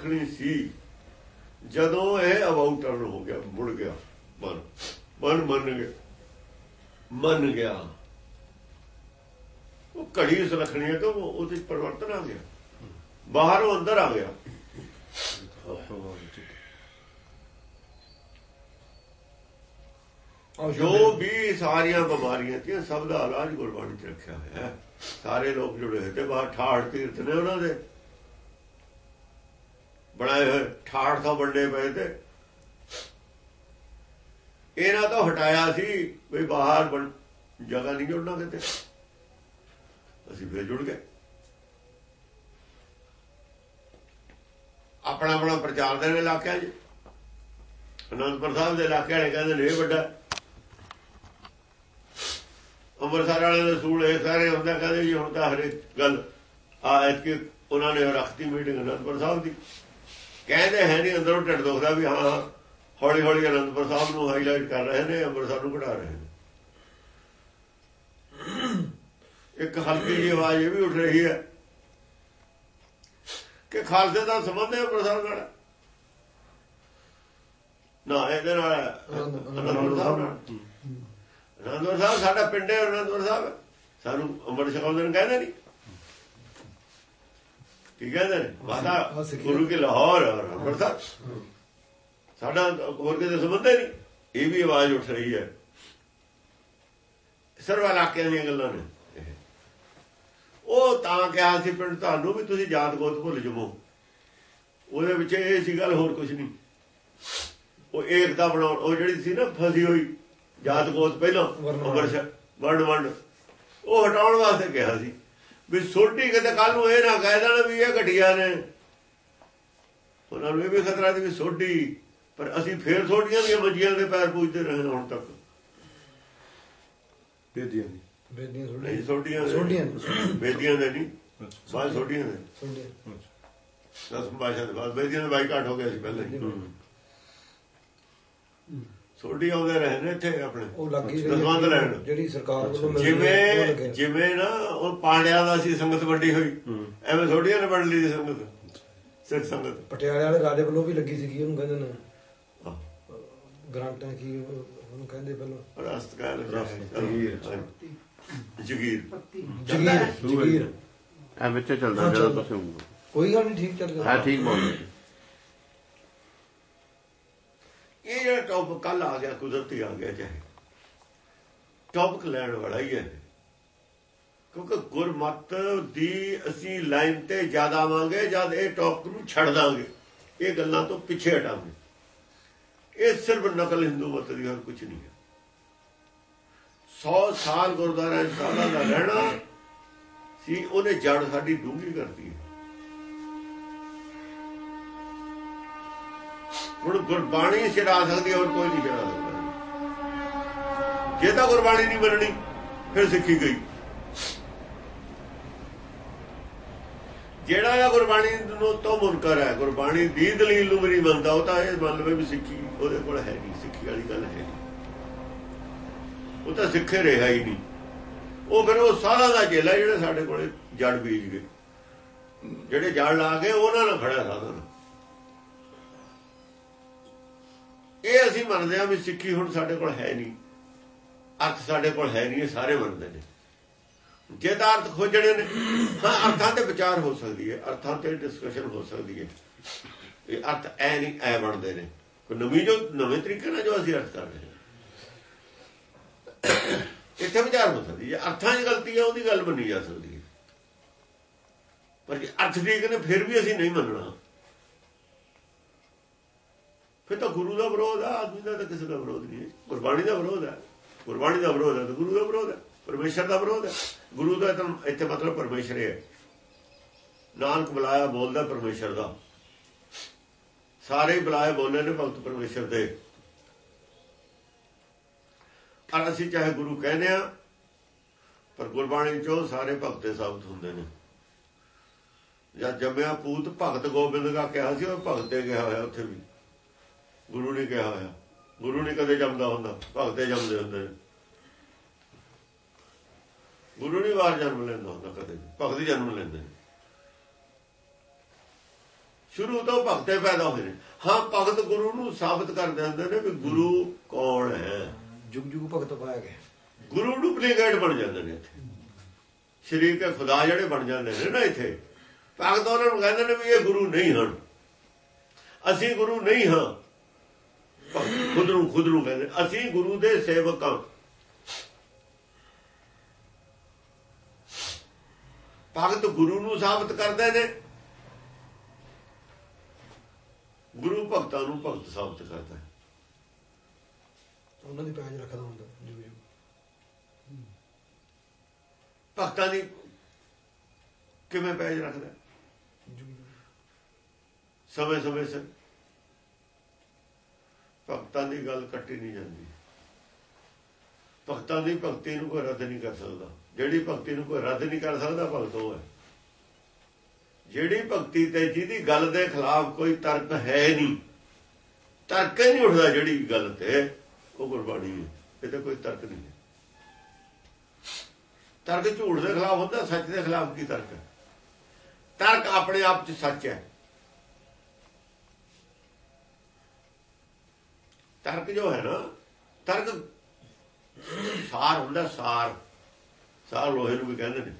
ਸੁਲੱਖਣੀ ਸੀ। ਜਦੋਂ ਇਹ ਅਬਾਊਟਰ ਹੋ ਗਿਆ, ਮੁੜ ਗਿਆ, ਮਨ ਮਨ ਮੰਨ ਗਿਆ ਮੰਨ ਗਿਆ। ਉਹ ਘੜੀ ਸੁਲੱਖਣੀ ਹੈ ਤਾਂ ਉਹਦੇ ਪਰਿਵਰਤਨ ਆ ਗਿਆ। ਬਾਹਰੋਂ ਅੰਦਰ ਆ ਗਿਆ। ਜੋ ਵੀ ਸਾਰੀਆਂ ਬਿਮਾਰੀਆਂ ਤੇ ਸਭ ਦਾ ਇਲਾਜ ਗੁਰਬਾਣੀ ਚ ਰੱਖਿਆ ਹੋਇਆ ਹੈ। ਸਾਰੇ ਲੋਕ ਜੁੜੇ ਹੋਏ ਤੇ ਬਾਹਰ ਠਾੜ ਤੀਰਥ ਨੇ ਉਹਨਾਂ ਦੇ। ਬਣਾਏ ਹੋਏ ਠਾੜ ਤੋਂ ਵੱਡੇ ਪਏ ਤੇ। ਇਹਨਾਂ ਤੋਂ ਹਟਾਇਆ ਸੀ ਵੀ ਬਾਹਰ ਜਗ੍ਹਾ ਨਹੀਂ ਜੁੜਨਾ ਕਿਤੇ ਅਸੀਂ ਫੇਰ ਜੁੜ ਗਏ। ਆਪਣਾ ਆਪਣਾ ਪ੍ਰਚਾਰ ਦੇ ਇਲਾਕਿਆਂ 'ਚ ਅਨੰਦਪੁਰ ਸਾਹਿਬ ਦੇ ਇਲਾਕੇ ਵਾਲੇ ਕਹਿੰਦੇ ਨੇ, ਇਹ ਵੱਡਾ। ਅੰਮ੍ਰਿਤਸਰ ਵਾਲੇ ਦੇ ਸੂਲ ਇਹ ਸਾਰੇ ਹੁੰਦਾ ਕਹਿੰਦੇ ਜੀ ਹੁਣ ਤਾਂ ਹਰੇਕ ਗੱਲ ਆ ਕਿ ਉਹਨਾਂ ਨੇ ਰੱਖਤੀ ਮੀਟਿੰਗ ਅਨੰਦਪੁਰ ਸਾਹਿਬ ਦੀ। ਕਹਿੰਦੇ ਹੈ ਨਹੀਂ ਅੰਦਰੋਂ ਢਿੱਡ ਦੁਖਦਾ ਵੀ ਹਾਂ ਹੌਲੀ ਹੌਲੀ ਅਨੰਦਪੁਰ ਸਾਹਿਬ ਨੂੰ ਹਾਈਲਾਈਟ ਕਰ ਰਹੇ ਨੇ ਅੰਮ੍ਰਿਤਸਰ ਨੂੰ ਘਟਾ ਰਹੇ ਨੇ। ਇੱਕ ਹਲਕੀ ਜਿਹੀ ਆਵਾਜ਼ ਇਹ ਵੀ ਉੱਠ ਰਹੀ ਹੈ ਕਿ ਖਾਲਸੇ ਦਾ ਸੰਬੰਧ ਹੈ ਅੰਮ੍ਰਿਤਸਰ ਨਾਲ? ਨਾ ਇਹਦੇ ਨਾਲ। ਅਨੰਦਪੁਰ ਸਾਹਿਬ ਨਾਲ। ਅਨੰਦਪੁਰ ਸਾਹਿਬ ਸਾਡਾ ਪਿੰਡ ਹੈ ਅਨੰਦਪੁਰ ਸਾਹਿਬ। ਸਾਨੂੰ ਅੰਮ੍ਰਿਤ ਛਕਾਉਂਦੇ ਨੇ ਕਹਿੰਦੇ ਨਹੀਂ। ਕੀ ਕਹਿੰਦੇ ਨੇ? ਵਾਦਾ ਗੁਰੂ ਕੇ ਲਾਹੌਰ ਅੰਮ੍ਰਿਤਸਰ ਸਾਡਾ ਹੋਰ ਕਿਤੇ ਸੰਬੰਧ ਨਹੀਂ। ਇਹ ਵੀ ਆਵਾਜ਼ ਉੱਠ ਰਹੀ ਹੈ। ਸਰਵਾ ਇਲਾਕਿਆਂ ਦੀਆਂ ਗੱਲਾਂ ਨੇ ਉਹ ਤਾਂ ਕਿਹਾ ਸੀ ਪਿੰਡ ਤੁਹਾਨੂੰ ਵੀ ਤੁਸੀਂ ਜਾਤ ਗੋਤ ਭੁੱਲ ਜਮੋ ਉਹਦੇ ਵਿੱਚ ਇਹ ਸੀ ਗੱਲ ਹੋਰ ਕੁਝ ਨਹੀਂ। ਉਹ ਏਕਤਾ ਬਣਾਉਣ ਉਹ ਜਿਹੜੀ ਸੀ ਨਾ ਫਸੀ ਹੋਈ ਜਾਤ ਗੋਤ ਪਹਿਲਾਂ ਵਰਡ ਵੰਡ ਉਹ ਹਟਾਉਣ ਵਾਸਤੇ ਕਿਹਾ ਸੀ। ਵੀ ਸੋਟੀ ਕਿਤੇ ਕੱਲ ਨੂੰ ਇਹ ਨਾ ਕਹਿ ਦੇਣ ਵੀ ਇਹ ਘਟੀਆਂ ਨੇ। ਉਹਨਾਂ ਨੂੰ ਇਹ ਵੀ ਖਤਰਾ ਸੀ ਵੀ ਸੋਟੀ ਪਰ ਅਸੀਂ ਫੇਰ ਸੋਟੀਆਂ ਦੀਆਂ ਮੰਜੀਆਂ ਦੇ ਪੈਰ ਪੂਜਦੇ ਰਹੇ ਹੁਣ ਤੱਕ। ਬੇਦੀਆਂ ਦੀ। ਬੇਦੀਆਂ ਨਹੀਂ ਸੋਟੀਆਂ ਸੋਟੀਆਂ ਬੇਦੀਆਂ ਦੇ ਨਹੀਂ ਬਾਅਦ ਸੋਟੀਆਂ ਦੇ। ਸੁਣਦੇ ਦਸ ਦੇ ਬਾਅਦ ਬੇਦੀਆਂ ਦੇ ਬਾਈ ਘਾਟ ਹੋ ਗਿਆ ਸੀ ਪਹਿਲਾਂ ਹੀ। ਸੋਟੀ ਆਉਂਦੇ ਰਹੇ ਨੇ ਇੱਥੇ ਆਪਣੇ। ਉਹ ਲੱਗੀ ਦਸਵੰਦ ਲੈਣ। ਜਿਹੜੀ ਸਰਕਾਰ ਵੱਲੋਂ ਜਿਵੇਂ। ਜਿਵੇਂ ਨਾ ਉਹ ਪਾਂਡਿਆਂ ਦਾ ਸੀ ਸੰਗਤ ਵੱਡੀ ਹੋਈ। ਐਵੇਂ ਥੋੜੀਆਂ ਨੇ ਵੰਡ ਲਈ ਦੀ ਸੰਗਤ। ਸਿੱਖ ਸੰਗਤ। ਪਟਿਆਲੇ ਵਾਲੇ ਰਾਜੇ ਵੱਲੋਂ ਵੀ ਲੱਗੀ ਸੀਗੀ ਉਹਨੂੰ ਕਹਿੰਦੇ ਨੇ। ਗ੍ਰਾਂਟਾਂ ਕੀ ਉਹ- ਉਹਨੂੰ ਕਹਿੰਦੇ ਪਹਿਲਾਂ। ਰਸਤਕਾਰ ਜਗੀਰ। ਜਗੀਰ। ਜਗੀਰ। ਜਗੀਰ। ਐ ਵਿੱਚ ਚੱਲਦਾ ਜਦੋਂ ਚੱਲਦਾ। ਤੁਸੀਂ ਕੋਈ ਗੱਲ ਨਹੀਂ ਠੀਕ ਚੱਲ ਹੈ ਠੀਕ ਬੋਲ ਇਹ ਜਿਹੜਾ ਟੌਪਿਕ ਕੱਲ ਆ ਗਿਆ, ਕੁਦਰਤੀ ਆ ਗਿਆ ਚਾਹੇ। ਟੌਪਿਕ ਲੈਣ ਵਾਲਾ ਹੀ ਹੈ। ਕਿਉਂਕਿ ਗੁਰਮਤ ਦੀ ਅਸੀਂ ਲਾਈਨ ਤੇ ਜ਼ਿਆਦਾ ਆਵਾਂਗੇ, ਜਦ ਇਹ ਟੌਪਿਕ ਨੂੰ ਛੱਡ ਦਾਂਗੇ। ਇਹ ਗੱਲਾਂ ਤੋਂ ਪਿੱਛੇ ਹਟਾਂਗੇ। ਇਹ ਸਿਰਫ ਨਕਲ ਹਿੰਦੂ ਮਤ ਦੀ, ਹੋਰ ਕੁਝ ਨਹੀਂ ਹੈ। 100 ਸਾਲ ਗੁਰਦੁਆਰਾ ਸਾਹਿਬ ਦਾ ਰਹਿਣਾ ਸੀ, ਉਹਨੇ ਜੜ ਸਾਡੀ ਡੂੰਘੀ ਕਰਦੀ ਹੈ ਹੁਣ ਗੁਰਬਾਣੀ ਛਡਾ ਸਕਦੀ ਹੈ, ਹੋਰ ਕੋਈ ਨਹੀਂ ਛਡਾ ਸਕਦਾ। ਜੇ ਤਾਂ ਗੁਰਬਾਣੀ ਨਹੀਂ ਮੰਨਣੀ ਫਿਰ ਸਿੱਖੀ ਗਈ। ਜਿਹੜਾ ਆ ਗੁਰਬਾਣੀ ਨੂੰ ਤੋਂ ਮੁਨਕਰ ਹੈ ਗੁਰਬਾਣੀ ਦੀ ਦਲੀਲ ਨੂੰ ਮੇਰੀ ਮੰਨਦਾ ਉਹ ਤਾਂ ਇਹ ਮੰਨ ਲਵੇ ਵੀ ਸਿੱਖੀ ਉਹਦੇ ਕੋਲ ਹੈ ਨਹੀਂ ਸਿੱਖੀ ਵਾਲੀ ਗੱਲ ਹੈ ਨਹੀਂ। ਉਹ ਤਾਂ ਸਿੱਖੇ ਰਿਹਾ ਹੀ ਨਹੀਂ। ਉਹ ਫਿਰ ਉਹ ਸਾਰਾ ਦਾ ਜੇਲਾ ਜਿਹੜੇ ਸਾਡੇ ਕੋਲੇ ਜੜ ਬੀਜ ਗਏ। ਜਿਹੜੇ ਜੜ ਲਾ ਕੇ ਉਹਨਾਂ ਨਾਲ ਖੜਾ ਸਾਧਨ। ਇਹ ਅਸੀਂ ਮੰਨਦੇ ਹਾਂ ਵੀ ਸਿੱਖੀ ਹੁਣ ਸਾਡੇ ਕੋਲ ਹੈ ਨਹੀਂ। ਅਰਥ ਸਾਡੇ ਕੋਲ ਹੈ ਨਹੀਂ, ਇਹ ਸਾਰੇ ਮੰਨਦੇ ਨੇ। ਜੇ ਤਾਂ ਅਰਥ ਖੋਜਣੇ ਨੇ ਹਾਂ ਅਰਥਾਂ ਤੇ ਵਿਚਾਰ ਹੋ ਸਕਦੀ ਹੈ, ਅਰਥਾਂ ਤੇ ਡਿਸਕਸ਼ਨ ਹੋ ਸਕਦੀ ਹੈ। ਇਹ ਅਰਥ ਐ ਨਹੀਂ, ਐ ਬਣਦੇ ਨੇ। ਕੋਈ ਨਵੀਂ ਜੋ, ਨਵੇਂ ਤਰੀਕੇ ਨਾਲ ਜੋ ਅਸੀਂ ਅਰਥ ਕਰ ਰਹੇ ਹਾਂ। ਇੱਥੇ ਵਿਚਾਰ ਹੋ ਸਕਦੀ ਹੈ। ਅਰਥਾਂ 'ਚ ਗਲਤੀ ਹੈ, ਉਹਦੀ ਗੱਲ ਮੰਨੀ ਜਾ ਸਕਦੀ ਹੈ। ਪਰ ਜੇ ਅਰਥ ਠੀਕ ਨੇ, ਫਿਰ ਵੀ ਅਸੀਂ ਨਹੀਂ ਮੰਨਣਾ। ਫਿਰ ਤਾਂ ਗੁਰੂ ਦਾ ਵਿਰੋਧ ਆ, ਆਦਮੀ ਦਾ ਤਾਂ ਕਿਸੇ ਦਾ ਵਿਰੋਧ ਨਹੀਂ। ਹੈ ਗੁਰਬਾਣੀ ਦਾ ਵਿਰੋਧ ਹੈ ਗੁਰਬਾਣੀ ਦਾ ਵਿਰੋਧ ਹੈ ਤਾਂ ਗੁਰੂ ਦਾ ਵਿਰੋਧ ਹੈ ਪਰਮੇਸ਼ਰ ਦਾ ਵਿਰੋਧ ਹੈ ਗੁਰੂ ਦਾ ਤਾਂ ਇੱਥੇ ਮਤਲਬ ਪਰਮੇਸ਼ਰ ਹੈ ਨਾਨਕ ਬੁਲਾਇਆ ਬੋਲਦਾ ਪਰਮੇਸ਼ਰ ਦਾ। ਸਾਰੇ ਬੁਲਾਏ ਬੋਲੇ ਨੇ ਭਗਤ ਪਰਮੇਸ਼ਰ ਦੇ। ਪਰ ਅਸੀਂ ਚਾਹੇ ਗੁਰੂ ਕਹਿੰਦੇ ਆ, ਪਰ ਗੁਰਬਾਣੀ ਚੋਂ ਸਾਰੇ ਭਗਤੇ ਸਾਬਤ ਹੁੰਦੇ ਨੇ। ਜਦ ਜੰਮਿਆ ਪੂਤ ਭਗਤ ਗੋਬਿੰਦ ਦਾ ਕਿਹਾ ਸੀ, ਉਹ ਭਗਤੇ ਗਿਆ ਹੋਇਆ ਉੱਥੇ ਵੀ। ਗੁਰੂ ਨੇ ਕਿਹਾ ਹੋਇਆ। ਗੁਰੂ ਨੇ ਕਦੇ ਜੰਮਦਾ ਹੁੰਦਾ। ਭਗਤੇ ਜੰਮਦੇ ਹੁੰਦੇ ਨੇ। ਗੁਰੂ ਨਹੀਂ ਵਾਰ ਜਨਮ ਲੈਂਦਾ ਹੁੰਦਾ ਕਦੇ ਭਗਤ ਜਨਮ ਲੈਂਦੇ ਨੇ। ਸ਼ੁਰੂ ਤੋਂ ਭਗਤੇ ਪੈਦਾ ਹੋਏ ਨੇ। ਹਾਂ ਭਗਤ ਗੁਰੂ ਨੂੰ ਸਾਬਤ ਕਰ ਦਿੰਦੇ ਨੇ ਵੀ ਗੁਰੂ ਕੌਣ ਹੈ। ਜੁਗ ਜੁਗ ਭਗਤ ਪਾਇਆ ਗਿਆ। ਗੁਰੂ ਡੁਪਲੀਕੇਟ ਬਣ ਜਾਂਦੇ ਨੇ ਇੱਥੇ। ਸ਼ਰੀਰ ਕੇ ਖੁਦਾ ਜਿਹੜੇ ਬਣ ਜਾਂਦੇ ਨੇ ਨਾ ਇੱਥੇ। ਭਗਤ ਉਹਨਾਂ ਨੂੰ ਕਹਿੰਦੇ ਨੇ ਵੀ ਇਹ ਗੁਰੂ ਨਹੀਂ ਹਨ। ਅਸੀਂ ਗੁਰੂ ਨਹੀਂ ਹਾਂ। ਖੁਦ ਨੂੰ ਖੁਦ ਨੂੰ ਕਹਿੰਦੇ ਅਸੀਂ ਗੁਰੂ ਦੇ ਸੇਵਕ ਹਾਂ। ਭਗਤ ਗੁਰੂ ਨੂੰ ਸਾਬਤ ਕਰਦੇ ਨੇ। ਗੁਰੂ ਭਗਤਾਂ ਨੂੰ ਭਗਤ ਸਾਬਤ ਕਰਦਾ ਹੈ। ਉਹਨਾਂ ਦੀ ਪੈਜ ਰੱਖਦਾ ਹੁੰਦਾ ਜੁਗ ਜੁਗ ਭਗਤਾਂ ਦੀ ਕਿਵੇਂ ਪੈਜ ਰੱਖਦਾ ਸਮੇਂ ਸਮੇਂ ਸਿਰ। ਭਗਤਾਂ ਦੀ ਗੱਲ ਕੱਟੀ ਨਹੀਂ ਜਾਂਦੀ। ਭਗਤਾਂ ਦੀ ਭਗਤੀ ਨੂੰ ਕੋਈ ਰੱਦ ਨਹੀਂ ਕਰ ਸਕਦਾ। ਜਿਹੜੀ ਭਗਤੀ ਨੂੰ ਕੋਈ ਰੱਦ ਨਹੀਂ ਕਰ ਸਕਦਾ, ਭਗਤ ਉਹ ਹੈ। ਜਿਹੜੀ ਭਗਤੀ ਤੇ ਜਿਹਦੀ ਗੱਲ ਦੇ ਖਿਲਾਫ ਕੋਈ ਤਰਕ ਹੈ ਨਹੀਂ, ਤਰਕ ਨਹੀਂ ਉੱਠਦਾ ਜਿਹੜੀ ਗੱਲ ਤੇ, ਉਹ ਗੁਰਬਾਣੀ ਹੈ। ਇਹ ਤੇ ਕੋਈ ਤਰਕ ਨਹੀਂ ਹੈ। ਤਰਕ ਝੂਠ ਦੇ ਖਿਲਾਫ ਹੁੰਦਾ, ਸੱਚ ਦੇ ਖਿਲਾਫ ਕੀ ਤਰਕ ਹੈ? ਤਰਕ ਆਪਣੇ ਆਪ 'ਚ ਸੱਚ ਹੈ। ਤਰਕ ਜੋ ਹੈ ਨਾ, ਤਰਕ ਸਾਰ ਹੁੰਦਾ, ਸਾਰ। ਸਾਰ ਲੋਹੇ ਨੂੰ ਵੀ ਕਹਿੰਦੇ ਨੇ।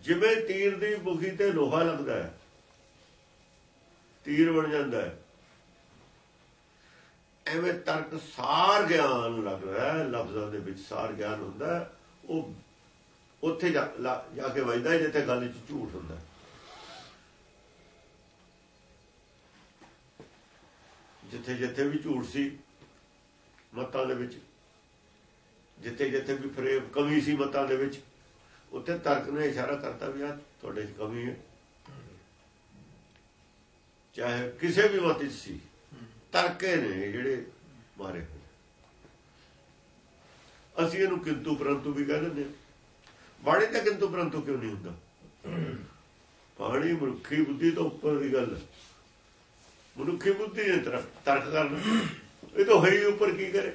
ਜਿਵੇਂ ਤੀਰ ਦੀ ਮੁਖੀ ਤੇ ਲੋਹਾ ਲੱਗਦਾ ਹੈ, ਤੀਰ ਬਣ ਜਾਂਦਾ ਹੈ। ਐਵੇਂ ਤਰਕ ਸਾਰ ਗਿਆਨ ਲੱਗਦਾ ਹੈ, ਲਫ਼ਜ਼ਾਂ ਦੇ ਵਿੱਚ ਸਾਰ ਗਿਆਨ ਹੁੰਦਾ ਉਹ ਉੱਥੇ ਜਾ ਜਾ ਕੇ ਵੱਜਦਾ ਜਿੱਥੇ ਗੱਲ 'ਚ ਝੂਠ ਹੁੰਦਾ ਜਿੱਥੇ ਜਿੱਥੇ ਵੀ ਝੂਠ ਸੀ, ਮਤਾਂ ਦੇ ਵਿੱਚ। ਜਿੱਥੇ ਜਿੱਥੇ ਵੀ ਫਰੇਬ ਕਮੀ ਸੀ ਮਤਾਂ ਦੇ ਵਿੱਚ, ਉੱਥੇ ਤਰਕ ਨੇ ਇਸ਼ਾਰਾ ਕਰਤਾ ਵੀ ਆ ਤੁਹਾਡੇ 'ਚ ਕਮੀ ਹੈ। ਚਾਹੇ ਕਿਸੇ ਵੀ ਮਤ 'ਚ ਸੀ, ਤਰਕੇ ਨੇ ਜਿਹੜੇ ਮਾਰੇ ਹੋਏ। ਅਸੀਂ ਇਹਨੂੰ ਕਿੰਤੂ ਪਰੰਤੂ ਵੀ ਕਹਿ ਦਿੰਦੇ ਹਾਂ। ਬਾਣੀ ਤਾਂ ਕਿੰਤੂ ਪਰੰਤੂ ਕਿਉਂ ਨਹੀਂ ਹੁੰਦਾ? ਬਾਣੀ ਮਨੁੱਖੀ ਬੁੱਧੀ ਤੋਂ ਉੱਪਰ ਦੀ ਗੱਲ ਹੈ। ਮਨੁੱਖੀ ਬੁੱਧੀ ਨੇ ਤਰਕ ਤਰਕ ਕਰਨਾ। ਇਹ ਤਾਂ ਹੈ ਉੱਪਰ ਕੀ ਕਰੇ?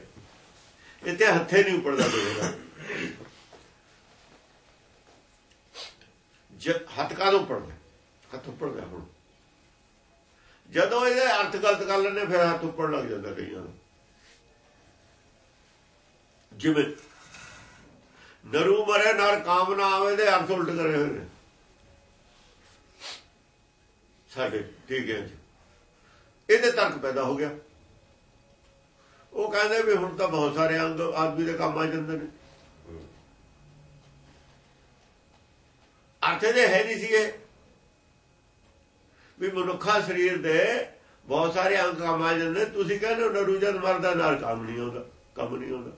ਇਹ ਤੇ ਹੱਥੇ ਨਹੀਂ ਉੱਪਰਦਾ ਦੋਵੇਗਾ ਜ ਹੱਥ ਕਾਦੋਂ ਪੜਦਾ ਹੱਥ ਉੱਪਰਦਾ ਹੁਣ। ਜਦੋਂ ਇਹਦੇ ਅਰਥ ਗਲਤ ਕਰ ਲੈਣੇ ਫਿਰ ਹੱਥ ਉੱਪਰ ਲੱਗ ਜਾਂਦਾ ਕਈਆਂ ਨੂੰ। ਜਿਵੇਂ ਨਰੂ ਮਰੇ, ਨਰ ਕਾਮ ਨਾ ਆਵੇ ਦੇ ਅਰਥ ਉਲਟ ਕਰੇ ਹੋਏ ਨੇ। ਸਾਡੇ ਠੀਕ ਹੈ ਜੀ ਇਹਦੇ ਤਰਕ ਪੈਦਾ ਹੋ ਗਿਆ। ਉਹ ਕਹਿੰਦੇ ਵੀ ਹੁਣ ਤਾਂ ਬਹੁਤ ਸਾਰੇ ਅੰਗ ਆਦਮੀ ਦੇ ਕੰਮ ਆ ਜਾਂਦੇ ਨੇ। ਅਰਥ ਦੇ ਹੈ ਨਹੀਂ ਸੀ ਇਹ ਵੀ ਮਨੁੱਖਾ ਸਰੀਰ ਦੇ ਬਹੁਤ ਸਾਰੇ ਅੰਗ ਕੰਮ ਆ ਜਾਂਦੇ ਤੁਸੀਂ ਕਹਿੰਦੇ ਹੋ ਨਰੂ ਜਨ ਮਰਦਾ ਨਾਲ ਕੰਮ ਨਹੀਂ ਆਉਂਦਾ ਕੰਮ ਨਹੀਂ ਆਉਂਦਾ।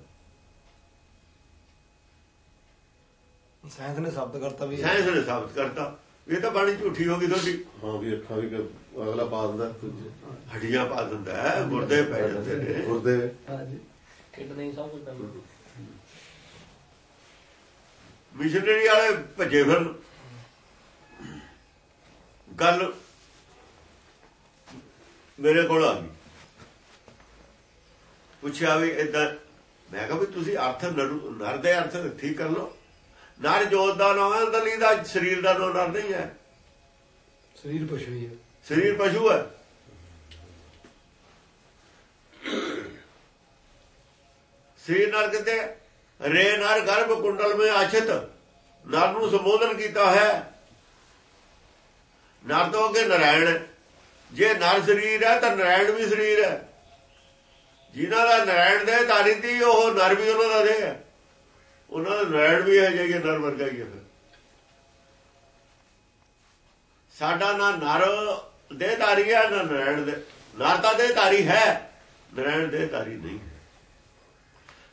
ਸਾਇੰਸ ਨੇ ਸਾਬਤ ਕਰਤਾ ਵੀ ਸਾਇੰਸ ਨੇ ਸਾਬਤ ਕਰਤਾ। ਇਹ ਤਾਂ ਬਾਣੀ ਝੂਠੀ ਹੋ ਗਈ ਤੁਹਾਡੀ। ਹਾਂ ਵੀ ਅੱਖਾਂ ਵੀ ਅਗਲਾ ਪਾ ਦਿੰਦਾ ਦੂਜੇ ਹੱਡੀਆਂ ਪਾ ਦਿੰਦਾ ਹੈ ਗੁਰਦੇ ਪੈ ਜਾਂਦੇ ਨੇ। ਗੁਰਦੇ ਹਾਂਜੀ। ਕਿਡਨੀ ਸਭ ਕੁਝ ਕਰਨਾ ਮਿਸ਼ਨਰੀ ਵਾਲੇ ਭੱਜੇ ਫਿਰ। ਗੱਲ ਮੇਰੇ ਕੋਲ ਆ ਗਈ। ਪੁੱਛਿਆ ਵੀ ਇਦਾਂ ਮੈਂ ਕਿਹਾ ਵੀ ਤੁਸੀਂ ਅਰਥ ਨਰੂ- ਨਰ ਦੇ ਅਰਥ ਠੀਕ ਕਰ ਲਓ। ਨਰ ਜੋਤ ਦਾ ਨਾਮ ਹੈ ਅੰਦਰਲੀ ਦਾ ਸਰੀਰ ਦਾ ਨਾਮ ਨਰ ਨਹੀਂ ਹੈ। ਸਰੀਰ ਪਸ਼ੂ ਹੀ ਹੈ। ਸਰੀਰ ਪਸ਼ੂ ਹੈ। ਸਰੀਰ ਨਰ ਕਿਤੇ ਰੇ ਨਰ ਗਰਭ ਕੁੰਡਲ ਮੇ ਆਛਤ ਨਰ ਨੂੰ ਸੰਬੋਧਨ ਕੀਤਾ ਹੈ। ਨਰ ਤੋਂ ਅੱਗੇ ਨਰਾਇਣ। ਜੇ ਨਰ ਸਰੀਰ ਹੈ ਤਾਂ ਨਰਾਇਣ ਵੀ ਸਰੀਰ ਹੈ। ਜਿਨ੍ਹਾਂ ਦਾ ਨਰਾਇਣ ਦੇ ਧਾਰੀ ਤੀ ਉਹ ਨਰ ਵੀ ਉਹਨਾਂ ਦਾ ਦੇ ਹੈ। ਉਹਨਾਂ ਦਾ ਨਰਾਇਣ ਵੀ ਹੈ ਜੇ ਨਰ ਵਰਗਾ ਹੀ ਹੈ ਸਾਡਾ ਨਾ ਨਰ ਦੇ ਧਾਰੀ ਹੈ, ਨਾ ਨਰਾਇਣ ਦੇ, ਨਰ ਤਾਂ ਦੇ ਧਾਰੀ ਹੈ ਨਰਾਇਣ ਦੇ ਧਾਰੀ ਨਹੀਂ ਹੈ।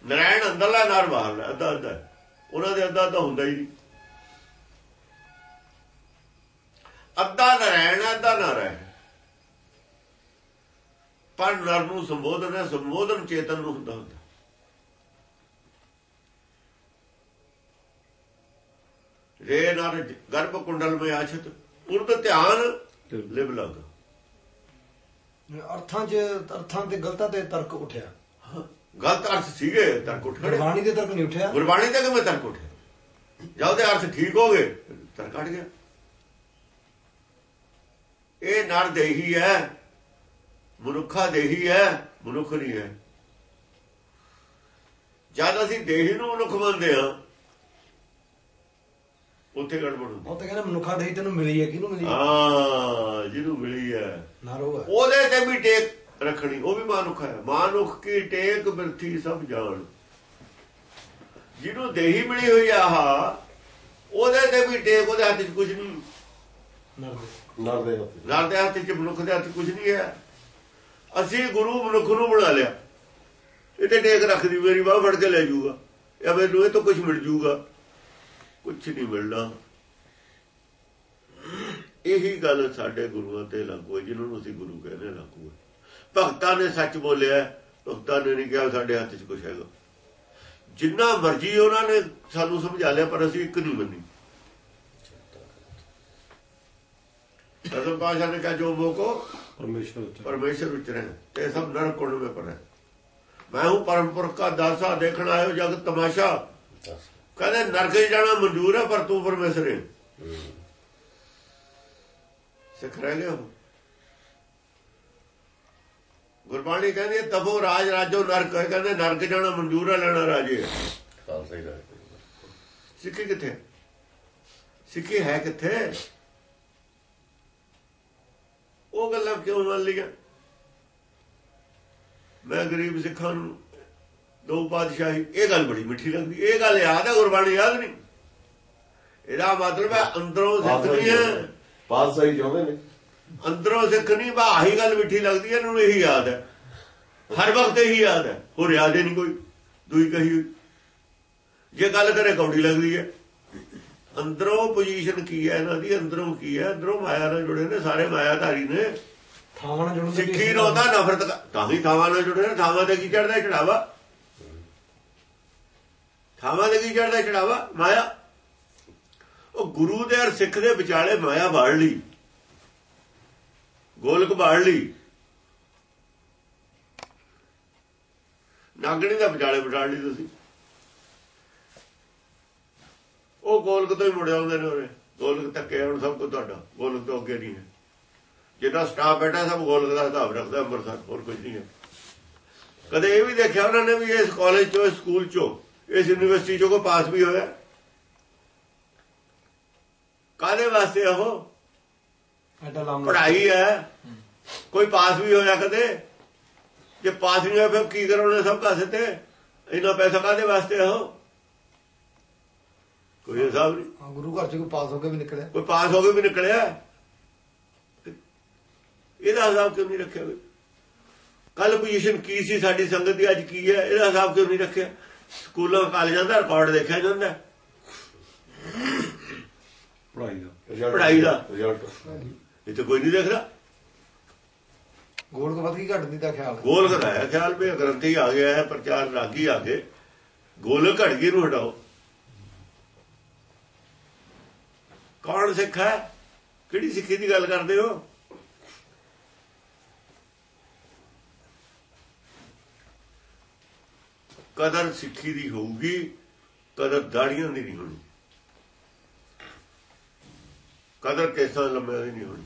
ਨਰਾਇਣ ਅੰਦਰਲਾ ਨਰ ਬਾਹਰਲਾ, ਅੱਧਾ ਅੱਧਾ। ਉਹਨਾਂ ਦੇ ਅੱਧਾ ਤਾਂ ਹੁੰਦਾ ਹੀ ਨਹੀਂ। ਅੱਧਾ ਨਰਾਇਣ ਅੱਧਾ ਨਰ ਹੈ। ਪਰ ਨਰ ਨੂੰ ਸੰਬੋਧਨ ਹੈ, ਸੰਬੋਧਨ ਚੇਤਨ ਨੂੰ ਹੁੰਦਾ ਹੁੰਦਾ। ਰੇ ਨਰ ਗਰਭ ਕੁੰਡਲ ਮੇ ਆਛਤ ਉਰਦ ਧਿਆਨ ਲਿਵ ਲਗ। ਅਰਥਾਂ 'ਚ ਅਰਥਾਂ ਤੇ ਗਲਤਾਂ ਤੇ ਤਰਕ ਉੱਠਿਆ। ਗਲਤ ਅਰਥ ਸੀਗੇ ਤਰਕ ਉੱਠ ਖੜੇ ਗੁਰਬਾਣੀ ਦੇ ਤਰਕ ਨਹੀਂ ਉੱਠਿਆ। ਗੁਰਬਾਣੀ ਤੇ ਕਿਵੇਂ ਤਰਕ ਉੱਠੇ ਜਦ ਉਹਦੇ ਅਰਥ ਠੀਕ ਹੋ ਗਏ ਤਰਕ ਕੱਢ ਗਿਆ। ਇਹ ਨਰ ਦੇਹੀ ਹੈ ਮਨੁੱਖਾ ਦੇਹੀ ਹੈ ਮਨੁੱਖ ਨਹੀਂ ਹੈ। ਜਦ ਅਸੀਂ ਦੇਹੀ ਨੂੰ ਮਨੁੱਖ ਮੰਨਦੇ ਹਾਂ ਉੱਥੇ ਗੜਬੜ ਹੁੰਦੀ। ਉਹ ਤਾਂ ਕਹਿੰਦੇ ਮਨੁੱਖਾ ਦੇਹੀ ਤੈਨੂੰ ਮਿਲੀ ਹੈ ਕਿਹਨੂੰ ਮਿਲੀ ਹਾਂ? ਜਿਹਨੂੰ ਮਿਲੀ ਹੈ। ਨਾਰੋ ਹੈ। ਉਹਦੇ ਤੇ ਵੀ ਟੇਕ ਰੱਖਣੀ ਉਹ ਵੀ ਮਾਨੁਖ ਹੈ। ਮਾਨੁਖ ਕੀ ਟੇਕ ਬਿਰਥੀ ਸਭ ਜਾਣ। ਜਿਹਨੂੰ ਦੇਹੀ ਮਿਲੀ ਹੋਈ ਆ ਆਹ, ਉਹਦੇ ਤੇ ਵੀ ਟੇਕ ਉਹਦੇ ਹੱਥ 'ਚ ਕੁਝ ਨਹੀਂ। ਨਰ ਦੇ ਨਰ ਦੇ ਹੱਥ ਦੇ 'ਚ ਮਨੁੱਖ ਦੇ ਹੱਥ 'ਚ ਕੁਝ ਨਹੀਂ ਹੈ। ਅਸੀਂ ਗੁਰੂ ਮਨੁੱਖ ਨੂੰ ਬਣਾ ਲਿਆ। ਇਹ ਤੇ ਟੇਕ ਰੱਖਦੀ ਮੇਰੀ ਬਾਹ ਫੜ ਕੇ ਲੈ ਜਾਊਗਾ। ਜਾਂ ਮੈਨੂੰ ਇਹ ਤੋਂ ਕੁਝ ਮਿਲ ਜਾਊਗਾ। ਕੁਝ ਨਹੀਂ ਮਿਲਣਾ ਇਹੀ ਗੱਲ ਸਾਡੇ ਗੁਰੂਆਂ ਤੇ ਲਾਗੂ ਹੈ ਜਿਹਨੂੰ ਅਸੀਂ ਗੁਰੂ ਕਹਿੰਦੇ ਲਾਗੂ ਹੈ ਭਗਤਾਂ ਨੇ ਸੱਚ ਬੋਲਿਆ ਭਗਤਾਂ ਨੇ ਨਹੀਂ ਕਿਹਾ ਸਾਡੇ ਹੱਥ 'ਚ ਕੁਝ ਹੈਗਾ। ਜਿੰਨਾ ਮਰਜ਼ੀ ਉਹਨਾਂ ਨੇ ਸਾਨੂੰ ਸਮਝਾ ਲਿਆ ਪਰ ਅਸੀਂ ਇੱਕ ਨਹੀਂ ਮੰਨੀ। ਅਸਲ ਪਾਸ਼ਾ ਨੇ ਕਿਹਾ ਜੋ ਮੋਕੋ ਪਰਮੇਸ਼ਰ ਪਰਮੇਸ਼ਰ ਉਚਰੇ ਤੇ ਸਭ ਨਰ ਕੁੰਡ ਵਿੱਚ ਪੜੇ ਮੈਂ ਹੂੰ ਪਰਮ ਪੁਰਖ ਦਾ ਦਾਸਾ ਦੇਖਣ ਆਇਓ ਜਗਤ ਤਮਾਸ਼ਾ। ਕਹਿੰਦੇ ਨਰਕ ਜਾਣਾ ਮਨਜ਼ੂਰ ਹੈ ਪਰ ਤੂੰ ਪਰਮੇਸ਼ਰ ਹੈ ਸਿੱਖ ਰਹਿ ਗਿਆ। ਗੁਰਬਾਣੀ ਕਹਿੰਦੀ ਹੈ, ਤਪੋ ਰਾਜ ਰਾਜੋ ਨਰਕ ਹੈ। ਕਹਿੰਦੇ ਨਰਕ ਜਾਣਾ ਮਨਜ਼ੂਰ ਹੈ ਲੈਣਾ ਰਾਜੇ ਖਾਲਸਾ ਹੀ ਰਾਜ ਸਿੱਖੀ ਕਿੱਥੇ? ਸਿੱਖੀ ਹੈ ਕਿੱਥੇ? ਉਹ ਗੱਲਾਂ ਕਿਉਂ ਮੰਨ ਲਈਆਂ? ਮੈਂ ਗਰੀਬ ਸਿੱਖਾਂ ਨੂੰ ਦੋ ਪਾਤਸ਼ਾਹੀ ਇਹ ਗੱਲ ਬੜੀ ਮਿੱਠੀ ਲੱਗਦੀ ਇਹ ਗੱਲ ਯਾਦ ਹੈ ਗੁਰਬਾਣੀ ਯਾਦ ਨਹੀਂ? ਇਹਦਾ ਮਤਲਬ ਹੈ ਅੰਦਰੋਂ ਸਿੱਖ ਨਹੀਂ ਹੈ। ਪਾਤਸ਼ਾਹੀ ਚਾਹੁੰਦੇ ਨੇ। ਅੰਦਰੋਂ ਸਿੱਖ ਨਹੀਂ ਬਾ ਆਹੀ ਗੱਲ ਮਿੱਠੀ ਲੱਗਦੀ ਹੈ ਇਹਨੂੰ ਇਹੀ ਯਾਦ ਹੈ। ਹਰ ਵਕਤ ਇਹੀ ਯਾਦ ਹੈ ਹੋਰ ਯਾਦ ਹੀ ਨਹੀਂ ਕੋਈ। ਦੂਈ ਕਹੀ ਹੋਈ ਜੇ ਗੱਲ ਕਰੇ ਕੌੜੀ ਲੱਗਦੀ ਹੈ। ਅੰਦਰੋਂ ਪੋਜੀਸ਼ਨ ਕੀ ਹੈ ਇਹਨਾਂ ਦੀ ਅੰਦਰੋਂ ਕੀ ਹੈ? ਅੰਦਰੋਂ ਮਾਇਆ ਨਾਲ ਜੁੜੇ ਨੇ ਸਾਰੇ ਮਾਇਆਧਾਰੀ ਨੇ। ਥਾਵਾਂ ਨਾਲ ਕੀ ਸਿੱਖੀ ਰੋਦਾ ਨਫ਼ਰਤ ਤਾਂ ਹੀ ਥਾਵਾਂ ਨਾਲ ਜੁੜੇ ਨੇ ਥਾਵਾਂ ਤੇ ਕੀ ਚੜਦਾ ਚੜਾਵਾ ਥਾਵਾਂ ਤੇ ਕੀ ਚੜਦਾ ਚੜਾਵਾ ਮਾਇਆ। ਉਹ ਗੁਰੂ ਦੇ ਔਰ ਸਿੱਖ ਦੇ ਵਿਚਾਲੇ ਮਾਇਆ ਬਾੜ ਲਈ। ਗੋਲਕ ਬਾੜ ਲਈ। ਨਾਗਣੀ ਦਾ ਵਿਚਾਲੇ ਬਿਠਾ ਲਈ ਤੁਸੀਂ। ਉਹ ਗੋਲਕ ਤੋਂ ਹੀ ਮੁੜਿਆ ਆਉਂਦੇ ਨੇ ਉਹਨੇ ਗੋਲਕ ਤੱਕੇ ਹੁਣ ਸਭ ਕੁਝ ਤੁਹਾਡਾ। ਗੋਲਕ ਤੋਂ ਅੱਗੇ ਨਹੀਂ ਹੈ। ਜਿਹੜਾ ਸਟਾਫ ਬੈਠਾ ਸਭ ਗੋਲਕ ਦਾ ਹਿਸਾਬ ਰੱਖਦਾ, ਅੰਮ੍ਰਿਤਸਰ, ਹੋਰ ਕੁਝ ਨਹੀਂ ਹੈ। ਕਦੇ ਇਹ ਵੀ ਦੇਖਿਆ ਉਹਨਾਂ ਨੇ ਵੀ ਇਸ ਕਾਲਜ ਚੋਂ, ਇਸ ਸਕੂਲ ਚੋਂ ਇਸ ਯੂਨੀਵਰਸਿਟੀ ਚੋਂ ਕੋਈ ਪਾਸ ਵੀ ਹੋਇਆ? ਕਾਦੇ ਵਾਸਤੇ ਉਹ? ਐਡਾ ਲਾਮ ਪੜ੍ਹਾਈ ਹੈ। ਕੋਈ ਪਾਸ ਵੀ ਹੋਇਆ ਕਦੇ? ਜੇ ਪਾਸ ਨਹੀਂ ਹੋਇਆ ਫਿਰ ਕੀ ਕਰੋਗੇ ਸਭ ਕਾਸੇ ਤੇ ਇੰਨਾ ਪੈਸਾ ਕਾਦੇ ਵਾਸਤੇ ਉਹ? ਕੋਈ ਹਿਸਾਬ ਨਹੀਂ। ਗੁਰੂ ਘਰ ਚ ਕੋਈ ਪਾਸ ਹੋ ਕੇ ਵੀ ਨਿਕਲਿਆ। ਕੋਈ ਪਾਸ ਹੋ ਕੇ ਵੀ ਨਿਕਲਿਆ? ਇਹਦਾ ਹਿਸਾਬ ਕਿਉਂ ਨਹੀਂ ਰੱਖਿਆ? ਕੱਲ ਪੋਜੀਸ਼ਨ ਕੀ ਸੀ? ਸਾਡੀ ਸੰਗਤ ਦੀ ਅੱਜ ਕੀ ਹੈ? ਇਹਦਾ ਹਿਸਾਬ ਕਿਉਂ ਨਹੀਂ ਰੱਖਿਆ? ਸਕੂਲਾਂ ਕਾਲਜਾਂ ਦਾ ਰਿਕਾਰਡ ਦੇਖਿਆ ਜਾਂਦਾ ਹੈ। ਪੜਾਈ ਦਾ। ਇਹ ਤਾਂ ਕੋਈ ਨਹੀਂ ਦੇਖਦਾ। ਗੋਲਕ ਵੱਧ ਕੀ ਘਟਦੀ ਦਾ ਖਿਆਲ। ਹੈ ਗੋਲ ਕਰਾਇਆ ਖਿਆਲ ਵੀ ਗ੍ਰੰਥੀ ਆ ਗਿਆ ਹੈ ਪ੍ਰਚਾਰ ਰਾਗੀ ਆ ਗਏ। ਗੋਲ ਘੜ ਗਈ ਨੂੰ ਹਟਾਓ। ਕੌਣ ਸਿੱਖ ਹੈ? ਕਿਹੜੀ ਸਿੱਖੀ ਦੀ ਗੱਲ ਕਰਦੇ ਹੋ? ਕਦਰ ਸਿੱਖੀ ਦੀ ਹੋਊਗੀ, ਕਦਰ ਦਾੜੀਆਂ ਦੀ ਨਹੀਂ ਹੋਣੀ। ਕਦਰ ਕੇਸਾਂ ਲੰਮਿਆਂ ਦੀ ਨਹੀਂ ਹੋਣੀ।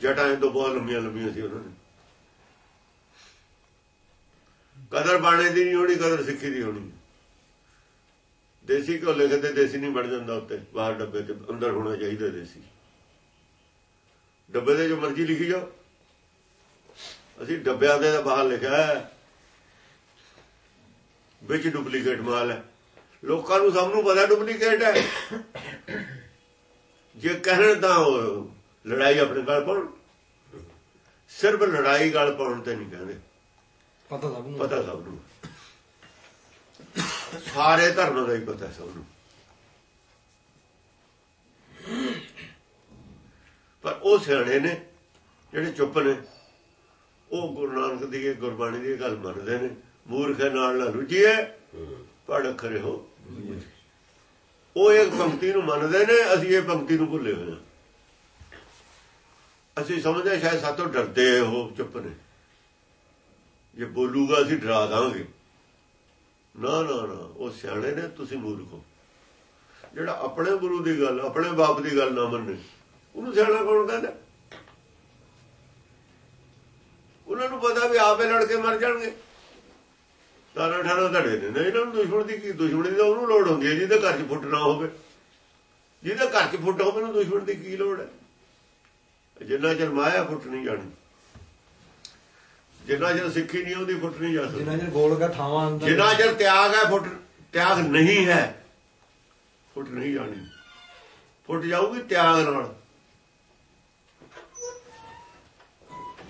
ਜਟਾਂ ਤੋਂ ਬਹੁਤ ਲੰਮੀਆਂ ਲੰਮੀਆਂ ਸੀ ਉਹਨਾਂ ਨੇ। ਕਦਰ ਬਾਣੇ ਦੀ ਨਹੀਂ ਹੋਣੀ, ਕਦਰ ਸਿੱਖੀ ਦੀ ਹੋਣੀ। ਦੇਸੀ ਕੋ ਲਿਖਦੇ ਦੇਸੀ ਨਹੀਂ ਬਣ ਜਾਂਦਾ ਉੱਤੇ, ਬਾਹਰ ਡੱਬੇ ਤੇ ਅੰਦਰ ਹੋਣਾ ਚਾਹੀਦਾ ਦੇਸੀ। ਡੱਬੇ ਦੇ ਜੋ ਮਰਜ਼ੀ ਲਿਖੀ ਜਾਓ। ਅਸੀਂ ਡੱਬਿਆਂ ਦੇ ਬਾਹਰ ਲਿਖਿਆ ਵਿੱਚ ਡੁਪਲੀਕੇਟ ਮਾਲ ਹੈ। ਲੋਕਾਂ ਨੂੰ ਸਭ ਨੂੰ ਪਤਾ ਡੁਪਲੀਕੇਟ ਹੈ। ਜੇ ਕਹਿਣ ਤਾਂ ਉਹ ਲੜਾਈ ਆਪਣੇ ਗੱਲ ਪਾਉਣ। ਸਿਰਫ ਲੜਾਈ ਗੱਲ ਪਾਉਣ ਤੇ ਨਹੀਂ ਕਹਿੰਦੇ। ਪਤਾ ਸਭ ਨੂੰ। ਪਤਾ ਸਭ ਨੂੰ। ਸਾਰੇ ਧਰਮਾਂ ਦਾ ਹੀ ਪਤਾ ਸਭ ਨੂੰ। ਪਰ ਉਹ ਸਿਆਣੇ ਨੇ ਜਿਹੜੇ ਚੁੱਪ ਨੇ ਉਹ ਗੁਰੂ ਨਾਨਕ ਦੀ ਗੁਰਬਾਣੀ ਦੀ ਗੱਲ ਮੰਨਦੇ ਨੇ। ਮੂਰਖ ਨਾਲ ਨਾ ਰੁਝੀਏ ਪੜ ਖਰੇ ਹੋ। ਉਹ ਇੱਕ ਪੰਕਤੀ ਨੂੰ ਮੰਨਦੇ ਨੇ, ਅਸੀਂ ਇਹ ਪੰਕਤੀ ਨੂੰ ਭੁੱਲੇ ਹੋਏ ਹਾਂ। ਅਸੀਂ ਸਮਝਦੇ ਸ਼ਾਇਦ ਸਾਤੋਂ ਡਰਦੇ ਹੋ ਚੁੱਪ ਨੇ। ਜੇ ਬੋਲੂਗਾ ਅਸੀਂ ਡਰਾ ਦਾਂਗੇ। ਨਾ ਨਾ ਨਾ, ਉਹ ਸਿਆਣੇ ਨੇ, ਤੁਸੀਂ ਮੂਰਖ ਹੋ। ਜਿਹੜਾ ਆਪਣੇ ਗੁਰੂ ਦੀ ਗੱਲ, ਆਪਣੇ ਬਾਪ ਦੀ ਗੱਲ ਨਾ ਮੰਨੇ, ਉਹਨੂੰ ਸਿਆਣਾ ਕੌਣ ਕਹਿੰਦਾ? ਉਹਨਾਂ ਨੂੰ ਪਤਾ ਵੀ ਆਪੇ ਲੜ ਕੇ ਮਰ ਜਾਣਗੇ। ਤਾਰਾਂ ਠਾਰਾਂ ਧੜੇ ਨੇ ਇਹਨਾਂ ਨੂੰ ਦੁਸ਼ਮਣ ਦੀ ਕੀ ਦੁਸ਼ਮਣੀ ਦੀ ਉਹਨੂੰ ਲੋੜ ਹੁੰਦੀ ਹੈ ਜਿਹਦੇ ਘਰ 'ਚ ਫੁੱਟ ਨਾ ਹੋਵੇ। ਜਿਹਦੇ ਘਰ 'ਚ ਫੁੱਟ ਹੋਵੇ ਉਹਨੂੰ ਦੁਸ਼ਮਣ ਦੀ ਕੀ ਲੋੜ ਹੈ? ਜਿੰਨਾ ਚਿਰ ਮਾਇਆ ਫੁੱਟ ਨਹੀਂ ਜਾਣੀ ਜਿੰਨਾ ਚਿਰ ਸਿੱਖੀ ਨਹੀਂ ਉਹਦੀ ਫੁੱਟ ਨਹੀਂ ਜਾ ਸਕਦੀ। ਜਿੰਨਾ ਚਿਰ ਗੋਲ ਗਾ ਥਾਵਾਂ ਅੰਦਰ ਜਿੰਨਾ ਚਿਰ ਤਿਆਗ ਹੈ ਫੁੱਟ ਤਿਆਗ ਨਹੀਂ ਹੈ ਫੁੱਟ ਨਹੀਂ ਜਾਣੀ। ਫੁੱਟ ਜਾਊਗੀ ਤਿਆਗ ਨਾਲ।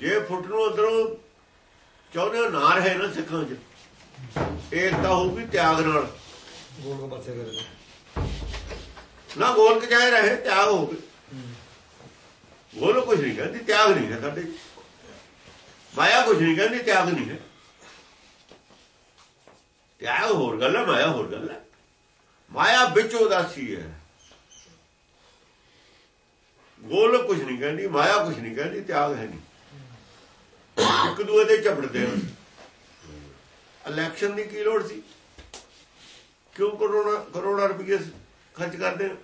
ਜੇ ਫੁੱਟ ਨੂੰ ਅੰਦਰੋਂ ਚਾਹੁੰਦੇ ਹੋ ਨਾ ਰਹੇ ਨਾ ਸਿੱਖਾਂ 'ਚ ਏਕਤਾ ਹੋਊਗੀ ਤਿਆਗ ਨਾਲ। ਗੋਲ ਪਾਸੇ ਕਰਦੇ ਨਾ ਗੋਲਕ ਚਾਹੇ ਰਹੇ ਤਿਆਗ ਹੋਊਗੀ। ਗੋਲ ਕੁਝ ਨਹੀਂ ਕਹਿੰਦੀ ਤਿਆਗ ਨਹੀਂ ਹੈ ਸਾਡੇ। ਮਾਇਆ ਕੁਝ ਨਹੀਂ ਕਹਿੰਦੀ ਤਿਆਗ ਨਹੀਂ ਹੈ। ਤਿਆਗ ਹੋਰ ਗੱਲ ਹੈ ਮਾਇਆ ਹੋਰ ਗੱਲ ਹੈ। ਮਾਇਆ ਵਿੱਚ ਉਦਾਸੀ ਹੈ। ਗੋਲ ਕੁਝ ਨਹੀਂ ਕਹਿੰਦੀ ਮਾਇਆ ਕੁਝ ਨਹੀਂ ਕਹਿੰਦੀ ਤਿਆਗ ਹੈ ਨਹੀਂ। ਇੱਕ ਦੂਏ ਦੇ ਝਪੜਦੇ ਹਨ। ਇਲੈਕਸ਼ਨ ਦੀ ਕੀ ਲੋੜ ਸੀ? ਕਿਉਂ ਕਰੋਨਾ ਕਰੋੜਾ ਰੁਪਏ ਖਰਚ ਕਰਦੇ? ਨੇ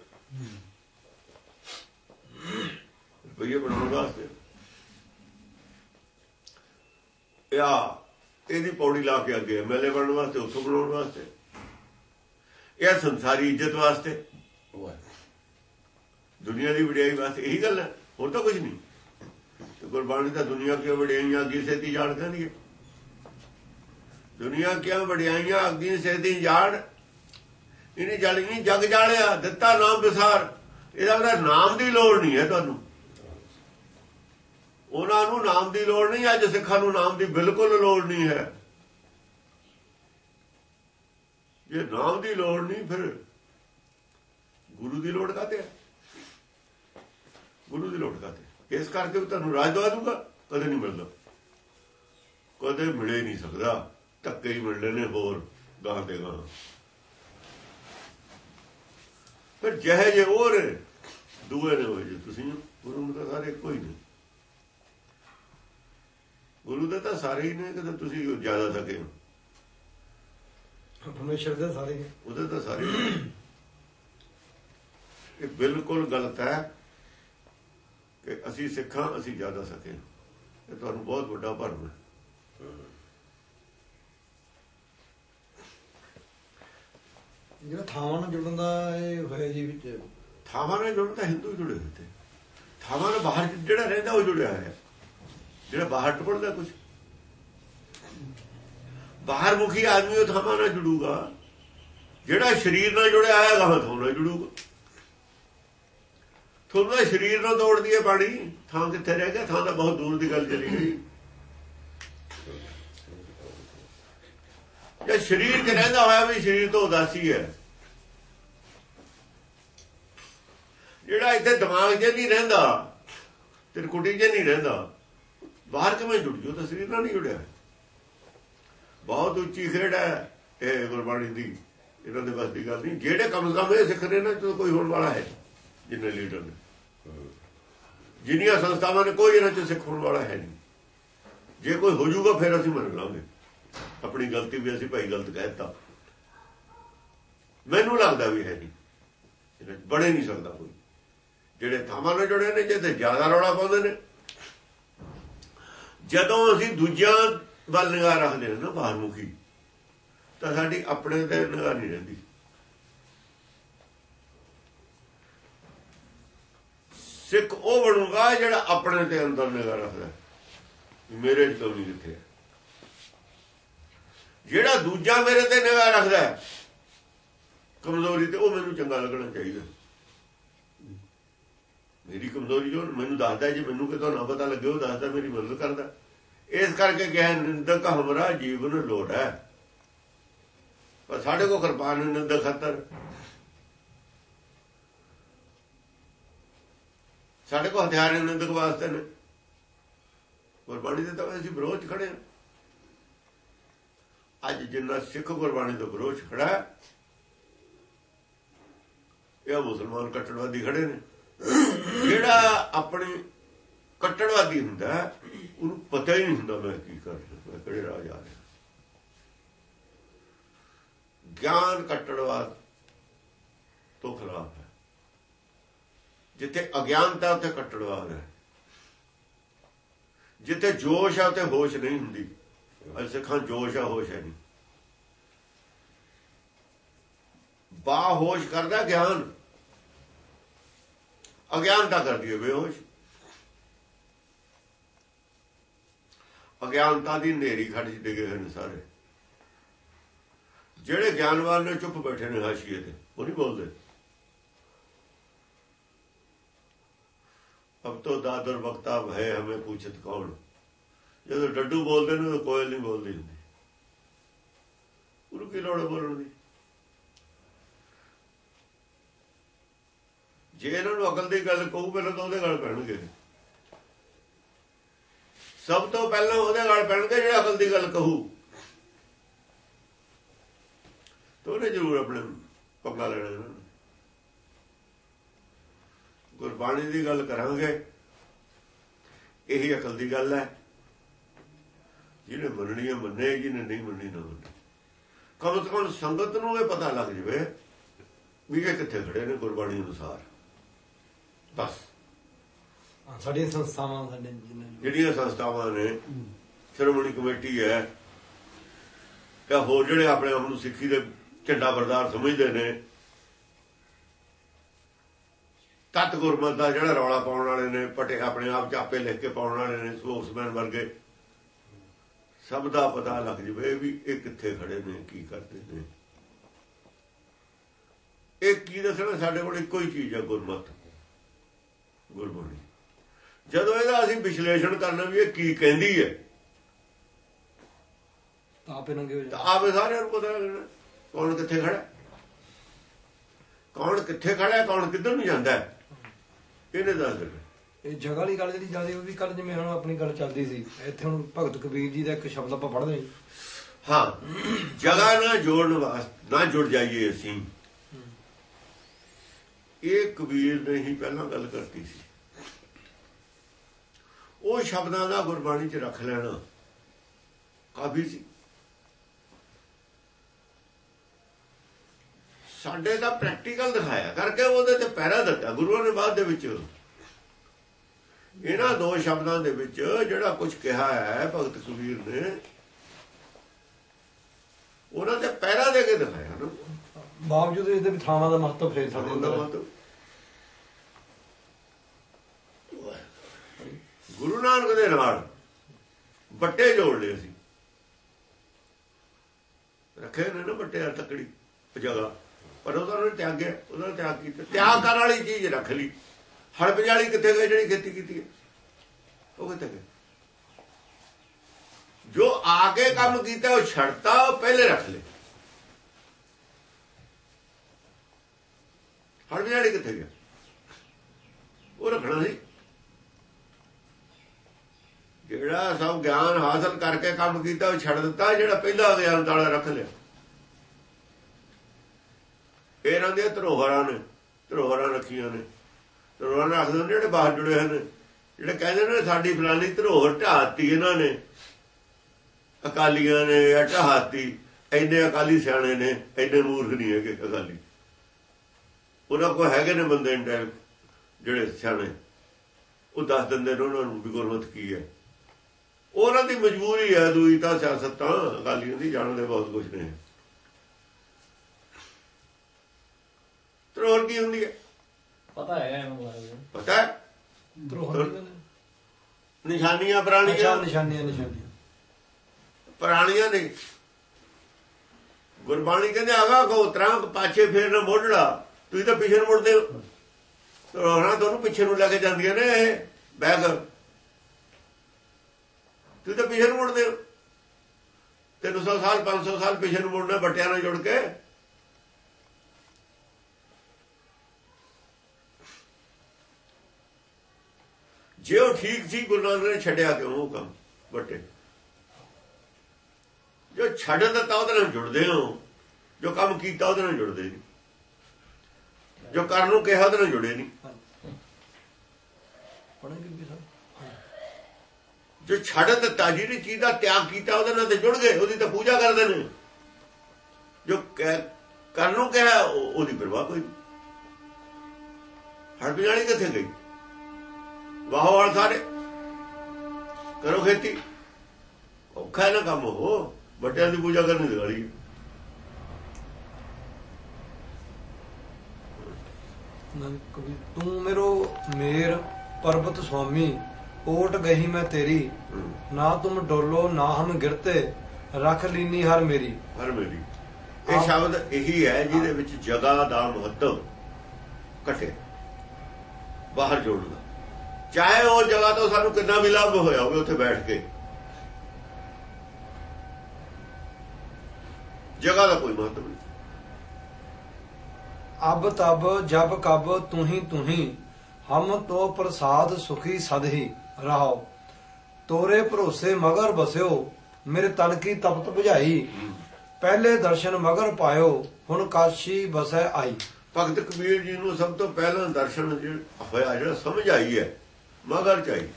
ਰੁਪਏ ਬਣਾਉਣ ਵਾਸਤੇ। ਯਾ, ਇਹਦੀ ਪੌੜੀ ਲਾ ਕੇ ਅੱਗੇ ਐਮਐਲਏ ਬਣਨ ਵਾਸਤੇ, ਉੱਥੋਂ ਬਣਾਉਣ ਵਾਸਤੇ? ਇਹ ਸੰਸਾਰੀ ਇੱਜ਼ਤ ਵਾਸਤੇ? ਦੁਨੀਆ ਦੀ ਵਡਿਆਈ ਵਾਸਤੇ ਇਹੀ ਗੱਲ ਹੈ। ਹੋਰ ਤਾਂ ਕੁਝ ਨਹੀਂ। ਤੇ ਗੁਰਬਾਣੀ ਤਾਂ ਦੁਨੀਆ ਕੀ ਵਡਿਆਈਆਂ ਅੱਗੇ ਸੇਤੀ ਜਾਣ ਕਹਿੰਦੀ ਹੈ? ਦੁਨੀਆ ਕਿਆ ਵਡਿਆਈਆਂ ਅੱਗੇ ਸੇਤੀ ਜਾਣ ਇਹਨੇ ਜਲ ਨਹੀਂ ਜਗ ਜਾਲਿਆ, ਦਿੱਤਾ ਨਾਮ ਵਿਸਾਰ। ਇਹਦਾ ਉਹਦਾ ਨਾਮ ਦੀ ਲੋੜ ਨਹੀਂ ਹੈ ਤੁਹਾਨੂੰ। ਉਹਨਾਂ ਨੂੰ ਨਾਮ ਦੀ ਲੋੜ ਨਹੀਂ, ਅੱਜ ਸਿੱਖਾਂ ਨੂੰ ਨਾਮ ਦੀ ਬਿਲਕੁਲ ਲੋੜ ਨਹੀਂ ਹੈ। ਜੇ ਨਾਮ ਦੀ ਲੋੜ ਨਹੀਂ, ਫਿਰ ਗੁਰੂ ਦੀ ਲੋੜ ਕਾਤੇ ਹੈ? ਗੁਰੂ ਦੀ ਲੋੜ ਕਾਤੇ ਇਸ ਕਰਕੇ ਉਹ ਤੁਹਾਨੂੰ ਰਾਜ ਦਵਾ ਦੂੰਗਾ? ਕਦੇ ਨਹੀਂ ਮਿਲਦਾ। ਕਦੇ ਮਿਲੇ ਨਹੀਂ ਸਕਦਾ। ਧੱਕੇ ਹੀ ਮਿਲਦੇ ਨੇ ਹੋਰ ਗਾਂ ਤੇ ਗਾਂ ਪਰ ਜਿਹੇ ਜੇ ਹੋਰ ਦੂਏ ਨੇ ਹੋਏ ਜੇ ਤੁਸੀਂ ਗੁਰੂ ਤਾਂ ਸਾਰੇ ਇੱਕੋ ਹੀ ਨੇ। ਗੁਰੂ ਦੇ ਤਾਂ ਸਾਰੇ ਹੀ ਨੇ ਕਿ ਤੁਸੀਂ ਜ਼ਿਆਦਾ ਸਕੇ ਹੋ। ਪਰਮੇਸ਼ਰ ਦੇ ਸਾਰੇ। ਉਹਦੇ ਤਾਂ ਸਾਰੇ। ਇਹ ਬਿਲਕੁਲ ਗਲਤ ਹੈ ਕਿ ਅਸੀਂ ਸਿੱਖਾਂ ਅਸੀਂ ਜ਼ਿਆਦਾ ਸਕੇ। ਇਹ ਤੁਹਾਨੂੰ ਬਹੁਤ ਵੱਡਾ ਭਰਮ ਹੈ। ਜਿਹੜਾ ਥਾਵਾਂ ਨਾਲ ਜੁੜਨ ਦਾ ਇਹ ਹੋਇਆ ਜੀ ਵਿੱਚ। ਥਾਵਾਂ ਨਾਲ ਜੁੜਨ ਤਾਂ ਹਿੰਦੂ ਜੁੜੇ ਹੋਏ ਤੇ। ਥਾਵਾਂ ਨਾਲ ਬਾਹਰ ਜਿਹੜਾ ਰਹਿੰਦਾ ਉਹ ਜੁੜਿਆ ਹੈ ਜਿਹੜਾ ਬਾਹਰ ਟੁੱਟਦਾ ਕੁਝ ਬਾਹਰ ਮੁਖੀ ਆਦਮੀ ਉਹ ਥਾਵਾਂ ਨਾਲ ਜੁੜੂਗਾ। ਜਿਹੜਾ ਸਰੀਰ ਨਾਲ ਜੁੜਿਆ ਆਇਆ ਗਾ ਥਾਂ ਨਾਲ ਜੁੜੂਗਾ। ਤੁਹਾਨੂੰ ਸਰੀਰ ਨਾਲ ਦੌੜਦੀ ਹੈ ਪਾਣੀ ਥਾਂ ਕਿੱਥੇ ਰਹਿ ਗਿਆ? ਥਾਂ ਤਾਂ ਬਹੁਤ ਦੂਰ ਦੀ ਗੱਲ ਚਲੀ ਗਈ। ਜੇ ਸਰੀਰ 'ਚ ਰਹਿੰਦਾ ਹੋਇਆ ਵੀ ਸਰੀਰ ਤੋਂ ਉਦਾਸੀ ਹੈ। ਜਿਹੜਾ ਇੱਥੇ ਦਿਮਾਗ 'ਚ ਨਹੀਂ ਰਹਿੰਦਾ ਤੇ ਤਿਰਕੁਟੀ 'ਚ ਨਹੀਂ ਰਹਿੰਦਾ, ਬਾਹਰ ਕਿਵੇਂ ਜੁੜ ਜੂ? ਤਾਂ ਸਰੀਰ ਨਾਲ ਨਹੀਂ ਜੁੜਿਆ। ਬਹੁਤ ਉੱਚੀ ਖੇਡ ਹੈ ਇਹ ਗੁਰਬਾਣੀ ਦੀ। ਇਹਨਾਂ ਦੇ ਬਸ ਦੀ ਗੱਲ ਨਹੀਂ। ਜਿਹੜੇ ਕੰਮ ਕੰਮ ਇਹ ਸਿੱਖ ਰਹੇ ਨੇ ਤਾਂ ਕੋਈ ਹੋਣ ਵਾਲਾ ਹੈ ਜਿੰਨੇ ਲੀਡਰ ਨੇ। ਜਿੰਨੀਆਂ ਸੰਸਥਾਵਾਂ ਨੇ, ਕੋਈ ਇਹਨਾਂ ਚ ਸਿੱਖ ਹੋਣ ਵਾਲਾ ਹੈ ਨਹੀਂ। ਜੇ ਕੋਈ ਹੋ ਜਾਊਗਾ ਫਿਰ ਅਸੀਂ ਮੰਨ ਲਾਂਗੇ। ਆਪਣੀ ਗਲਤੀ ਵੀ ਅਸੀਂ ਭਾਈ ਗਲਤ ਕਹਿਤਾ ਮੈਨੂੰ ਲੱਗਦਾ ਵੀ ਹੈ ਨਹੀਂ। ਇਹਨਾਂ ਬਣੇ ਨਹੀਂ ਸਕਦਾ ਕੋਈ। ਜਿਹੜੇ ਥਾਵਾਂ ਨਾਲ ਜੁੜੇ ਨੇ ਜਿੱਥੇ ਜ਼ਿਆਦਾ ਰੌਲਾ ਪਾਉਂਦੇ ਨੇ। ਜਦੋਂ ਅਸੀਂ ਦੂਜਿਆਂ ਵੱਲ ਨਿਗਾਹ ਰੱਖਦੇ ਹਾਂ ਨਾ ਬਾਹਰ ਮੁਖੀ ਤਾਂ ਸਾਡੀ ਆਪਣੇ ਤੇ ਨਿਗਾਹ ਨਹੀਂ ਰਹਿੰਦੀ। ਸਿੱਖ ਉਹ ਬਣੂਗਾ ਜਿਹੜਾ ਆਪਣੇ ਤੇ ਅੰਦਰ ਨਿਗਾਹ ਰੱਖਦਾ ਮੇਰੇ ਚ ਕਮੀ ਕਿੱਥੇ ਜਿਹੜਾ ਦੂਜਾ ਮੇਰੇ ਤੇ ਨਿਗਾਹ ਰੱਖਦਾ ਕਮਜ਼ੋਰੀ ਤੇ ਉਹ ਮੈਨੂੰ ਚੰਗਾ ਲੱਗਣਾ ਚਾਹੀਦਾ। ਮੇਰੀ ਕਮਜ਼ੋਰੀ ਜੋ ਮੈਨੂੰ ਦੱਸਦਾ ਜੇ ਮੈਨੂੰ ਕਿਤੋਂ ਨਾ ਪਤਾ ਲੱਗੇ, ਉਹ ਦੱਸਦਾ ਮੇਰੀ ਮਦਦ ਕਰਦਾ। ਇਸ ਕਰਕੇ ਕਿਹਾ ਨਿੰਦਕ ਹਮਰਾ ਜੀਵਨ ਲੋੜ ਹੈ। ਪਰ ਸਾਡੇ ਕੋ ਕਿਰਪਾਨ ਨਿੰਦਕ ਖਤਰ। ਸਾਡੇ ਕੋ ਹਥਿਆਰ ਨਿੰਦਕ ਵਾਸਤੇ ਨੇ। ਗੁਰਬਾਣੀ ਦੇ ਤਾਂ ਅਸੀਂ ਵਿਰੋਧ 'ਚ ਖੜੇ ਹਾਂ। ਅੱਜ ਜਿੰਨਾ ਸਿੱਖ ਗੁਰਬਾਣੀ ਤੋਂ ਵਿਰੋਧ ਖੜਾ ਇਹ ਮੁਸਲਮਾਨ ਕੱਟੜਵਾਦੀ ਖੜੇ ਨੇ। ਜਿਹੜਾ ਆਪਣੀ ਕੱਟੜਵਾਦੀ ਹੁੰਦਾ ਉਹਨੂੰ ਪਤਾ ਹੀ ਨਹੀਂ ਹੁੰਦਾ ਮੈਂ ਕੀ ਕਰ ਰਿਹਾ, ਮੈਂ ਕਿਹੜੇ ਰਾਜ ਆ ਰਿਹਾ। ਗਿਆਨ ਕੱਟੜਵਾਦ ਤੋਂ ਖਿਲਾਫ ਹੈ। ਜਿੱਥੇ ਅਗਿਆਨਤਾ ਉੱਥੇ ਕੱਟੜਵਾਦ ਹੈ। ਜਿੱਥੇ ਜੋਸ਼ ਹੈ ਉੱਥੇ ਹੋਸ਼ ਨਹੀਂ ਹੁੰਦੀ। ਅਜ ਸਿੱਖਾਂ ਜੋਸ਼ ਆ, ਹੋਸ਼ ਹੈ ਨਹੀਂ ਬਾ ਹੋਸ਼ ਕਰਦਾ ਗਿਆਨ। ਅਗਿਆਨਤਾ ਕਰਦੀ ਹੈ ਬੇਹੋਸ਼ ਅਗਿਆਨਤਾ ਦੀ ਨੇਰੀ ਖੜ ਚ ਡਿੱਗੇ ਹੋਏ ਨੇ ਸਾਰੇ। ਜਿਹੜੇ ਗਿਆਨਵਾਨ ਨੇ ਚੁੱਪ ਬੈਠੇ ਨੇ ਹਾਸ਼ੀਏ ਤੇ, ਉਹ ਨਹੀਂ ਬੋਲਦੇ। ਅਬ ਤੋ ਦਾਦਰ ਵਕਤਾ ਹੈ, ਹਮੇ ਪੁੱਛਤ ਕੌਣ? ਜਦੋਂ ਡੱਡੂ ਬੋਲਦੇ ਨੇ ਤਾਂ ਕੋਇਲ ਨਹੀਂ ਬੋਲਦੀ ਹੁੰਦੀ। ਉਹਨੂੰ ਕੀ ਲੋੜ ਹੈ ਬੋਲਣ ਦੀ? ਜੇ ਇਹਨਾਂ ਨੂੰ ਅਕਲ ਦੀ ਗੱਲ ਕਹੂ, ਪਹਿਲਾਂ ਤਾਂ ਉਹਦੇ ਗੱਲ ਪੈਣਗੇ। ਸਭ ਤੋਂ ਪਹਿਲਾਂ ਉਹਦੇ ਗੱਲ ਪੈਣਗੇ ਜਿਹੜਾ ਅਕਲ ਦੀ ਗੱਲ ਕਹੂ। ਤਾਂ ਉਹਨੇ ਜ਼ਰੂਰ ਆਪਣੇ ਪੰਗਾ ਲੈਣਾ ਇਹਨਾਂ ਨੇ। ਗੁਰਬਾਣੀ ਦੀ ਗੱਲ ਕਰਾਂਗੇ। ਇਹੀ ਅਕਲ ਦੀ ਗੱਲ ਹੈ। ਜਿਹਨੇ ਮੰਨਣੀ ਹੈ ਮੰਨੇ ਜਿਹਨੇ ਨਹੀਂ ਮੰਨਣੀ ਨਾ ਮੰਨੇ। ਕਮ ਸੇ ਕਮ ਸੰਗਤ ਨੂੰ ਇਹ ਪਤਾ ਲੱਗ ਜਵੇ ਵੀ ਇਹ ਕਿੱਥੇ ਖੜੇ ਨੇ ਗੁਰਬਾਣੀ ਅਨੁਸਾਰ। ਬਸ। ਹਾਂ, ਸਾਡੀਆਂ ਸੰਸਥਾਵਾਂ ਸਾਡੇ ਜਿਹੜੀਆਂ ਸੰਸਥਾਵਾਂ ਨੇ ਸ਼੍ਰੋਮਣੀ ਕਮੇਟੀ ਹੈ ਜਾਂ ਹੋਰ ਜਿਹੜੇ ਆਪਣੇ ਆਪ ਨੂੰ ਸਿੱਖੀ ਦੇ ਝੰਡਾ ਬਰਦਾਰ ਸਮਝਦੇ ਨੇ ਤਤ ਗੁਰਮਤ ਦਾ ਜਿਹੜਾ ਰੌਲਾ ਪਾਉਣ ਵਾਲੇ ਨੇ ਪਟੇ ਆਪਣੇ ਆਪ ਚਾਪੇ ਲਿਖ ਕੇ ਪਾਉਣ ਵਾਲੇ ਨੇ ਸਪੋਕਸਮੈਨ ਵਰਗੇ ਸਭ ਦਾ ਪਤਾ ਲੱਗ ਜਵੇ ਵੀ ਇਹ ਕਿੱਥੇ ਖੜੇ ਨੇ ਕੀ ਕਰਦੇ ਨੇ ਇਹ ਕੀ ਦੱਸਣਾ ਸਾਡੇ ਕੋਲ ਇੱਕੋ ਹੀ ਚੀਜ਼ ਹੈ ਗੁਰਮਤ ਗੁਰਬਾਣੀ ਜਦੋਂ ਇਹਦਾ ਅਸੀਂ ਵਿਸ਼ਲੇਸ਼ਣ ਕਰਨਾ ਵੀ ਇਹ ਕੀ ਕਹਿੰਦੀ ਹੈ ਤਾਂ ਆਪੇ ਨੰਗੇ ਹੋ ਜਾਂਦੇ ਆਪੇ ਸਾਰਿਆਂ ਨੂੰ ਪਤਾ ਲੱਗਣਾ ਕੌਣ ਕਿੱਥੇ ਖੜਾ। ਕੌਣ ਕਿੱਥੇ ਖੜਾ ਕੌਣ ਕਿੱਧਰ ਨੂੰ ਜਾਂਦਾ। ਇਹਨੇ ਦੱਸ ਦੇਣਾ ਇਹ ਜਗ੍ਹਾ ਵਾਲੀ ਗੱਲ ਜਿਹੜੀ ਜ਼ਿਆਦਾ ਉਹ ਵੀ ਕੱਲ ਜਿਵੇਂ ਹੁਣ ਆਪਣੀ ਗੱਲ ਚੱਲਦੀ ਸੀ, ਇੱਥੇ ਹੁਣ ਭਗਤ ਕਬੀਰ ਜੀ ਦਾ ਇੱਕ ਸ਼ਬਦ ਆਪਾਂ ਪੜ੍ਹਦੇ ਹਾਂ ਹਾਂ, ਜਗ੍ਹਾ ਨਾਲ ਜੋੜਨ ਵਾਸਤੇ ਨਾ ਜੁੜ ਜਾਈਏ ਅਸੀਂ। ਇਹ ਕਬੀਰ ਨੇ ਹੀ ਪਹਿਲਾਂ ਗੱਲ ਕਰਤੀ ਸੀ। ਉਹ ਸ਼ਬਦਾਂ ਦਾ ਗੁਰਬਾਣੀ 'ਚ ਰੱਖ ਲੈਣਾ ਕਾਫੀ ਸੀ। ਸਾਡੇ ਦਾ ਪ੍ਰੈਕਟੀਕਲ ਦਿਖਾਇਆ, ਕਰਕੇ ਉਹਦੇ ਤੇ ਪਹਿਰਾ ਦਿੱਤਾ, ਗੁਰੂਆਂ ਨੇ ਬਾਅਦ ਦੇ ਵਿੱਚ। ਇਹਨਾਂ ਦੋ ਸ਼ਬਦਾਂ ਦੇ ਵਿੱਚ ਜਿਹੜਾ ਕੁਝ ਕਿਹਾ ਹੈ ਭਗਤ ਕਬੀਰ ਨੇ ਉਹਨਾਂ ਤੇ ਪਹਿਰਾ ਦੇ ਕੇ ਦਿਖਾਇਆ ਨਾ। ਬਾਵਜੂਦ ਇਹਦੇ ਵੀ ਥਾਵਾਂ ਦਾ ਮਹੱਤਵ ਫੇਰ ਸਾਡੇ ਅੰਦਰ ਗੁਰੂ ਨਾਨਕ ਦੇ ਨਾਲ ਬੱਟੇ ਜੋੜ ਲਏ ਸੀ ਰੱਖੇ ਨੇ ਨਾ ਬੱਟੇ ਆ ਤਕੜੀ ਜਗ੍ਹਾ। ਪਰ ਉਹਦਾ ਉਹਨੇ ਤਿਆਗਿਆ ਉਹਦਾ ਤਿਆਗ ਕੀਤਾ। ਤਿਆਗ ਕਰਨ ਵਾਲੀ ਚੀਜ਼ ਰੱਖ ਲਈ। ਹੜਪ ਵਾਲੀ ਕਿੱਥੇ ਗਏ, ਜਿਹੜੀ ਖੇਤੀ ਕੀਤੀ ਹੈ? ਉਹ ਕਿੱਥੇ ਗਏ? ਜੋ ਆਗੇ ਕੰਮ ਕੀਤਾ, ਉਹ ਛੱਡਤਾ, ਉਹ ਪਹਿਲੇ ਰੱਖ ਲਏ। ਹੜਪ ਵਾਲੀ ਕਿੱਥੇ ਗਿਆ? ਉਹ ਰੱਖਣਾ ਸੀ। ਜਿਹੜਾ ਸਭ ਗਿਆਨ ਹਾਸਲ ਕਰਕੇ ਕੰਮ ਕੀਤਾ, ਉਹ ਛੱਡ ਦਿੱਤਾ, ਜਿਹੜਾ ਪਹਿਲਾ ਗਿਆਨ ਤਾਲਾ ਰੱਖ ਲਿਆ। ਇਹਨਾਂ ਦੇ ਧਰੋਹਰਾਂ ਨੇ, ਧਰੋਹਰਾਂ ਰੱਖੀਆਂ ਨੇ। ਧਰੋਹਰਾਂ ਰੱਖਦੇ ਨੇ ਜਿਹੜੇ ਬਾਹਰ ਜੁੜੇ ਹੋਏ ਨੇ। ਜਿਹੜੇ ਕਹਿੰਦੇ ਨੇ ਸਾਡੀ ਫਲਾਨੀ ਧਰੋਹਰ ਢਾਤੀ ਇਹਨਾਂ ਨੇ, ਅਕਾਲੀਆਂ ਨੇ ਜਾਂ ਢਾਤੀ ਐਨੇ ਅਕਾਲੀ ਸਿਆਣੇ ਨੇ ਐਨੇ ਮੂਰਖ ਨਹੀਂ ਹੈਗੇ ਅਕਾਲੀ। ਉਹਨਾਂ ਕੋ ਹੈਗੇ ਨੇ ਬੰਦੇ ਇੰਟੈਲ, ਜਿਹੜੇ ਸਿਆਣੇ। ਉਹ ਦੱਸ ਦਿੰਦੇ ਨੇ ਉਹਨਾਂ ਨੂੰ ਵੀ ਗੁਰਮਤ ਕੀ ਹੈ। ਉਹਨਾਂ ਦੀ ਮਜਬੂਰੀ ਹੈ, ਦੂਈ ਤਾਂ ਸਿਆਸਤ ਤਾਂ ਅਕਾਲੀਆਂ ਦੀ ਜਾਣਦੇ ਬਹੁਤ ਕੁਝ ਨੇ। ਤਰੋਰ ਕੀ ਹੁੰਦੀ ਹੈ? ਪਤਾ ਹੈਗਾ ਇਹਨਾਂ ਬਾਰੇ ਪਤਾ ਹੈ। ਨਿਸ਼ਾਨੀਆਂ ਪੁਰਾਣੀਆਂ? ਨਿਸ਼ਾਨੀਆਂ ਨਿਸ਼ਾਨੀਆਂ। ਪੁਰਾਣੀਆਂ ਨੇ। ਗੁਰਬਾਣੀ ਕਹਿੰਦੇ ਆਗਾ ਕੋ ਤਰੰਗ ਪਾਛੇ ਫੇਰ ਨਾ ਮੋੜੜਾ ਤੁਸੀਂ ਤਾਂ ਪਿੱਛੇ ਨੂੰ ਮੁੜਦੇ ਹੋ। ਤਰੋਹਰਾਂ ਤੁਹਾਨੂੰ ਪਿੱਛੇ ਨੂੰ ਲੈ ਕੇ ਜਾਂਦੀਆਂ ਨੇ ਇਹ ਬੈਗ। ਤੁਸੀਂ ਤਾਂ ਪਿੱਛੇ ਨੂੰ ਮੁੜਦੇ ਹੋ। 300 ਸਾਲ 500 ਸਾਲ ਪਿੱਛੇ ਨੂੰ ਮੁੜਨਾ ਬੱਟਿਆਂ ਨਾਲ ਜੁੜ ਕੇ। ਜੇ ਉਹ ਠੀਕ ਸੀ ਗੁਰੂ ਨਾਨਕ ਨੇ ਛੱਡਿਆ ਕਿਉਂ ਉਹ ਕੰਮ ਬੱਟੇ ਜੋ ਛੱਡ ਦਿੱਤਾ ਉਹਦੇ ਨਾਲ ਜੁੜਦੇ ਹੋ ਜੋ ਕੰਮ ਕੀਤਾ ਉਹਦੇ ਨਾਲ ਜੁੜਦੇ ਨਹੀਂ। ਜੋ ਕਰਨ ਨੂੰ ਕਿਹਾ ਉਹਦੇ ਨਾਲ ਜੁੜੇ ਨਹੀਂ। ਜੋ ਛੱਡ ਦਿੱਤਾ ਜਿਹੜੀ ਚੀਜ਼ ਦਾ ਤਿਆਗ ਕੀਤਾ ਉਹਦੇ ਨਾਲ ਤੇ ਜੁੜ ਗਏ ਉਹਦੀ ਤਾਂ ਪੂਜਾ ਕਰਦੇ ਨੇ। ਜੋ ਕਰਨ ਨੂੰ ਕਿਹਾ ਉਹ- ਉਹਦੀ ਪਰਵਾਹ ਕੋਈ ਨਹੀਂ। ਹੜ ਬਿਜਾਣੀ ਕਿੱਥੇ ਗਈ? ਵਾਹ ਵਾਲ ਸਾਰੇ। ਕਰੋ ਖੇਤੀ। ਔਖਾ ਹੈ ਨਾ ਕੰਮ ਉਹ। ਵੱਡਿਆਂ ਦੀ ਪੂਜਾ ਕਰਨੀ ਕਬੀਰ ਤੂੰ ਮੇਰੋ ਮੇਰ ਪਰਬਤ ਸੁਆਮੀ ਓਟ ਗਈ ਮੈਂ ਤੇਰੀ। ਨਾ ਤੁਮ ਡੋਲੋ ਨਾ ਹਮ ਗਿਰਤੇ। ਰੱਖ ਲੀਨੀ ਹਰ ਮੇਰੀ। ਹਰ ਮੇਰੀ। ਇਹ ਸ਼ਬਦ ਇਹੀ ਹੈ ਜਿਹਦੇ ਵਿੱਚ ਜਗ੍ਹਾ ਦਾ ਮਹੱਤਵ ਘਟੇ। ਬਾਹਰ ਜੋੜਨ। ਚਾਹੇ ਉਹ ਜਗ੍ਹਾ ਤੋਂ ਸਾਨੂੰ ਕਿੰਨਾ ਵੀ ਲਾਭ ਹੋਇਆ ਹੋਵੇ ਉੱਥੇ ਬੈਠ ਕੇ। ਜਗ੍ਹਾ ਦਾ ਕੋਈ ਮਹੱਤਵ ਨਹੀਂ। ਅਬ ਤਬ ਜਬ ਕਬ ਤੁਹੀ ਤੁਹੀ ਹਮ ਤੋ ਪ੍ਰਸਾਦ ਸੁਖੀ ਸਦਹੀ ਰਹਾਓ। ਤੋਰੇ ਭਰੋਸੇ ਮਗਰ ਬਸਿਓ ਮੇਰੇ ਤਨ ਕੀ ਤਪਤ 부ਝਾਈ ਪਹਿਲੇ ਦਰਸ਼ਨ ਮਗਰ ਪਾਇਓ ਹੁਣ ਕਾਸ਼ੀ ਬਸੈ ਆਈ। ਭਗਤ ਕਬੀਰ ਜੀ ਨੂੰ ਸਭ ਤੋਂ ਪਹਿਲਾਂ ਦਰਸ਼ਨ ਹੋਇਆ ਜਿਹੜਾ ਸਮਝ ਆਈ ਹੈ ਮਗਰ ਚਾਈ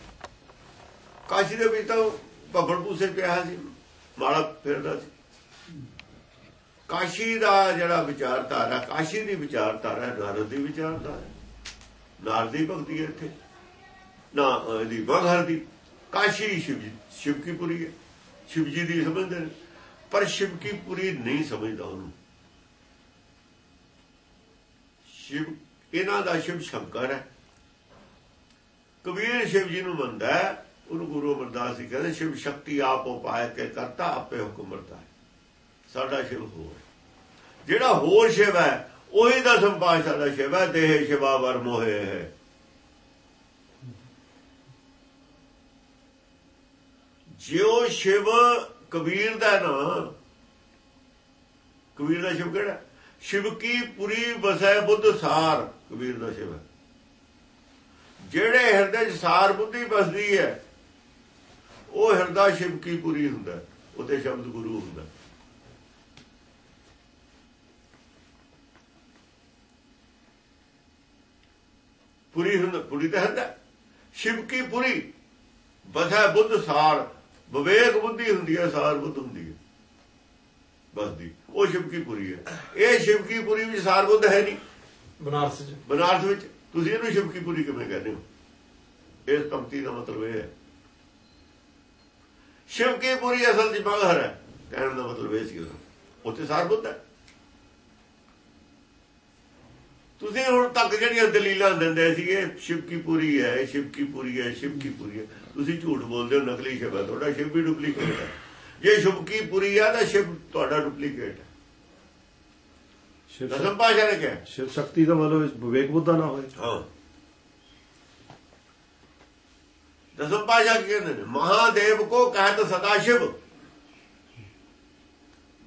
ਕਾਸ਼ੀ ਦੇ ਵਿੱਚ ਤਾਂ ਭੱਬੜ ਪੂਸੇ ਪਿਆ ਸੀ ਮਾਲਾ ਫਿਰਦਾ ਸੀ। ਕਾਸ਼ੀ ਦਾ ਜਿਹੜਾ ਵਿਚਾਰਧਾਰਾ, ਕਾਸ਼ੀ ਦੀ ਵਿਚਾਰਧਾਰਾ, ਨਾਰਦ ਦੀ ਵਿਚਾਰਧਾਰਾ। ਨਾਰਦ ਦੀ ਭਗਤੀ ਹੈ ਇੱਥੇ। ਨਾ, ਇਹਦੀ ਬਗਹਰ ਦੀ। ਕਾਸ਼ੀ ਸ਼ਿਵ ਜੀ ਸ਼ਿਵ ਕੀ ਪੁਰੀ ਹੈ। ਸ਼ਿਵ ਜੀ ਦੀ ਸਮਝਦੇ ਨੇ। ਪਰ ਸ਼ਿਵ ਕੀ ਪੁਰੀ ਨਹੀਂ ਸਮਝਦਾ ਉਹਨੂੰ। ਸ਼ਿਵ, ਇਹਨਾਂ ਦਾ ਸ਼ਿਵ ਸ਼ੰਕਰ ਹੈ। ਕਬੀਰ ਸ਼ਿਵ ਜੀ ਨੂੰ ਮੰਨਦਾ ਹੈ, ਉਹਨੂੰ ਗੁਰੂ ਅਮਰਦਾਸ ਜੀ ਕਹਿੰਦੇ, ਸ਼ਿਵ ਸ਼ਕਤੀ ਆਪ ਉਪਾਇ ਕੇ ਕਰਤਾ, ਆਪੇ ਹੁਕਮ ਕਰਤਾ ਹੈ। ਸਾਡਾ ਸ਼ਿਵ ਹੋਰ ਜਿਹੜਾ ਹੋਰ ਸ਼ਿਵ ਹੈ, ਉਹੀ ਦਾ ਪਾਸ਼ਾ ਸਾਡਾ ਸ਼ਿਵ ਹੈ, ਦੇਹ ਸ਼ਿਵਾ ਵਰ ਮੋਹਿ ਹੈ। ਜਿਉ ਸ਼ਿਵ ਕਬੀਰ ਦਾ ਨਾ, ਕਬੀਰ ਦਾ ਸ਼ਿਵ ਕਿਹੜਾ? ਸ਼ਿਵ ਕੀ ਪੁਰੀ ਵਸੈ ਬੁੱਧ ਸਾਰ, ਕਬੀਰ ਦਾ ਸ਼ਿਵ ਹੈ। ਜਿਹੜੇ ਹਿਰਦੇ 'ਚ ਸਾਰ ਬੁੱਧੀ ਵਸਦੀ ਹੈ ਉਹ ਹਿਰਦਾ ਸ਼ਿਵ ਕੀ ਪੁਰੀ ਹੁੰਦਾ ਉਤੇ ਸ਼ਬਦ ਗੁਰੂ ਹੁੰਦਾ ਪੁਰੀ ਹੁੰਦਾ ਪੁਰੀ ਤਾਂ ਹੁੰਦਾ ਸ਼ਿਵ ਕੀ ਪੁਰੀ ਵਸੈ ਬੁੱਧ ਸਾਰ ਵਿਵੇਕ ਬੁੱਧੀ ਹੁੰਦੀ ਹੈ ਸਾਰ ਬੁੱਧ ਹੁੰਦੀ ਹੈ ਬਸਦੀ ਉਹ ਸ਼ਿਵ ਕੀ ਪੁਰੀ ਹੈ। ਇਹ ਸ਼ਿਵ ਕੀ ਪੁਰੀ ਵਿੱਚ ਸਾਰ ਬੁੱਧ ਹੈ ਨਹੀਂ। ਬਨਾਰਸ ਚ। ਬਨਾਰਸ ਵਿੱਚ ਤੁਸੀਂ ਇਹਨੂੰ ਸ਼ਿਵਕੀ ਪੂਰੀ ਕਿਵੇਂ ਕਹਿੰਦੇ ਹੋ? ਇਸ ਪੰਕਤੀ ਦਾ ਮਤਲਬ ਇਹ ਹੈ। ਸ਼ਿਵ ਕੀ ਪੁਰੀ ਅਸਲ ਦੀ ਬਗਹਰ ਹੈ। ਕਹਿਣ ਦਾ ਮਤਲਬ ਇਹ ਸੀ ਉੱਥੇ ਸਾਰ ਬੁੱਧ ਹੈ। ਤੁਸੀਂ ਹੁਣ ਤੱਕ ਜਿਹੜੀਆਂ ਦਲੀਲਾਂ ਦਿੰਦੇ ਸੀਗੇ ਸ਼ਿਵ ਕੀ ਪੁਰੀ ਹੈ ਸ਼ਿਵ ਕੀ ਪੁਰੀ ਹੈ ਸ਼ਿਵ ਕੀ ਪੂਰੀ ਹੈ। ਤੁਸੀਂ ਝੂਠ ਬੋਲਦੇ ਹੋ, ਨਕਲੀ ਸ਼ਿਵ ਹੈ। ਤੁਹਾਡਾ ਸ਼ਿਵ ਵੀ ਡੁਪਲੀਕੇਟ ਹੈ। ਜੇ ਸ਼ਿਵ ਕੀ ਪੁਰੀ ਹੈ ਤਾਂ ਸ਼ਿਵ ਤੁਹਾਡਾ ਡੁਪਲੀਕੇਟ ਹੈ। ਦਸਮ ਪਾਸ਼ਾ ਨੇ ਕਿਹਾ ਸ਼ਿਵ ਸ਼ਕਤੀ ਦਾ ਮਤਲਬ ਵਿਵੇਕ ਬੁੱਧਾ ਨਾ ਹੋਏ। ਹਾਂ। ਦਸਮ ਪਾਸ਼ਾ ਕੀ ਕਹਿੰਦੇ ਨੇ ਮਹਾਦੇਵ ਕੋ ਕਹਿਤ ਸਦਾ ਸ਼ਿਵ।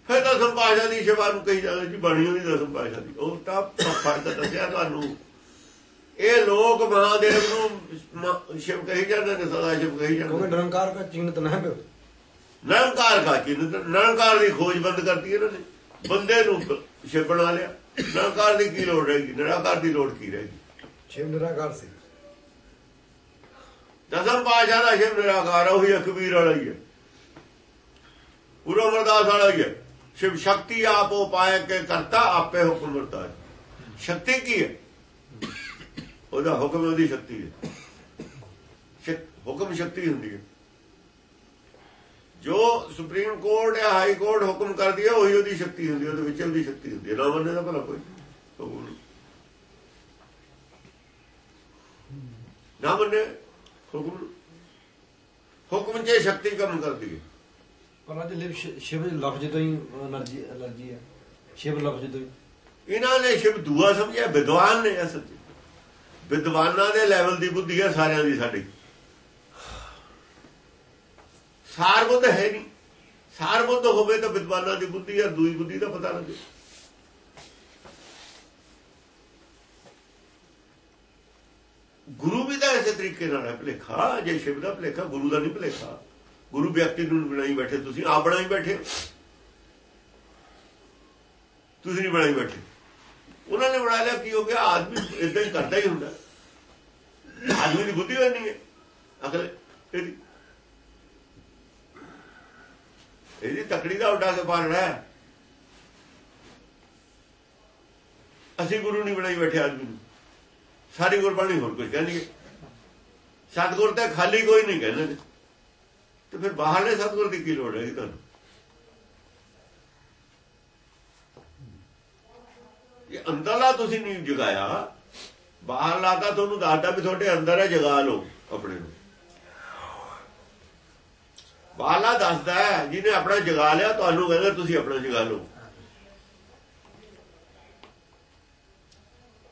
ਫਿਰ ਦਸਮ ਪਾਸ਼ਾ ਦੀ ਸ਼ਿਵਾ ਨੂੰ ਕਹੀ ਜਾਂਦੇ ਜੀ ਬਣੀ ਹੋਈ ਦਸਮ ਪਾਸ਼ਾ ਦੀ ਉਹ ਤਾਂ ਫ਼ਰਕ ਦੱਸਿਆ ਤੁਹਾਨੂੰ। ਇਹ ਲੋਕ ਮਹਾਦੇਵ ਨੂੰ ਸ਼ਿਵ ਕਹੀ ਜਾਂਦੇ ਨੇ ਸਦਾ ਸ਼ਿਵ ਕਹੀ ਜਾਂਦੇ ਨੇ। ਨਿਰੰਕਾਰ ਦਾ ਚਿੰਤ ਨਾ ਹੈ ਨਿਰੰਕਾਰ ਕਾ ਚਿੰਨ ਨਿਰੰਕਾਰ ਦੀ ਖੋਜ ਬੰਦ ਕਰਤੀ ਇਹਨਾਂ ਨੇ। ਬੰਦੇ ਨੂੰ ਸ਼ਿਵ ਬਣਾ ਲਿਆ। ਨਿਰੰਕਾਰ ਦੀ ਕੀ ਲੋੜ ਰਹੇਗੀ ਨਿਰਾਕਾਰ ਦੀ ਲੋੜ ਕੀ ਰਹੇਗੀ ਸ਼ਿਵ ਨਿਰਾਕਾਰ ਸੀ। ਦਸਮ ਪਾਸ਼ਾ ਦਾ ਸ਼ਿਵ ਨਿਰਾਕਾਰ ਉਹ ਹੀ ਹੈ, ਕਬੀਰ ਵਾਲਾ ਹੀ ਹੈ। ਗੁਰੂ ਅਮਰਦਾਸ ਵਾਲਾ ਹੀ ਹੈ। ਸ਼ਿਵ ਸ਼ਕਤੀ ਆਪੋ ਪਾਏ ਕੇ ਕਰਤਾ ਆਪੇ ਹੁਕਮ ਕਰਤਾ ਹੈ। ਸ਼ਕਤੀ ਕੀ ਹੈ? ਉਹਦਾ ਹੁਕਮ ਉਹਦੀ ਸ਼ਕਤੀ ਹੈ। ਹੁਕਮ ਸ਼ਕਤੀ ਹੁੰਦੀ ਹੈ। ਜੋ ਸੁਪਰੀਮ ਕੋਰਟ ਜਾਂ ਹਾਈ ਕੋਰਟ ਹੁਕਮ ਕਰਦੀ ਹੈ ਉਹੀ ਉਹਦੀ ਸ਼ਕਤੀ ਹੁੰਦੀ ਹੈ ਉਹਦੇ ਵਿੱਚ ਉਹਦੀ ਸ਼ਕਤੀ ਹੁੰਦੀ ਹੈ। ਨਾ ਮੰਨੇ ਦਾ ਭਲਾ ਕੋਈ। ਨਾ ਮੰਨੇ ਹੁਕਮ ਹੁਕਮ 'ਚ ਸ਼ਕਤੀ ਕੰਮ ਕਰਦੀ ਹੈ। ਪਰ ਅੱਜ ਲਿਵ ਸ਼ਿਵ ਲਫ਼ਜ਼ ਤੋਂ ਹੀ એનર્ਜੀ એનર્ਜੀ ਹੈ। ਸ਼ਿਵ ਲਫ਼ਜ਼ ਤੋਂ ਹੀ। ਇਹਨਾਂ ਨੇ ਸ਼ਿਵ ਦੂਆ ਸਮਝਿਆ ਵਿਦਵਾਨ ਨੇ ਅਸਲ ਵਿਦਵਾਨਾਂ ਦੇ ਲੈਵਲ ਦੀ ਬੁੱਧੀ ਹੈ ਸਾਰਿਆਂ ਦੀ ਸਾਡੀ। ਸਾਰਬੁੱਧ ਹੈ ਨਹੀਂ। ਸਾਰਬੁੱਧ ਹੋਵੇ ਤਾਂ ਵਿਦਵਾਨਾਂ ਦੀ ਬੁੱਧੀ ਹੈ ਦੂਈ ਬੁੱਧੀ ਦਾ ਪਤਾ ਲੱਗੇ। ਗੁਰੂ ਵੀ ਤਾਂ ਇਸੇ ਤਰੀਕੇ ਨਾਲ ਹੈ, ਭਲੇਖਾ। ਜੇ ਸ਼ਿਵ ਦਾ ਭਲੇਖਾ, ਗੁਰੂ ਦਾ ਨਹੀਂ ਭਲੇਖਾ। ਗੁਰੂ ਵਿਅਕਤੀ ਨੂੰ ਬਣਾਈ ਬੈਠੇ, ਤੁਸੀਂ ਆਪ ਬਣਾਈ ਬੈਠੇ ਹੋ। ਤੁਸੀਂ ਨਹੀਂ ਬਣਾਈ ਬੈਠੇ। ਉਹਨਾਂ ਨੇ ਬਣਾ ਲਿਆ, ਕੀ ਹੋ ਗਿਆ? ਆਦਮੀ ਇਦਾਂ ਹੀ ਕਰਦਾ ਹੀ ਹੁੰਦਾ। ਆਦਮੀ ਦੀ ਬੁੱਧੀ ਹੋਣੀ ਹੈ। ਅਕਲ ਇਹਦੀ ਇਹਦੀ ਤਕੜੀ ਦਾ ਉੱਡਾ ਕੇ ਪਾਲਣਾ ਅਸੀਂ ਗੁਰੂ ਨਹੀਂ ਬਣਾਈ ਬੈਠੇ ਆਦਮੀ ਨੂੰ। ਸਾਰੀ ਗੁਰਬਾਣੀ ਹੋਰ ਕੁਝ ਕਹਿੰਦੀ ਹੈ ਸਤਗੁਰ ਤੇ ਖਾਲੀ ਕੋਈ ਨਹੀਂ ਕਹਿੰਦੇ ਤੇ ਫਿਰ ਬਾਹਰਲੇ ਸਤਿਗੁਰ ਦੀ ਕੀ ਲੋੜ ਹੈ ਤੁਹਾਨੂੰ? ਇਹ ਅੰਦਰਲਾ ਤੁਸੀਂ ਨਹੀਂ ਜਗਾਇਆ। ਬਾਹਰਲਾ ਤਾਂ ਤੁਹਾਨੂੰ ਦੱਸਦਾ ਵੀ ਤੁਹਾਡੇ ਅੰਦਰ ਹੈ, ਜਗਾ ਲਓ ਆਪਣੇ ਨੂੰ। ਬਾਹਰਲਾ ਦੱਸਦਾ ਜਿਹਨੇ ਆਪਣਾ ਜਗਾ ਲਿਆ ਤੁਹਾਨੂੰ ਕਹਿੰਦਾ ਤੁਸੀਂ ਆਪਣਾ ਜਗਾ ਲਓ।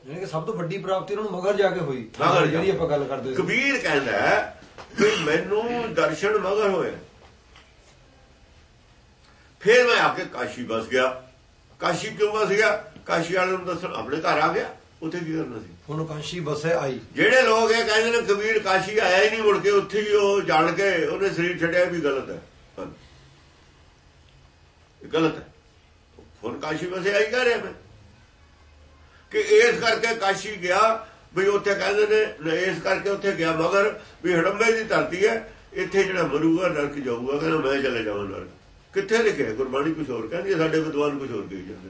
ਯਾਨੀ ਕਿ ਸਭ ਤੋਂ ਵੱਡੀ ਪ੍ਰਾਪਤੀ ਉਹਨਾਂ ਨੂੰ ਮਗਰ ਜਾ ਕੇ ਹੋਈ। ਜਿਹੜੀ ਆਪਾਂ ਗੱਲ ਕਰਦੇ ਸੀ। ਕਬੀਰ ਕਹਿੰਦਾ ਵੀ ਮੈਨੂੰ ਦਰਸ਼ਨ ਮਗਰ ਹੋਇਆ ਫਿਰ ਮੈਂ ਆ ਕੇ ਕਾਸ਼ੀ ਬਸ ਗਿਆ। ਕਾਸ਼ੀ ਕਿਉਂ ਬਸ ਗਿਆ? ਕਾਸ਼ੀ ਵਾਲਿਆਂ ਨੂੰ ਦੱਸਣ ਆਪਣੇ ਘਰ ਆ ਗਿਆ ਉੱਥੇ ਕੀ ਕਰਨਾ ਸੀ? ਹੁਣ ਕਾਸ਼ੀ ਬਸੇ ਆਈ। ਜਿਹੜੇ ਲੋਕ ਇਹ ਕਹਿੰਦੇ ਨੇ ਕਬੀਰ ਕਾਸ਼ੀ ਆਇਆ ਹੀ ਨਹੀਂ ਮੁੜ ਕੇ ਉੱਥੇ ਹੀ ਉਹ ਜਾਣ ਕੇ ਉਹਨੇ ਸਰੀਰ ਛੱਡਿਆ ਵੀ ਗਲਤ ਹੈ। ਗਲਤ ਹੈ। ਹੁਣ ਕਾਸ਼ੀ ਵਸੇ ਆਈ ਕਹਿ ਰਿਹਾ ਮੈਂ। ਕਿ ਇਸ ਕਰਕੇ ਕਾਸ਼ੀ ਗਿਆ ਵੀ ਉੱਥੇ ਕਹਿੰਦੇ ਨੇ ਇਸ ਕਰਕੇ ਉੱਥੇ ਗਿਆ ਮਗਰ ਵੀ ਹੜੰਬੇ ਦੀ ਧਰਤੀ ਹੈ ਇੱਥੇ ਜਿਹੜਾ ਮਰੂਗਾ ਨਰਕ ਜਾਊਗਾ ਕਹਿੰਦਾ ਮੈਂ ਚਲੇ ਜਾਵਾਂ ਨਰਕ। ਕਿੱਥੇ ਲਿਖਿਆ ਗੁਰਬਾਣੀ ਕੁਝ ਹੋਰ ਕਹਿੰਦੀ ਹੈ, ਸਾਡੇ ਵਿਦਵਾਨ ਕੁਝ ਹੋਰ ਕਹੀ ਜਾਂਦੇ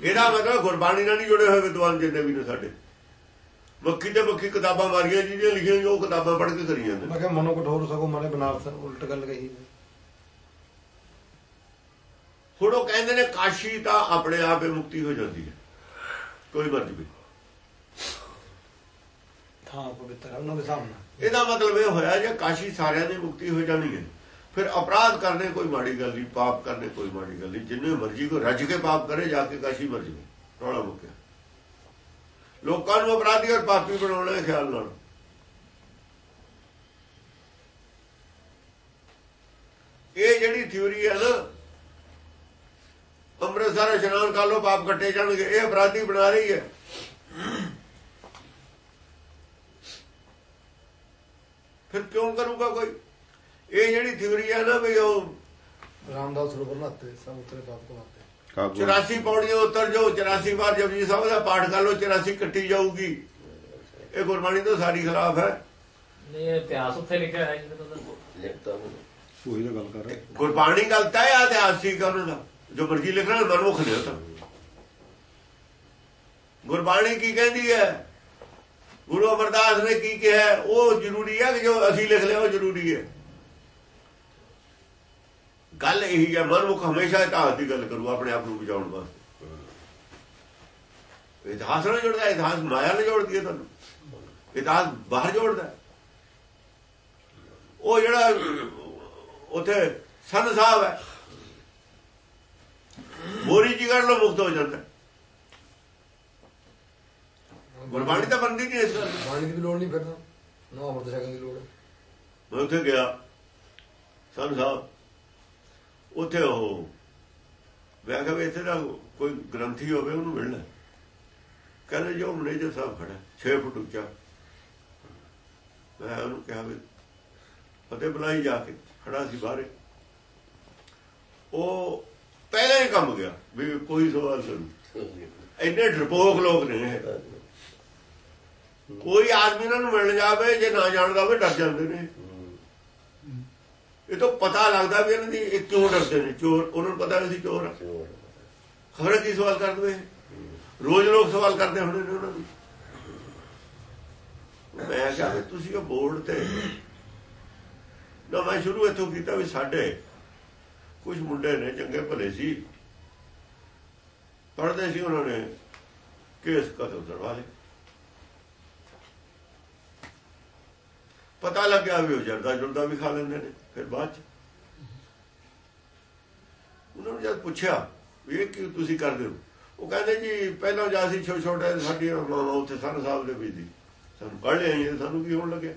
ਇਹਦਾ ਮਤਲਬ ਗੁਰਬਾਣੀ ਨਾਲ ਨਹੀਂ ਜੁੜੇ ਹੋਏ ਵਿਦਵਾਨ ਜਿੰਨੇ ਵੀ ਨੇ ਸਾਡੇ। ਮੱਖੀ ਤੇ ਮੱਖੀ ਕਿਤਾਬਾਂ ਮਾਰੀਆਂ ਜਿਹੜੀਆਂ ਲਿਖੀਆਂ ਉਹ ਕਿਤਾਬਾਂ ਪੜ੍ਹ ਕੇ ਕਰੀ ਜਾਂਦੇ ਮੈਂ ਕਿਹਾ ਮਨੋ ਕਠੋਰ ਸਗੋ ਮਨੇ ਬਨਾਰਸ ਉਲਟ ਗੱਲ ਕਹੀ। ਹੁਣ ਉਹ ਕਹਿੰਦੇ ਨੇ ਕਾਸ਼ੀ ਤਾਂ ਆਪਣੇ ਆਪ ਹੀ ਮੁਕਤੀ ਹੋ ਜਾਂਦੀ ਹੈ। ਕੋਈ ਮਰਜ਼ੀ ਵੀ। ਥਾਂ ਪਵਿੱਤਰ ਉਹਨਾਂ ਦੇ ਸਾਹਮਣੇ ਇਹਦਾ ਮਤਲਬ ਇਹ ਹੋਇਆ ਜੇ ਕਾਸ਼ੀ ਸਾਰਿਆਂ ਦੀ ਮੁਕਤੀ ਹੋ ਜਾਣੀ ਹੈ। ਫਿਰ ਅਪਰਾਧ ਕਰਨੇ ਕੋਈ ਮਾੜੀ ਗੱਲ ਨਹੀਂ, ਪਾਪ ਕਰਨੇ ਕੋਈ ਮਾੜੀ ਗੱਲ ਨਹੀਂ। ਜਿੰਨੇ ਮਰਜ਼ੀ ਕੋਈ ਰੱਜ ਕੇ ਪਾਪ ਕਰੇ, ਜਾ ਕੇ ਕਾਸ਼ੀ ਮਰ ਜਾਵੇ। ਰੌਲਾ ਮੁੱਕਿਆ। ਲੋਕਾਂ ਨੂੰ ਅਪਰਾਧੀ ਔਰ ਪਾਪੀ ਬਣਾਉਣਾ ਹੈ ਖਿਆਲ ਨਾਲ। ਇਹ ਜਿਹੜੀ ਥਿਉਰੀ ਹੈ ਨਾ, ਅੰਮ੍ਰਿਤਸਰ ਇਸ਼ਨਾਨ ਕਰ ਲੋ ਪਾਪ ਕੱਟੇ ਜਾਣਗੇ। ਇਹ ਅਪਰਾਧੀ ਬਣਾ ਰਹੀ ਹੈ। ਫਿਰ ਕਿਉਂ ਕਰੂਗਾ ਕੋਈ? ਇਹ ਜਿਹੜੀ ਥਿਉਰੀ ਹੈ ਨਾ ਵੀ ਉਹ ਰਾਮਦਾਸ ਸਰੋਵਰ ਨਾਤੇ ਸਭ ਉਤਰੇ ਪਾਪ ਕੋ ਕਾਬੂ 84 ਪੌੜੀਆਂ ਉਤਰ ਜਾਓ 84 ਵਾਰ ਜਪਜੀ ਸਾਹਿਬ ਦਾ ਪਾਠ ਕਰ ਲਓ 84 ਕੱਟੀ ਜਾਊਗੀ। ਇਹ ਗੁਰਬਾਣੀ ਤੋਂ ਸਾਰੀ ਖਿਲਾਫ ਹੈ। ਇਹ ਇਤਿਹਾਸ ਉੱਥੇ ਲਿਖਿਆ ਹੈ ਜਿਹਦੇ ਤੋਂ ਉਹੀ ਤਾਂ ਗੱਲ ਕਰ ਰਹੇ। ਗੁਰਬਾਣੀ ਗਲਤ ਹੈ ਜਾਂ ਇਤਿਹਾਸਿਕ ਉਹਨਾਂ ਦਾ। ਜੋ ਮਰਜ਼ੀ ਲਿਖਣਾ ਮਨਮੁਖ ਨੇ ਉਹ ਤਾਂ ਗੁਰਬਾਣੀ ਕੀ ਕਹਿੰਦੀ ਹੈ? ਗੁਰੂ ਅਮਰਦਾਸ ਨੇ ਕੀ ਕਿਹਾ ਉਹ ਜ਼ਰੂਰੀ ਹੈ ਕਿ ਜੋ ਅਸੀਂ ਲਿਖ ਲਿਆ ਉਹ ਜ਼ਰੂਰੀ ਹੈ। ਗੱਲ ਇਹੀ ਹੈ ਮਨਮੁਖ ਹਮੇਸ਼ਾ ਇਤਿਹਾਸ ਦੀ ਗੱਲ ਕਰੂ ਆਪਣੇ ਆਪ ਨੂੰ ਬਚਾਉਣ ਵਾਸਤੇ। ਇਤਿਹਾਸ ਨਾਲ ਜੁੜਦਾ ਇਤਿਹਾਸ ਮਾਇਆ ਨਾਲ ਜੋੜਦੀ ਹੈ ਤੁਹਾਨੂੰ। ਇਤਿਹਾਸ ਬਾਹਰ ਜੋੜਦਾ। ਉਹ ਜਿਹੜਾ ਉਥੇ ਸੰਤ ਸਾਹਿਬ ਹੈ ਮੋਰੀ ਜਿਗਰ ਲੋ ਮੁਕਤ ਹੋ ਜਾਂਦਾ। ਗੁਰਬਾਣੀ ਤਾਂ ਬੰਦੀ ਨਹੀਂ ਇਸ ਗੱਲ ਬਾਣੀ ਦੀ ਵੀ ਲੋੜ ਨਹੀਂ ਫਿਰਦਾ ਨਾ ਅਮਰਤ ਛਕਣ ਦੀ ਲੋੜ ਹੈ। ਮੈਂ ਉੱਥੇ ਗਿਆ ਸੰਤ ਸਾਹਿਬ ਉੱਥੇ ਉਹ ਮੈਂ ਕਿਹਾ ਵੀ ਇੱਥੇ ਦਾ ਕੋਈ ਗ੍ਰੰਥੀ ਹੋਵੇ ਉਹਨੂੰ ਮਿਲਣਾ। ਕਹਿੰਦੇ ਜੋ ਮੈਨੇਜਰ ਸਾਹਿਬ ਖੜਾ 6 ਫੁੱਟ ਉੱਚਾ। ਮੈਂ ਉਹਨੂੰ ਕਿਹਾ ਵੀ ਫਤਿਹ ਬੁਲਾਈ ਜਾ ਕੇ, ਖੜਾ ਸੀ ਬਾਹਰੇ। ਉਹ ਪਹਿਲਾਂ ਹੀ ਕੰਮ ਗਿਆ, ਵੀ ਕੋਈ ਸਵਾਲ ਕਰੂ ਇੰਨੇ ਡਰਪੋਕ ਲੋਕ ਨੇ। ਕੋਈ ਆਦਮੀ ਇਹਨਾਂ ਨੂੰ ਮਿਲਣ ਜਾਵੇ, ਜੇ ਨਾ ਜਾਣਦਾ ਹੋਵੇ, ਡਰ ਜਾਂਦੇ ਨੇ। ਇਹ ਤੋਂ ਪਤਾ ਲੱਗਦਾ ਵੀ ਇਹਨਾਂ ਦੀ ਇਹ ਕਿਉਂ ਡਰਦੇ ਨੇ? ਚੋਰ, ਉਹਨਾਂ ਨੂੰ ਪਤਾ ਵੀ ਅਸੀਂ ਚੋਰ ਆ। ਖਬਰ ਕੀ ਸਵਾਲ ਕਰ ਦਵੇ ਰੋਜ਼ ਲੋਕ ਸਵਾਲ ਕਰਦੇ ਹੁੰਦੇ ਨੇ ਉਹਨਾਂ ਨੂੰ ਮੈਂ ਕਿਹਾ ਵੀ ਤੁਸੀਂ ਉਹ ਬੋਰਡ ਤੇ ਨਾ, ਮੈਂ ਸ਼ੁਰੂ ਇੱਥੋਂ ਕੀਤਾ ਵੀ ਸਾਡੇ ਕੁਝ ਮੁੰਡੇ ਨੇ, ਚੰਗੇ ਭਲੇ ਸੀ। ਪੜਦੇ ਸੀ ਉਹਨਾਂ ਨੇ, ਕੇਸ ਕਤਲ ਕਰਵਾ ਲਏ। ਪਤਾ ਲੱਗਿਆ ਵੀ ਉਹ ਜਰਦਾ ਜੁਰਦਾ ਵੀ ਖਾ ਲੈਂਦੇ ਨੇ ਫਿਰ ਬਾਅਦ ਚ। ਉਹਨਾਂ ਨੂੰ ਜਦ ਪੁੱਛਿਆ ਵੀ ਇਹ ਕੀ ਤੁਸੀਂ ਕਰਦੇ ਹੋ? ਉਹ ਕਹਿੰਦੇ ਜੀ ਪਹਿਲਾਂ ਜਾਂ ਅਸੀਂ ਛੋਟੇ ਛੋਟੇ ਸਾਡੀਆਂ ਮਾਵਾਂ ਉੱਥੇ ਸਨ ਸਾਹਿਬ ਦੇ ਵੀ ਦੀ। ਸਾਨੂੰ ਪੜ੍ਹ ਲਿਆ ਜੀ ਸਾਨੂੰ ਕੀ ਹੋਣ ਲੱਗਿਆ?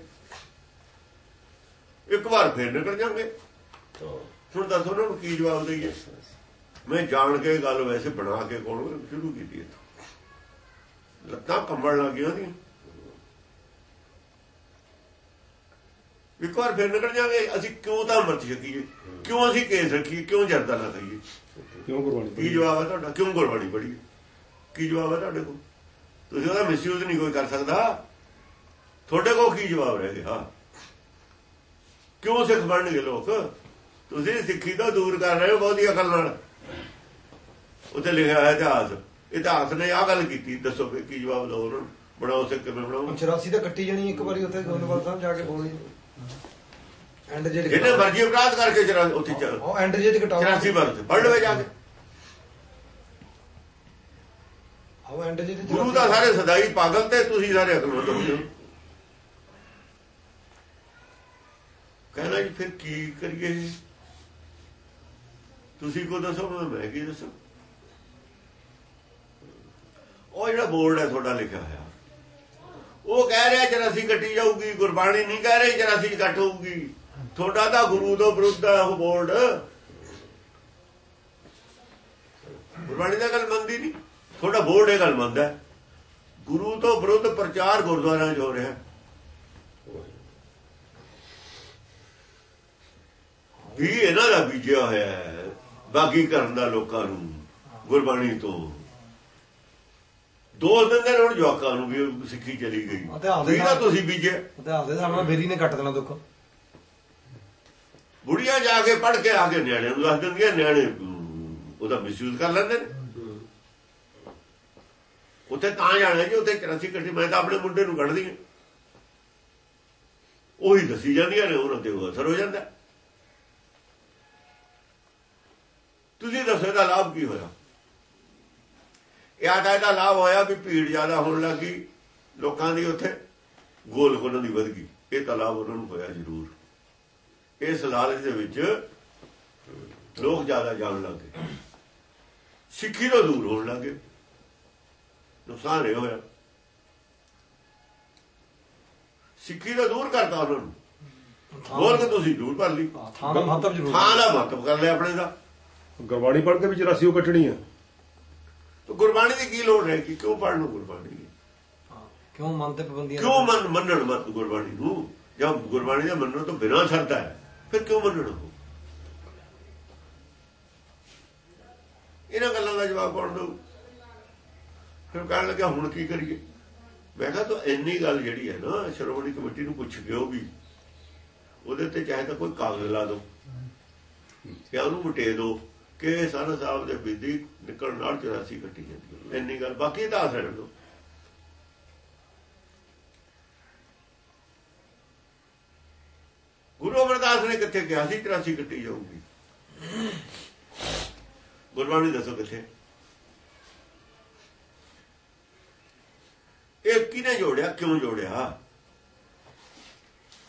ਇੱਕ ਵਾਰ ਫੇਰ ਨਿਕਲ ਜਾਣਗੇ। ਹੁਣ ਦੱਸੋ ਉਹਨਾਂ ਨੂੰ ਕੀ ਜਵਾਬ ਦਈਏ? ਮੈਂ ਜਾਣ ਕੇ ਗੱਲ ਵੈਸੇ ਬਣਾ ਕੇ ਕੋਲ ਸ਼ੁਰੂ ਕੀਤੀ ਲੱਤਾਂ ਕੰਬਣ ਲੱਗੀਆਂ ਉਹਦੀਆਂ। ਇੱਕ ਵਾਰ ਫਿਰ ਨਿਕਲ ਜਾਗੇ ਅਸੀਂ ਕਿਉਂ ਤਾਂ ਮਰਤ ਸਕੀਏ? ਕਿਉਂ ਅਸੀਂ ਕੇਸ ਰੱਖੀਏ? ਕਿਉਂ ਜਰਦਾ ਨਾ ਕਹੀਏ ਕਿਉਂ ਗੁਰਬਾਣੀ ਕੀ ਪੜ੍ਹੀ? ਜਵਾਬ ਹੈ ਤੁਹਾਡਾ? ਕਿਉਂ ਗੁਰਬਾਣੀ ਪੜੀ ਕੀ ਜਵਾਬ ਹੈ ਤੁਹਾਡੇ ਕੋਲ? ਤੁਸੀਂ ਉਹਦਾ ਮਿਸਯੂਜ਼ ਨਹੀਂ ਕੋਈ ਕਰ ਸਕਦਾ। ਤੁਹਾਡੇ ਕੋਲ ਕੀ ਜਵਾਬ ਰਹਿ ਗਿਆ? ਕਿਉਂ ਸਿੱਖ ਬਣਨਗੇ ਲੋਕ? ਤੁਸੀਂ ਸਿੱਖੀ ਤੋਂ ਦੂਰ ਕਰ ਰਹੇ ਹੋ ਬਹੁਤੀ ਅਕਲ ਨਾਲ। ਉੱਥੇ ਲਿਖਿਆ ਹੈ ਇਤਿਹਾਸ। ਇਤਿਹਾਸ ਨੇ ਆਹ ਗੱਲ ਕੀਤੀ ਦੱਸੋ ਕੀ ਜਵਾਬ ਦਿਓ ਉਹਨਾਂ ਨੂੰ? ਬਣਾਓ ਸਿੱਖ ਕਿਵੇਂ ਬਣਾਓ? 84 ਤਾਂ ਕੱਟੀ ਜਾਣੀ ਇੱਕ ਵਾਰੀ ਉੱਥੇ ਗੋਬਿੰਦਵਾਲ ਸਾਹਿਬ ਜਾ ਕੇ ਬੋਲਣੀ। ਐਂਡ ਜੇ ਜਿਹਨੇ ਮਰਜ਼ੀ ਅਪਰਾਧ ਕਰਕੇ ਚਰਾ ਉੱਥੇ ਚ- ਉਹ ਐਂਡ ਜੇ ਘਟਾਓ। 84 ਵਰਸ ਪੜ ਲਵੇ ਜਾ ਕੇ। ਉਹ ਐਂਡ ਜੇ ਗੁਰੂ ਦਾ ਸਾਰੇ ਸਦਾਈ ਪਾਗਲ ਤੇ ਤੁਸੀਂ ਸਾਰੇ ਅਕਲਮੰਦ ਹੋ ਕਹਿੰਦਾ ਜੀ ਫਿਰ ਕੀ ਕਰੀਏ ਤੁਸੀਂ ਕੋ ਦੱਸੋ ਮੈਂ ਕੀ ਦੱਸਾਂ? ਉਹ ਜਿਹੜਾ ਬੋਰਡ ਹੈ ਤੁਹਾਡਾ ਲਿਖਿਆ ਹੋਇਆ। ਉਹ ਕਹਿ ਰਿਹਾ 84 ਕੱਟੀ ਜਾਊਗੀ, ਗੁਰਬਾਣੀ ਨਹੀਂ ਕਹਿ ਰਹੀ 84 ਕੱਟ ਹੋਊਗੀ। ਤੁਹਾਡਾ ਤਾਂ ਗੁਰੂ ਤੋਂ ਵਿਰੁੱਧ ਹੈ ਉਹ ਬੋਰਡ। ਗੁਰਬਾਣੀ ਦਾ ਗੱਲ ਮੰਨਦੀ ਨਹੀਂ। ਤੁਹਾਡਾ ਬੋਰਡ ਇਹ ਗੱਲ ਮੰਨਦਾ ਗੁਰੂ ਤੋਂ ਵਿਰੁੱਧ ਪ੍ਰਚਾਰ ਗੁਰਦੁਆਰਿਆਂ 'ਚ ਹੋ ਰਿਹਾ ਵੀ ਇਹਨਾਂ ਦਾ ਬੀਜਿਆ ਹੋਇਆ ਹੈ। ਬਾਕੀ ਕਰਨ ਦਾ ਲੋਕਾਂ ਨੂੰ ਗੁਰਬਾਣੀ ਤੋਂ। ਦੋ ਦਿਨ ਦੇ ਹੁਣ ਜਵਾਕਾਂ ਨੂੰ ਵੀ ਸਿੱਖੀ ਚਲੀ ਗਈ। ਦੇ ਵੀ ਨਾ ਤੁਸੀਂ ਬੀਜਿਆ ਇਤਿਹਾਸ ਦੇ ਸਾਹਮਣੇ ਬੇਰੀ ਨੇ ਕੱਟ ਦੇਣਾ ਦੁੱਖ। ਬੁੜੀਆਂ ਜਾ ਕੇ ਪੜ ਕੇ ਆ ਕੇ ਨਿਆਣਿਆਂ ਨੂੰ ਦੱਸ ਦਿੰਦੀਆਂ ਨਿਆਣੇ ਉਹਦਾ ਮਿਸਯੂਜ਼ ਕਰ ਲੈਂਦੇ ਨੇ। ਉੱਥੇ ਤਾਂ ਜਾਣਾ ਜੀ ਉੱਥੇ 84 ਕੱਟੀ ਮੈਂ ਤਾਂ ਆਪਣੇ ਮੁੰਡੇ ਨੂੰ ਕੱਢਦੀ ਹਾਂ। ਉਹੀ ਦੱਸੀ ਜਾਂਦੀਆਂ ਨੇ ਉਹਨਾਂ ਤੇ ਉਹ ਅਸਰ ਹੋ ਜਾਂਦਾ। ਤੁਸੀਂ ਦੱਸੋ ਇਹਦਾ ਲਾਭ ਕੀ ਹੋਇਆ? ਇਹ ਆਦਾ ਇਹਦਾ ਲਾਭ ਹੋਇਆ ਵੀ ਭੀੜ ਜ਼ਿਆਦਾ ਹੋਣ ਲੱਗੀ ਲੋਕਾਂ ਦੀ ਉੱਥੇ ਗੋਲ ਉਹਨਾਂ ਦੀ ਵਧ ਗਈ। ਇਹ ਤਾਂ ਲਾਭ ਉਹਨਾਂ ਨੂੰ ਹੋਇਆ ਜ਼ਰੂਰ। ਇਸ ਲਾਲਚ ਦੇ ਵਿੱਚ ਲੋਕ ਜ਼ਿਆਦਾ ਜਾਣ ਲੱਗੇ ਸਿੱਖੀ ਤੋਂ ਦੂਰ ਹੋਣ ਲੱਗੇ ਨੁਕਸਾਨ ਇਹ ਹੋਇਆ। ਸਿੱਖੀ ਤੋਂ ਦੂਰ ਕਰਤਾ ਉਹਨਾਂ ਨੂੰ। ਬੋਲ ਕੇ ਤੁਸੀਂ ਦੂਰ ਕਰ ਲਈ। ਹਾਂ, ਥਾਂ ਦਾ ਮਹੱਤਵ ਜ਼ਰੂਰ ਥਾਂ ਦਾ ਮਹੱਤਵ ਕਰ ਲਿਆ ਆਪਣੇ ਦਾ। ਗੁਰਬਾਣੀ ਪੜ੍ਹ ਕੇ ਵੀ 84 ਉਹ ਕੱਟਣੀ ਆ। ਗੁਰਬਾਣੀ ਦੀ ਕੀ ਲੋੜ ਹੈ? ਕਿ ਕਿਉਂ ਪੜ੍ਹਨ ਨੂੰ ਗੁਰਬਾਣੀ ਹਾਂ, ਕਿਉਂ ਮਨ ਤੇ ਪਾਬੰਦੀਆਂ ਕਿਉਂ ਮੰਨ ਮੰਨਣ ਮਤ ਗੁਰਬਾਣੀ ਨੂੰ? ਜਦ ਗੁਰਬਾਣੀ ਦਾ ਮੰਨਣ ਤੋਂ ਬਿਨਾਂ ਛੱਡਦਾ ਹੈ ਫਿਰ ਕਿਉਂ ਮੰਨਣ ਉਹ? ਇਹਨਾਂ ਗੱਲਾਂ ਦਾ ਜਵਾਬ ਕੌਣ ਦਊ? ਫਿਰ ਕਹਿਣ ਲੱਗਾ ਹੁਣ ਕੀ ਕਰੀਏ? ਮੈਂ ਕਿਹਾ ਤਾਂ ਇੰਨੀ ਗੱਲ ਜਿਹੜੀ ਹੈ ਨਾ ਸ਼੍ਰੋਮਣੀ ਕਮੇਟੀ ਨੂੰ ਪੁੱਛ ਗਿਓ ਵੀ ਉਹਦੇ ਤੇ ਚਾਹੇ ਤਾਂ ਕੋਈ ਕਾਗਜ਼ ਲਾ ਦਿਓ ਜਾਂ ਉਹਨੂੰ ਮਟੇ ਦਿਓ। ਕਿ ਸਾਰਾ ਸਾਹਿਬ ਦੇ ਵਿਧੀ ਨਿਕਲਣ ਨਾਲ 84 ਕੱਟੀ ਜਾਂਦੀ। ਇੰਨੀ ਗੱਲ। ਬਾਕੀ ਤਾਂ ਆਸ ਰਹਿਣ ਦਿਓ ਗੁਰੂ ਅਮਰਦਾਸ ਨੇ ਕਿੱਥੇ ਕਿਹਾ ਸੀ? 83 ਕੱਟੀ ਜਾਊਗੀ। ਗੁਰਬਾਣੀ ਦੱਸੋ ਕਿੱਥੇ? ਇਹ ਕਿਹਨੇ ਜੋੜਿਆ? ਕਿਉਂ ਜੋੜਿਆ?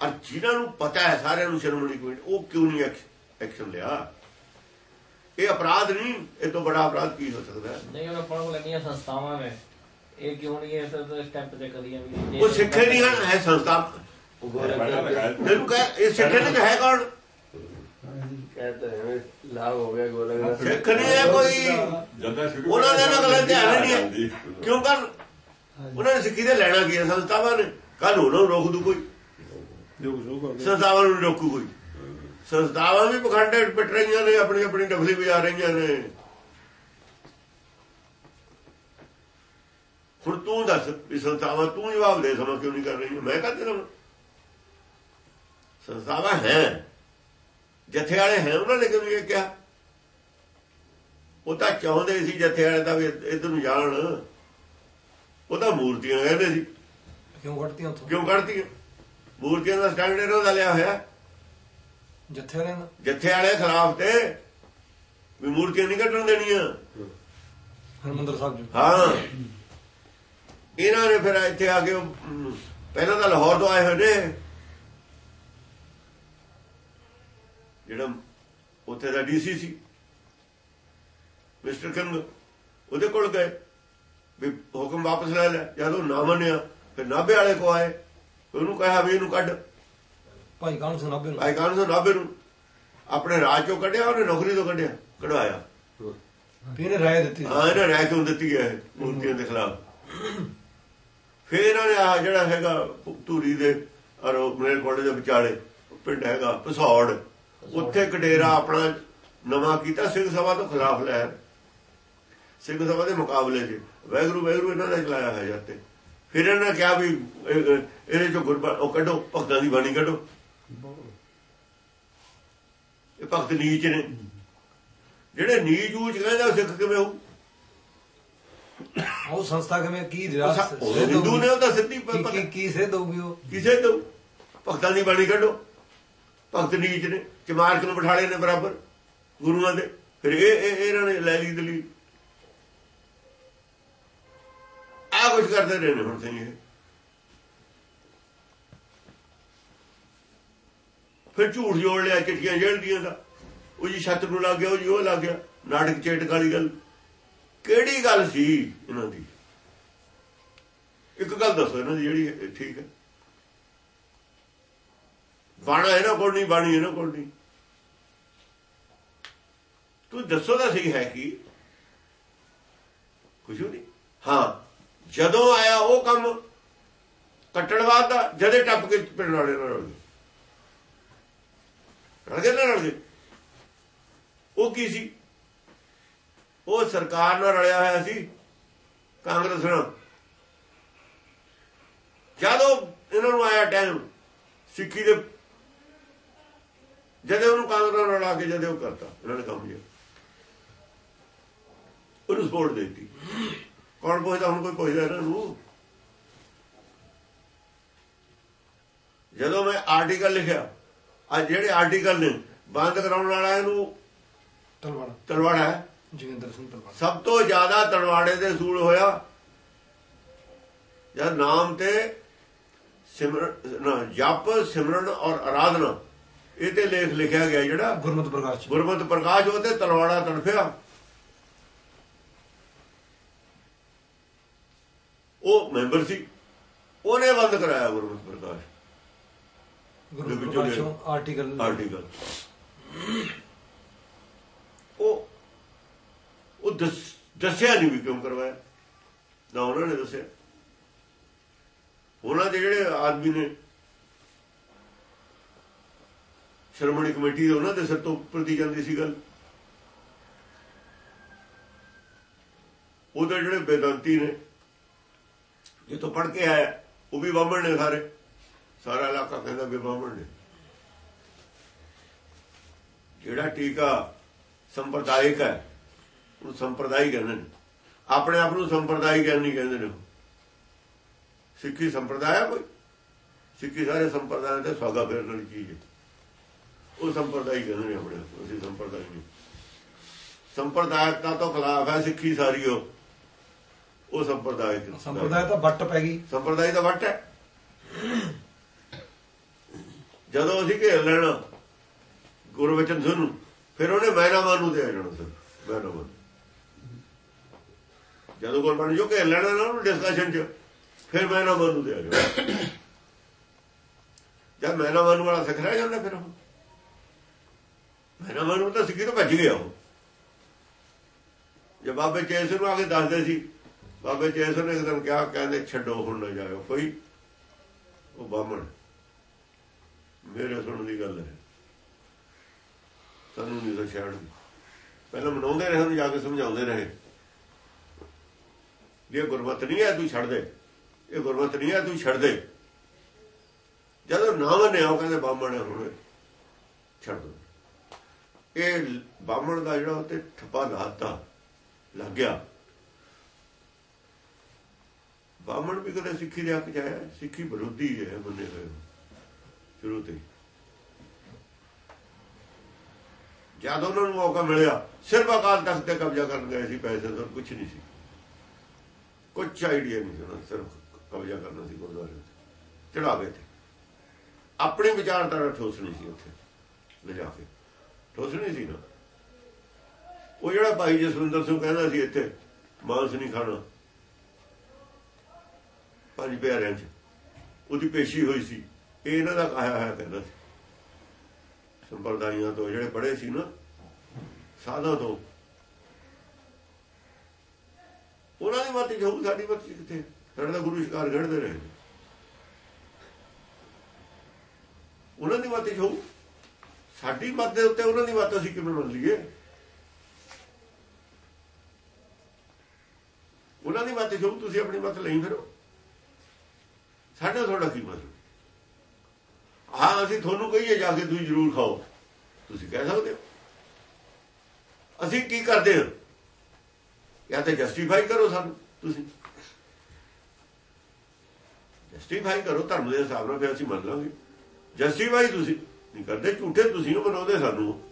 ਅਰ ਜਿਨ੍ਹਾਂ ਨੂੰ ਪਤਾ ਹੈ ਸਾਰਿਆਂ ਨੂੰ ਸ਼ਰਮਣੀ ਕਮੇਟੀ ਉਹ ਕਿਉਂ ਨਹੀਂ ਐਕਸ਼ਨ ਲਿਆ? ਇਹ ਅਪਰਾਧ ਨਹੀਂ ਇਹ ਤੋਂ ਬੜਾ ਅਪਰਾਧ ਕੀ ਹੋ ਸਕਦਾ ਨਹੀਂ ਉਹ ਪੜਨ ਲੱਗੀਆਂ ਸੰਸਥਾਵਾਂ ਨੇ। ਇਹ ਕਿਉਂ ਨਹੀਂ ਇਸ ਸਟੈਪ ਤੇ ਕਰੀਆਂ ਵੀ ਉਹ ਸਿੱਖੇ ਨਹੀਂ ਹਨ ਹੈ ਸੰਸਥਾ ਮੈਨੂੰ ਕਹੇ ਇਹ ਸਿੱਖੇ ਨਹੀਂ ਹੈ ਕੌਣ? ਕਹਤੇ ਲਾਭ ਹੋ ਗਿਆ ਗੋਲਕ ਸਿੱਖ ਨਹੀਂ ਹੈ ਕੋਈ। ਉਹਨਾਂ ਦਾ ਨਾ ਕਿਉਂ ਕਰ? ਉਹਨਾਂ ਨੇ ਸਿੱਖੀ ਤੇ ਲੈਣਾ ਕੀ ਸੰਸਥਾਵਾਂ ਨੇ। ਕੱਲ ਉਹਨਾਂ ਨੂੰ ਰੋਕ ਦੂ ਕੋਈ। ਸੰਸਥਾਵਾਂ ਨੂੰ ਰੋਕੂ ਕੋਈ। ਸੰਸਥਾਵਾਂ ਵੀ ਪਖੰਡੇ ਪਿੱਟ ਰਹੀਆਂ ਨੇ ਆਪਣੀ ਆਪਣੀ ਡਫਲੀ ਵਜਾ ਰਹੀਆਂ ਨੇ। ਹੁਣ ਤੂੰ ਦੱਸ ਵੀ ਸੰਸਥਾਵਾਂ ਤੂੰ ਜਵਾਬ ਦੇ ਸਮਾਂ ਕਿਉਂ ਨਹੀਂ ਕਰ ਰਹੀ ਮੈਂ ਕਹਤੇ ਰਹਾਂ ਸੰਸਥਾਵਾਂ ਹੈ। ਜਥੇ ਵਾਲੇ ਹੈ ਉਹਨਾਂ ਨੇ ਕਿਉਂ ਇਹ ਕਿਹਾ? ਉਹ ਤਾਂ ਚਾਹੁੰਦੇ ਸੀ ਜਥੇ ਵਾਲੇ ਦਾ ਵੀ ਇਧਰ ਨੂੰ ਜਾਣ। ਉਹ ਤਾਂ ਮੂਰਤੀਆਂ ਕਹਿੰਦੇ ਸੀ। ਕਿਉਂ ਕੱਟਤੀਆਂ ਉੱਥੋਂ? ਕਿਉਂ ਕੱਢਤੀਆਂ? ਮੂਰਤੀਆਂ ਦਾ ਸਟੈਂਡਰਡ ਉਹਦਾ ਲਿਆ ਹੋਇਆ। ਜੱਥੇ ਵਾਲਿਆਂ ਦਾ ਜੱਥੇ ਵਾਲੇ ਖਿਲਾਫ ਤੇ ਵੀ ਮੂਰਤੀਆਂ ਨਹੀਂ ਕੱਢਣ ਦੇਣੀਆਂ। ਹਰਮੰਦਰ ਸਾਹਿਬ ਜੀ। ਹਾਂ। ਇਹਨਾਂ ਨੇ ਫਿਰ ਇੱਥੇ ਆ ਕੇ ਪਹਿਲਾਂ ਤਾਂ ਲਾਹੌਰ ਤੋਂ ਆਏ ਹੋਏ ਨੇ। ਜਿਹੜਾ ਉੱਥੇ ਦਾ ਡੀਸੀ ਸੀ। ਮਿਸਟਰ ਕੰਗ ਉਹਦੇ ਕੋਲ ਗਏ। ਵੀ ਹੁਕਮ ਵਾਪਸ ਲੈ ਲੈ। ਜਦੋਂ ਨਾ ਮੰਨਿਆ ਫਿਰ ਨਾਭੇ ਵਾਲੇ ਕੋ ਆਏ। ਉਹਨੂੰ ਕਿਹਾ ਵੀ ਇਹਨੂੰ ਕੱਢ। ਭਾਈ ਕਾਹਨ ਸਿੰਘ ਨਾਭੇ ਨੂੰ ਭਾਈ ਕਾਨ ਤੋਂ ਨਾਭੇ ਨੂੰ ਆਪਣੇ ਰਾਜ ਚੋਂ ਕੱਢਿਆ ਉਹਨੇ ਨੌਕਰੀ ਤੋਂ ਕੱਢਿਆ? ਕਢਵਾਇਆ। ਇਹਨੇ ਰਾਏ ਦਿੱਤੀ। ਹਾਂ ਇਹਨਾਂ ਨੇ ਕਿਉਂ ਦਿੱਤੀ ਹੈ ਮੂਰਤੀਆਂ ਦੇ ਖਿਲਾਫ। ਫਿਰ ਆ ਜਿਹੜਾ ਹੈਗਾ ਧੂਰੀ ਦੇ ਔਰ ਮਲੇਰਕੋਟੇ ਦੇ ਵਿਚਾਲੇ ਪਿੰਡ ਹੈਗਾ ਪਸੌੜ। ਉੱਥੇ ਕਡੇਰਾ ਆਪਣਾ ਨਵਾਂ ਕੀਤਾ ਸਿੰਘ ਸਭਾ ਤੋਂ ਖਿਲਾਫ ਲੈ ਸਿੰਘ ਸਭਾ ਦੇ ਮੁਕਾਬਲੇ 'ਚ। ਵੈਗਰੂ ਵੈਗਰੂ ਇਹਨਾਂ ਨੇ ਚਲਾਇਆ ਹੈ ਜੱਤੇ ਫਿਰ ਇਹਨਾਂ ਨੇ ਕਿਹਾ ਵੀ ਇਹ- ਇਹ- ਇਹਦੇ ਚੋਂ ਗੁਰਬਾ ਉਹ ਕੱਢੋ ਭਗਤਾਂ ਦੀ ਬਾਣੀ ਕੱਢੋ। ਇਹ ਭਗਤ ਨੀਚ ਨੇ। ਜਿਹੜੇ ਨੀਚ ਊਚ ਕਹਿੰਦੇ ਸਿੱਖ ਕਿਵੇਂ ਹੋਊ? ਉਹ ਸੰਸਥਾ ਕਿਵੇਂ ਕੀ ਰਿਆਸਤ ਸਾ- ਹਿੰਦੂ ਨੇ ਉਹ ਤਾਂ ਸਿੱਧੀ ਕੀ ਕੀ ਸਿੱਧ ਹੋਊਗੀ ਉਹ? ਕਿਸੇ ਤੋਂ ਭਗਤਾਂ ਦੀ ਬਾਣੀ ਕੱਢੋ। ਭਗਤ ਨੀਚ ਨੇ। ਚਮਾਰਕ ਨੂੰ ਬਿਠਾਲੇ ਨੇ ਬਰਾਬਰ ਗੁਰੂਆਂ ਦੇ। ਫਿਰ ਇਹ ਇਹ ਇਹਨਾਂ ਨੇ ਲੈ ਲਈ ਦਲੀ ਆ ਕੁਝ ਕਰਦੇ ਰਹੇ ਨੇ ਹੁਣ ਸਿੰਘ ਇਹ। ਫਿਰ ਝੂਠ ਜੋੜ ਲਿਆ ਚਿੱਠੀਆਂ ਜਲਦੀਆਂ ਦਾ। ਉਹ ਜੀ ਛੱਤ ਨੂੰ ਲੱਗ ਗਿਆ, ਉਹ ਜੀ ਉਹ ਲੱਗ ਗਿਆ। ਨਾਟਕ ਚੇਟਕ ਵਾਲੀ ਗੱਲ। ਕਿਹੜੀ ਗੱਲ ਸੀ ਇਹਨਾਂ ਦੀ? ਇੱਕ ਗੱਲ ਦੱਸੋ ਇਹਨਾਂ ਦੀ ਜਿਹੜੀ ਠੀਕ ਹੈ। ਬਾਣਾ ਇਹਨਾਂ ਕੋਲ ਨਹੀਂ, ਬਾਣੀ ਇਹਨਾਂ ਕੋਲ ਨਹੀਂ। ਤੂੰ ਦੱਸੋ ਤਾਂ ਸਹੀ ਹੈ ਕੀ? ਕੁਝ ਨਹੀਂ। ਹਾਂ, ਜਦੋਂ ਆਇਆ ਉਹ ਕੰਮ ਕੱਟੜਵਾਦ ਦਾ ਜਦੇ ਟੱਪ ਕੇ ਪਿੰਡ ਵਾਲੇ ਨਾਲ ਰਲ ਗਏ। ਰਲ ਗਏ ਨਾ ਰਲ ਗਏ? ਉਹ ਕੀ ਸੀ? ਉਹ ਸਰਕਾਰ ਨਾਲ ਰਲਿਆ ਹੋਇਆ ਸੀ, ਕਾਂਗਰਸ ਨਾਲ। ਜਦੋਂ ਇਹਨਾਂ ਨੂੰ ਆਇਆ ਟਾਈਮ, ਸਿੱਖੀ ਦੇ, ਜਦੋਂ ਉਹਨੂੰ ਕਾਂਗਰਸ ਨਾਲ ਰਲਾ ਕੇ ਜਦੋਂ ਉਹ ਕਰਤਾ, ਇਹਨਾਂ ਨੇ ਕੰਮ ਜਿਹਾ ਉਹਨੂੰ ਸਪੋਰਟ ਦੇ ਦਿੱਤੀ। ਕੌਣ ਪੁੱਛਦਾ? ਹੁਣ ਕੋਈ ਪੁੱਛਦਾ ਇਹਨਾਂ ਨੂੰ। ਜਦੋਂ ਮੈਂ ਆਰਟੀਕਲ ਲਿਖਿਆ ਅੱਜ ਜਿਹੜੇ ਆਰਟੀਕਲ ਨੇ ਬੰਦ ਕਰਾਉਣ ਵਾਲਾ ਇਹਨੂੰ ਤਲਵਾੜਾ। ਤਲਵਾੜਾ ਹੈ। ਜੋਗਿੰਦਰ ਸਿੰਘ ਤਲਵਾੜਾ। ਸਭ ਤੋਂ ਜ਼ਿਆਦਾ ਤਲਵਾੜੇ ਦੇ ਸੂਲ ਹੋਇਆ। ਜਦ ਨਾਮ ਤੇ ਸਿਮਰਨ ਜਪ ਸਿਮਰਨ ਔਰ ਆਰਾਧਨਾ ਇਹ ਤੇ ਲੇਖ ਲਿਖਿਆ ਗਿਆ ਜਿਹੜਾ ਗੁਰਮਤਿ ਪ੍ਰਕਾਸ਼ ਗੁਰਮਤਿ ਪ੍ਰਕਾਸ਼ ਉਹ ਤੇ ਤਲਵਾੜਾ ਤੜਫਿਆ। ਉਹ ਮੈਂਬਰ ਸੀ। ਉਹਨੇ ਬੰਦ ਕਰਾਇਆ ਗੁਰਮਤਿ ਪ੍ਰਕਾਸ਼। ਗੁਰਮਤਿ ਵਿੱਚੋਂ ਪ੍ਰਕਾਸ਼ੋਂ ਆਰਟੀਕਲ ਆਰਟੀਕਲ ਉਹ ਉਹ ਦੱਸ- ਦੱਸਿਆ ਨਹੀਂ ਵੀ ਕਿਉਂ ਕਰਵਾਇਆ। ਨਾ ਉਹਨਾਂ ਨੇ ਦੱਸਿਆ। ਉਹਨਾਂ ਦੇ ਜਿਹੜੇ ਆਦਮੀ ਨੇ ਸ਼੍ਰੋਮਣੀ ਕਮੇਟੀ ਦੇ ਉਹਨਾਂ ਦੇ ਸਿਰ ਤੋਂ ਉੱਪਰ ਦੀ ਜਾਂਦੀ ਸੀ ਗੱਲ। ਉਹਦੇ ਜਿਹੜੇ ਬੇਦੰਤੀ ਨੇ ਜਿੱਥੋਂ ਪੜ ਕੇ ਆਇਆ ਉਹ ਵੀ ਬਾਹਮਣ ਨੇ ਸਾਰੇ। ਸਾਰਾ ਇਲਾਕਾ ਕਹਿੰਦਾ ਵੀ ਬਾਹਮਣ ਨੇ। ਜਿਹੜਾ ਟੀਕਾ ਸੰਪਰਦਾਇਕ ਹੈ ਉਹ ਸੰਪਰਦਾਇ ਕਹਿੰਦੇ ਨੇ। ਆਪਣੇ ਆਪ ਨੂੰ ਸੰਪਰਦਾਇ ਗਿਆਨੀ ਕਹਿੰਦੇ ਨੇ। ਸਿੱਖੀ ਸੰਪਰਦਾਇ ਹੈ ਕੋਈ? ਸਿੱਖੀ ਸਾਰੇ ਸੰਪਰਦਾਇ ਤੇ ਸੌਗਾ ਫੇਰਨ ਵਾਲੀ ਚੀਜ਼ ਹੈ। ਉਹ ਸੰਪਰਦਾਇ ਕਹਿੰਦੇ ਨੇ ਆਪਣੇ ਅਸੀਂ ਸੰਪਰਦਾਇ ਨਹੀਂ। ਸੰਪਰਦਾਇਕਤਾ ਤੋਂ ਖਿਲਾਫ ਹੈ ਸਿੱਖੀ ਸਾਰੀ ਉਹ। ਉਹ ਸੰਪਰਦਾਇਕ ਸੰਪਰਦਾਇ ਤਾਂ ਵੱਟ ਪੈ ਗਈ। ਸੰਪਰਦਾਇ ਦਾ ਵੱਟ ਹੈ। ਜਦੋਂ ਅਸੀਂ ਘੇਰ ਲੈਣਾ, ਗੁਰਵਚਨ ਸੁਣੂ ਫਿਰ ਉਹਨੇ ਮੈਨਾਮਾਨ ਨੂੰ ਦੇ ਜਾਣਾ ਸਰ ਮੈਨਾਮਾਨ ਜਦੋਂ ਗੁਰਬਾਣੀ ਜੋ ਘੇਰ ਲੈਣਾ ਨਾ ਉਹਨੂੰ ਡਿਸਕਸ਼ਨ 'ਚ, ਫਿਰ ਮੈਨਾਮਾਨ ਨੂੰ ਦੇ ਜਾਣਾ ਜਦ ਮੈਨਾਮਾਨ ਵਾਲਾ ਸਿੱਖ ਰਹਿ ਜਾਂਦਾ ਫਿਰ ਉਹ? ਮੈਨਾਮਾਨ ਨੂੰ ਤਾਂ ਸਿੱਖੀ ਤੋਂ ਭੱਜ ਗਿਆ ਉਹ। ਜੇ ਬਾਬੇ ਚੇਸ ਨੂੰ ਆ ਕੇ ਦੱਸਦੇ ਸੀ, ਬਾਬੇ ਚੇਸ ਨੇ ਇੱਕ ਦਿਨ ਕਿਹਾ, ਕਹਿੰਦੇ ਛੱਡੋ ਹੁਣ ਨਾ ਜਾਇਓ, ਕੋਈ ਉਹ ਬਾਹਮਣ। ਮੇਰੇ ਸੁਣਨ ਦੀ ਗੱਲ ਹੈ। ਸਾਨੂੰ ਨਹੀਂ ਤਾਂ ਛੱਡ ਪਹਿਲਾਂ ਮਨਾਉਂਦੇ ਰਹੇ, ਉਹਨੂੰ ਜਾ ਕੇ ਸਮਝਾਉਂਦੇ ਰਹੇ। ਇਹ ਗੁਰਮਤ ਨਹੀਂ ਹੈ, ਤੂੰ ਛੱਡ ਦੇ। ਇਹ ਗੁਰਮਤ ਨਹੀਂ ਹੈ, ਤੂੰ ਛੱਡ ਦੇ। ਜਦੋਂ ਨਾ ਮੰਨਿਆ, ਉਹ ਕਹਿੰਦੇ ਬਾਹਮਣ ਹੈ ਹੁਣ ਛੱਡ ਦੋ। ਇਹ ਬਾਹਮਣ ਦਾ ਜਿਹੜਾ ਉੱਤੇ ਠੱਪਾ ਲਾਤਾ, ਲੱਗ ਗਿਆ। ਬਾਹਮਣ ਵੀ ਕਦੇ ਸਿੱਖੀ ਦੇ ਹੱਕ ਚ ਆਇਆ, ਸਿੱਖੀ ਵਿਰੋਧੀ ਹੈ ਬੰਦੇ ਹੋਏ। ਸ਼ੁਰੂ ਤੇ ਜਦ ਉਹਨਾਂ ਨੂੰ ਮੌਕਾ ਮਿਲਿਆ, ਸਿਰਫ ਅਕਾਲ ਤਖਤ ਤੇ ਕਬਜ਼ਾ ਕਰਨ ਗਏ ਸੀ, ਪੈਸੇ ਤੋਂ ਕੁਝ ਨਹੀਂ ਸੀ। ਕੁਝ ਆਈਡੀਆ ਨਹੀਂ ਸੀ ਉਹਨਾਂ ਸਿਰਫ ਕਬਜ਼ਾ ਕਰਨਾ ਸੀ ਗੁਰਦੁਆਰੇ ਤੇ ਚੜਾਵੇ ਤੇ। ਆਪਣੀ ਵਿਚਾਰਧਾਰਾ ਠੋਸ ਨਹੀਂ ਸੀ ਉੱਥੇ ਲਿਜਾ ਕੇ ਠੋਸ ਨਹੀਂ ਸੀ ਨਾ। ਉਹ ਜਿਹੜਾ ਭਾਈ ਜਸਵਿੰਦਰ ਸਿੰਘ ਕਹਿੰਦਾ ਸੀ ਇੱਥੇ, ਮਾਂਸ ਨਹੀਂ ਖਾਣਾ। ਪੰਜ ਪਿਆਰਿਆਂ 'ਚ। ਉਹਦੀ ਪੇਸ਼ੀ ਹੋਈ ਸੀ। ਇਹ ਇਹਨਾਂ ਦਾ ਕਾਇਆ ਹੋਇਆ ਕਹਿੰਦਾ ਸੀ ਸੰਪਰਦਾਇਆਂ ਤੋਂ ਜਿਹੜੇ ਪੜ੍ਹੇ ਸੀ ਨਾ, ਸਾਧਾਂ ਤੋਂ। ਉਹਨਾਂ ਦੀ ਮੱਤ ਜੋ ਸਾਡੀ ਮੱਤ ਕਿੱਥੇ? ਸਾਡੇ ਤਾਂ ਗੁਰੂ ਸ਼ਿਕਾਰ ਖੜਦੇ ਰਹੇ। ਉਹਨਾਂ ਦੀ ਮੱਤ ਜੋ ਸਾਡੀ ਮੱਤ ਦੇ ਉੱਤੇ ਉਹਨਾਂ ਦੀ ਮੱਤ ਅਸੀਂ ਕਿਵੇਂ ਮੰਨ ਲਈਏ? ਉਹਨਾਂ ਦੀ ਮੱਤ ਜੋ ਤੁਸੀਂ ਆਪਣੀ ਮੱਤ ਲਈ ਫਿਰੋ। ਸਾਡਾ ਤੁਹਾਡਾ ਕੀ ਮਤਲਬ? ਹਾਂ, ਅਸੀਂ ਤੁਹਾਨੂੰ ਕਹੀਏ, ਜਾ ਕੇ ਤੁਸੀਂ ਜ਼ਰੂਰ ਖਾਓ। ਤੁਸੀਂ ਕਹਿ ਸਕਦੇ ਹੋ। ਅਸੀਂ ਕੀ ਕਰਦੇ ਹਾਂ? ਜਾਂ ਤੇ ਜਸਟੀਫਾਈ ਕਰੋ ਸਾਨੂੰ, ਤੁਸੀਂ। ਜਸਟੀਫਾਈ ਕਰੋ, ਧਰਮ ਦੇ ਹਿਸਾਬ ਨਾਲ ਫਿਰ ਅਸੀਂ ਮੰਨ ਲਾਂਗੇ। ਜਸਟੀਫਾਈ ਤੁਸੀਂ, ਨਹੀਂ ਕਰਦੇ, ਝੂਠੇ ਤੁਸੀਂ ਉਹ ਬਣਾਉਂਦੇ ਸਾਨੂੰ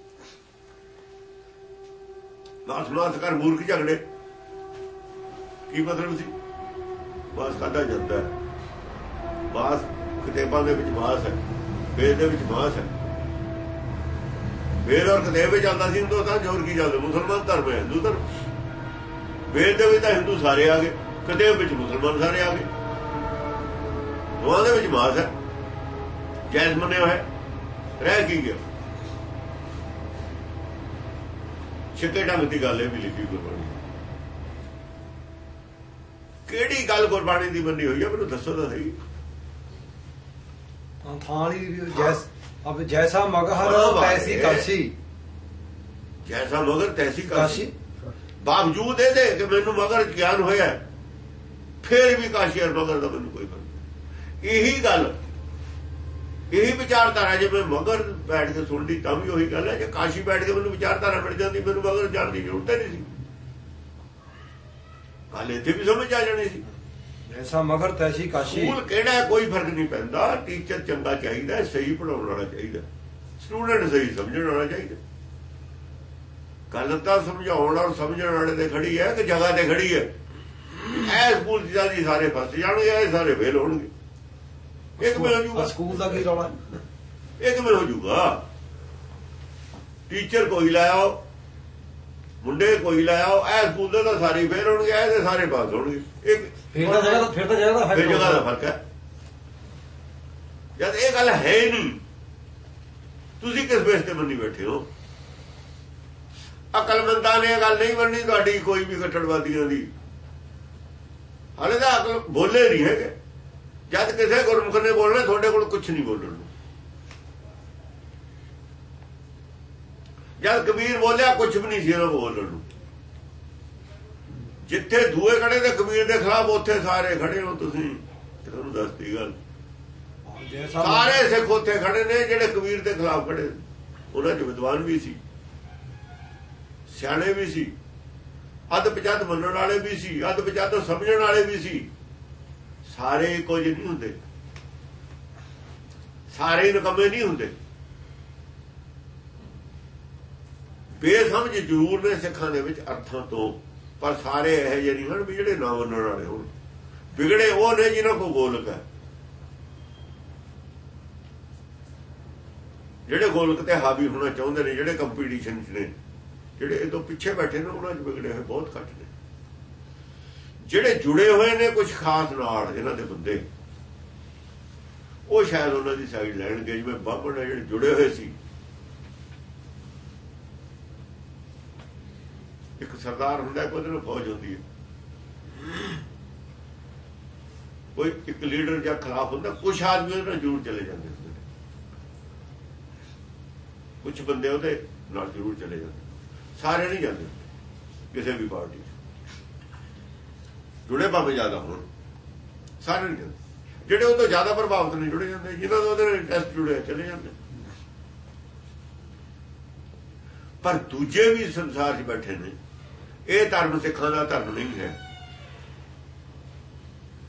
ਨਾਸ ਨਾਸ ਕਰ ਮੂਰਖ ਝਗੜੇ। ਕੀ ਮਤਲਬ ਸੀ? ਬਾਸ ਕਾਦਾ ਜਾਂਦਾ ਹੈ। ਬਾਸ ਕਿਤਾਬਾਂ ਦੇ ਵਿੱਚ ਬਾਸ ਹੈ। ਵੇਦ ਦੇ ਵਿੱਚ ਮਾਸ ਹੈ। ਵੇਦ ਔਰ ਕਿਤਾਬ ਵਿੱਚ ਆਉਂਦਾ ਸੀ, ਹਿੰਦੂ ਤਾਂ ਜੋਰ ਕੀ ਜਾਂਦਾ ਮੁਸਲਮਾਨ ਧਰਮ ਹੈ, ਹਿੰਦੂ ਧਰਮ। ਵੇਦ ਦੇ ਵਿੱਚ ਤਾਂ ਹਿੰਦੂ ਸਾਰੇ ਆ ਗਏ ਕਿਤਾਬ ਵਿੱਚ ਮੁਸਲਮਾਨ ਸਾਰੇ ਆ ਗਏ। ਦੋਹਾਂ ਦੇ ਵਿੱਚ ਮਾਸ ਹੈ। ਜੈਸ ਮੰਨਿਆ ਹੋਇਆ ਰਹਿ ਕੀ ਗਿਆ? ਛਿੱਕੇ ਢੰਗ ਦੀ ਗੱਲ ਇਹ ਵੀ ਲਿਖੀ ਗੁਰਬਾਣੀ ਕਿਹੜੀ ਗੱਲ ਗੁਰਬਾਣੀ ਦੀ ਮੰਨੀ ਹੋਈ ਹੈ? ਮੈਨੂੰ ਦੱਸੋ ਤਾਂ ਸਹੀ। ਥਾਲੀ ਜੈਸ ਅਬ ਜੈਸਾ ਮਗਹਰ ਤੈਸੀ ਕਾਸ਼ੀ ਜੈਸਾ ਮਗਰ ਤੈਸੀ ਕਾਸ਼ੀ ਕਾਸ਼ੀ ਬਾਵਜੂਦ ਇਹਦੇ ਕਿ ਮੈਨੂੰ ਮਗਰ ਗਿਆਨ ਹੋਇਆ ਫਿਰ ਵੀ ਕਾਸ਼ੀ ਔਰ ਮਗਰ ਦਾ ਮੈਨੂੰ ਕੋਈ ਫ਼ਰਕ ਨਹੀਂ। ਇਹੀ ਗੱਲ ਇਹੀ ਵਿਚਾਰਧਾਰਾ ਜੇ ਮੈਂ ਮਗਰ ਬੈਠ ਕੇ ਸੁਣਦੀ ਤਾਂ ਵੀ ਉਹੀ ਗੱਲ ਹੈ। ਜੇ ਕਾਸ਼ੀ ਬੈਠ ਕੇ ਮੈਨੂੰ ਵਿਚਾਰਧਾਰਾ ਮਿਲ ਜਾਂਦੀ ਮੈਨੂੰ ਮਗਰ ਜਾਣ ਦੀ ਜ਼ਰੂਰਤ ਨਹੀਂ ਸੀ। ਗੱਲ ਇੱਥੇ ਵੀ ਸਮਝ ਆ ਜਾਣੀ ਸੀ। ਜੈਸਾ ਮਗਰ ਤੈਸੀ ਕਾਸ਼ੀ ਸਕੂਲ ਕਿਹੜਾ ਕੋਈ ਫ਼ਰਕ ਨਹੀਂ ਪੈਂਦਾ। ਟੀਚਰ ਚੰਗਾ ਚਾਹੀਦਾ ਸਹੀ ਪੜਾਉਣ ਵਾਲਾ ਚਾਹੀਦਾ ਸਟੂਡੈਂਟ ਸਹੀ ਸਮਝਣ ਵਾਲਾ ਚਾਹੀਦਾ ਗੱਲ ਤਾਂ ਸਮਝਾਉਣ ਔਰ ਸਮਝਣ ਵਾਲੇ ਤੇ ਖੜੀ ਹੈ ਕਿ ਜਗ੍ਹਾ ਤੇ ਖੜੀ ਹੈ। ਇਹ ਸਕੂਲ ਦੀ ਜਾਂਦੀ ਸਾਰੇ ਫਸ ਜਾਣਗੇ ਇਹ ਸਾਰੇ ਫੇਲ ਹੋਣਗੇ। ਇੱਕ ਮੈਂ ਹੋ ਆਹ ਜੂਗਾ ਸਕੂਲ ਦਾ ਕੀ ਰੌਲਾ? ਇੱਕ ਮੈਂ ਹੋ ਜੂਗਾ ਟੀਚਰ ਕੋਈ ਲਾਇਓ ਮੁੰਡੇ ਕੋਈ ਲਾਇਓ ਇਹ ਸਕੂਲ ਦੇ ਤਾਂ ਸਾਰੇ ਫੇਲ ਹੋਣਗੇ ਇਹਦੇ ਸਾਰੇ ਪਾਸ ਹੋਣਗੇ। ਇੱਕ ਫਿਰ ਤਾਂ ਜਗ੍ਹਾ ਫਿਰ ਤਾਂ ਜਗ੍ਹਾ ਦਾ ਫਿਰ ਜਗ੍ਹਾ ਦਾ ਫ਼ਰਕ ਫ਼ਰਕ ਹੈ। ਜਦ ਇਹ ਗੱਲ ਹੈ ਨਹੀਂ ਤੁਸੀਂ ਕਿਸ ਬੇਸ ਤੇ ਮੰਨੀ ਬੈਠੇ ਹੋ? ਅਕਲਮੰਦਾਂ ਨੇ ਇਹ ਗੱਲ ਨਹੀਂ ਮੰਨੀ ਤੁਹਾਡੀ ਕੋਈ ਵੀ ਘਟੜਵਾਦੀਆਂ ਦੀ। ਹਾਲੇ ਤਾਂ ਅਕਲ ਬੋਲੇ ਨਹੀਂ ਹੈਗੇ। ਜਦ ਕਿਸੇ ਗੁਰਮੁਖ ਨੇ ਬੋਲਣਾ ਤੁਹਾਡੇ ਕੋਲ ਕੁਝ ਨਹੀਂ ਬੋਲਣ ਨੂੰ ਜਦ ਕਬੀਰ ਬੋਲਿਆ ਕੁਝ ਵੀ ਨਹੀਂ ਸੀ ਉਹਨਾਂ ਕੋਲ ਬੋਲਣ ਨੂੰ। ਜਿੱਥੇ ਦੂਏ ਖੜੇ ਤੇ ਕਬੀਰ ਦੇ ਖਿਲਾਫ, ਉੱਥੇ ਸਾਰੇ ਖੜੇ ਹੋ ਤੁਸੀਂ। ਤੁਹਾਨੂੰ ਦੱਸਦੀ ਗੱਲ। ਸਾਰੇ ਸਿੱਖ ਉੱਥੇ ਖੜੇ ਨੇ ਜਿਹੜੇ ਕਬੀਰ ਦੇ ਖਿਲਾਫ ਖੜੇ ਉਹਨਾਂ ਚ ਵਿਦਵਾਨ ਵੀ ਸੀ। ਸਿਆਣੇ ਵੀ ਸੀ। ਅੱਧ ਪਜੱਤ ਮੰਨਣ ਵਾਲੇ ਵੀ ਸੀ। ਅੱਧ ਪਜੱਤ ਸਮਝਣ ਵਾਲੇ ਵੀ ਸੀ। ਸਾਰੇ ਕੁਝ ਨਹੀਂ ਹੁੰਦੇ। ਸਾਰੇ ਨਕਮੇ ਨਹੀਂ ਹੁੰਦੇ। ਬੇਸਮਝ ਜ਼ਰੂਰ ਨੇ ਸਿੱਖਾਂ ਦੇ ਵਿੱਚ ਅਰਥਾਂ ਤੋਂ, ਪਰ ਸਾਰੇ ਇਹ ਜਿਹੇ ਨਹੀਂ ਹਨ ਵੀ ਜਿਹੜੇ ਨਾ ਮੰਨਣ ਵਾਲੇ ਹੋਣ। ਵਿਗੜੇ ਉਹ ਨੇ ਜਿਨ੍ਹਾਂ ਕੋ ਗੋਲਕ ਹੈ। ਜਿਹੜੇ ਗੋਲਕ ਤੇ ਹਾਵੀ ਹੋਣਾ ਚਾਹੁੰਦੇ ਨੇ, ਜਿਹੜੇ ਕੰਪੀਟੀਸ਼ਨ 'ਚ ਨੇ, ਜਿਹੜੇ ਇਹ ਤੋਂ ਪਿੱਛੇ ਬੈਠੇ ਨੇ, ਉਹਨਾਂ 'ਚ ਵਿਗੜੇ ਹੋਏ ਬਹੁਤ ਘੱਟ ਨੇ। ਜਿਹੜੇ ਜੁੜੇ ਹੋਏ ਨੇ ਕੁਝ ਖਾਸ ਨਾਲ, ਇਹਨਾਂ ਦੇ ਬੰਦੇ, ਉਹ ਸ਼ਾਇਦ ਉਹਨਾਂ ਦੀ ਸਾਈਡ ਲੈਣਗੇ, ਜਿਵੇਂ ਬਾਬਰ ਨੇ ਜਿਹੜੇ ਜੁੜੇ ਹੋਏ ਸੀ। ਇੱਕ ਸਰਦਾਰ ਹੁੰਦਾ ਇੱਕ ਉਹਦੇ ਨਾਲ ਫੌਜ ਹੁੰਦੀ ਹੈ। ਕੋਈ ਇੱਕ ਲੀਡਰ ਜਾਂ ਖਿਲਾਫ ਹੁੰਦਾ ਕੁਝ ਆਦਮੀ ਉਹਦੇ ਨਾਲ ਜ਼ਰੂਰ ਚਲੇ ਜਾਂਦੇ ਹੁੰਦੇ ਨੇ। ਕੁਝ ਬੰਦੇ ਉਹਦੇ ਨਾਲ ਜ਼ਰੂਰ ਚਲੇ ਜਾਂਦੇ ਸਾਰੇ ਨਹੀਂ ਜਾਂਦੇ ਕਿਸੇ ਵੀ ਪਾਰਟੀ ਜੁੜੇ ਭਾਵੇਂ ਜ਼ਿਆਦਾ ਹੋਣ, ਸਾਰੇ ਨਹੀਂ ਜਾਂਦੇ। ਜਿਹੜੇ ਉਹ ਤੋਂ ਜ਼ਿਆਦਾ ਪ੍ਰਭਾਵਿਤ ਨਹੀਂ ਜੁੜੇ ਜਾਂਦੇ ਜਿਹਨਾਂ ਦਾ ਉਹਦੇ ਨਾਲ ਇੰਟਰਸਟ ਜੁੜਿਆ, ਚਲੇ ਜਾਂਦੇ। ਪਰ ਦੂਜੇ ਵੀ ਸੰਸਾਰ 'ਚ ਬੈਠੇ ਨੇ ਇਹ ਧਰਮ ਸਿੱਖਾਂ ਦਾ ਧਰਮ ਨਹੀਂ ਹੈ।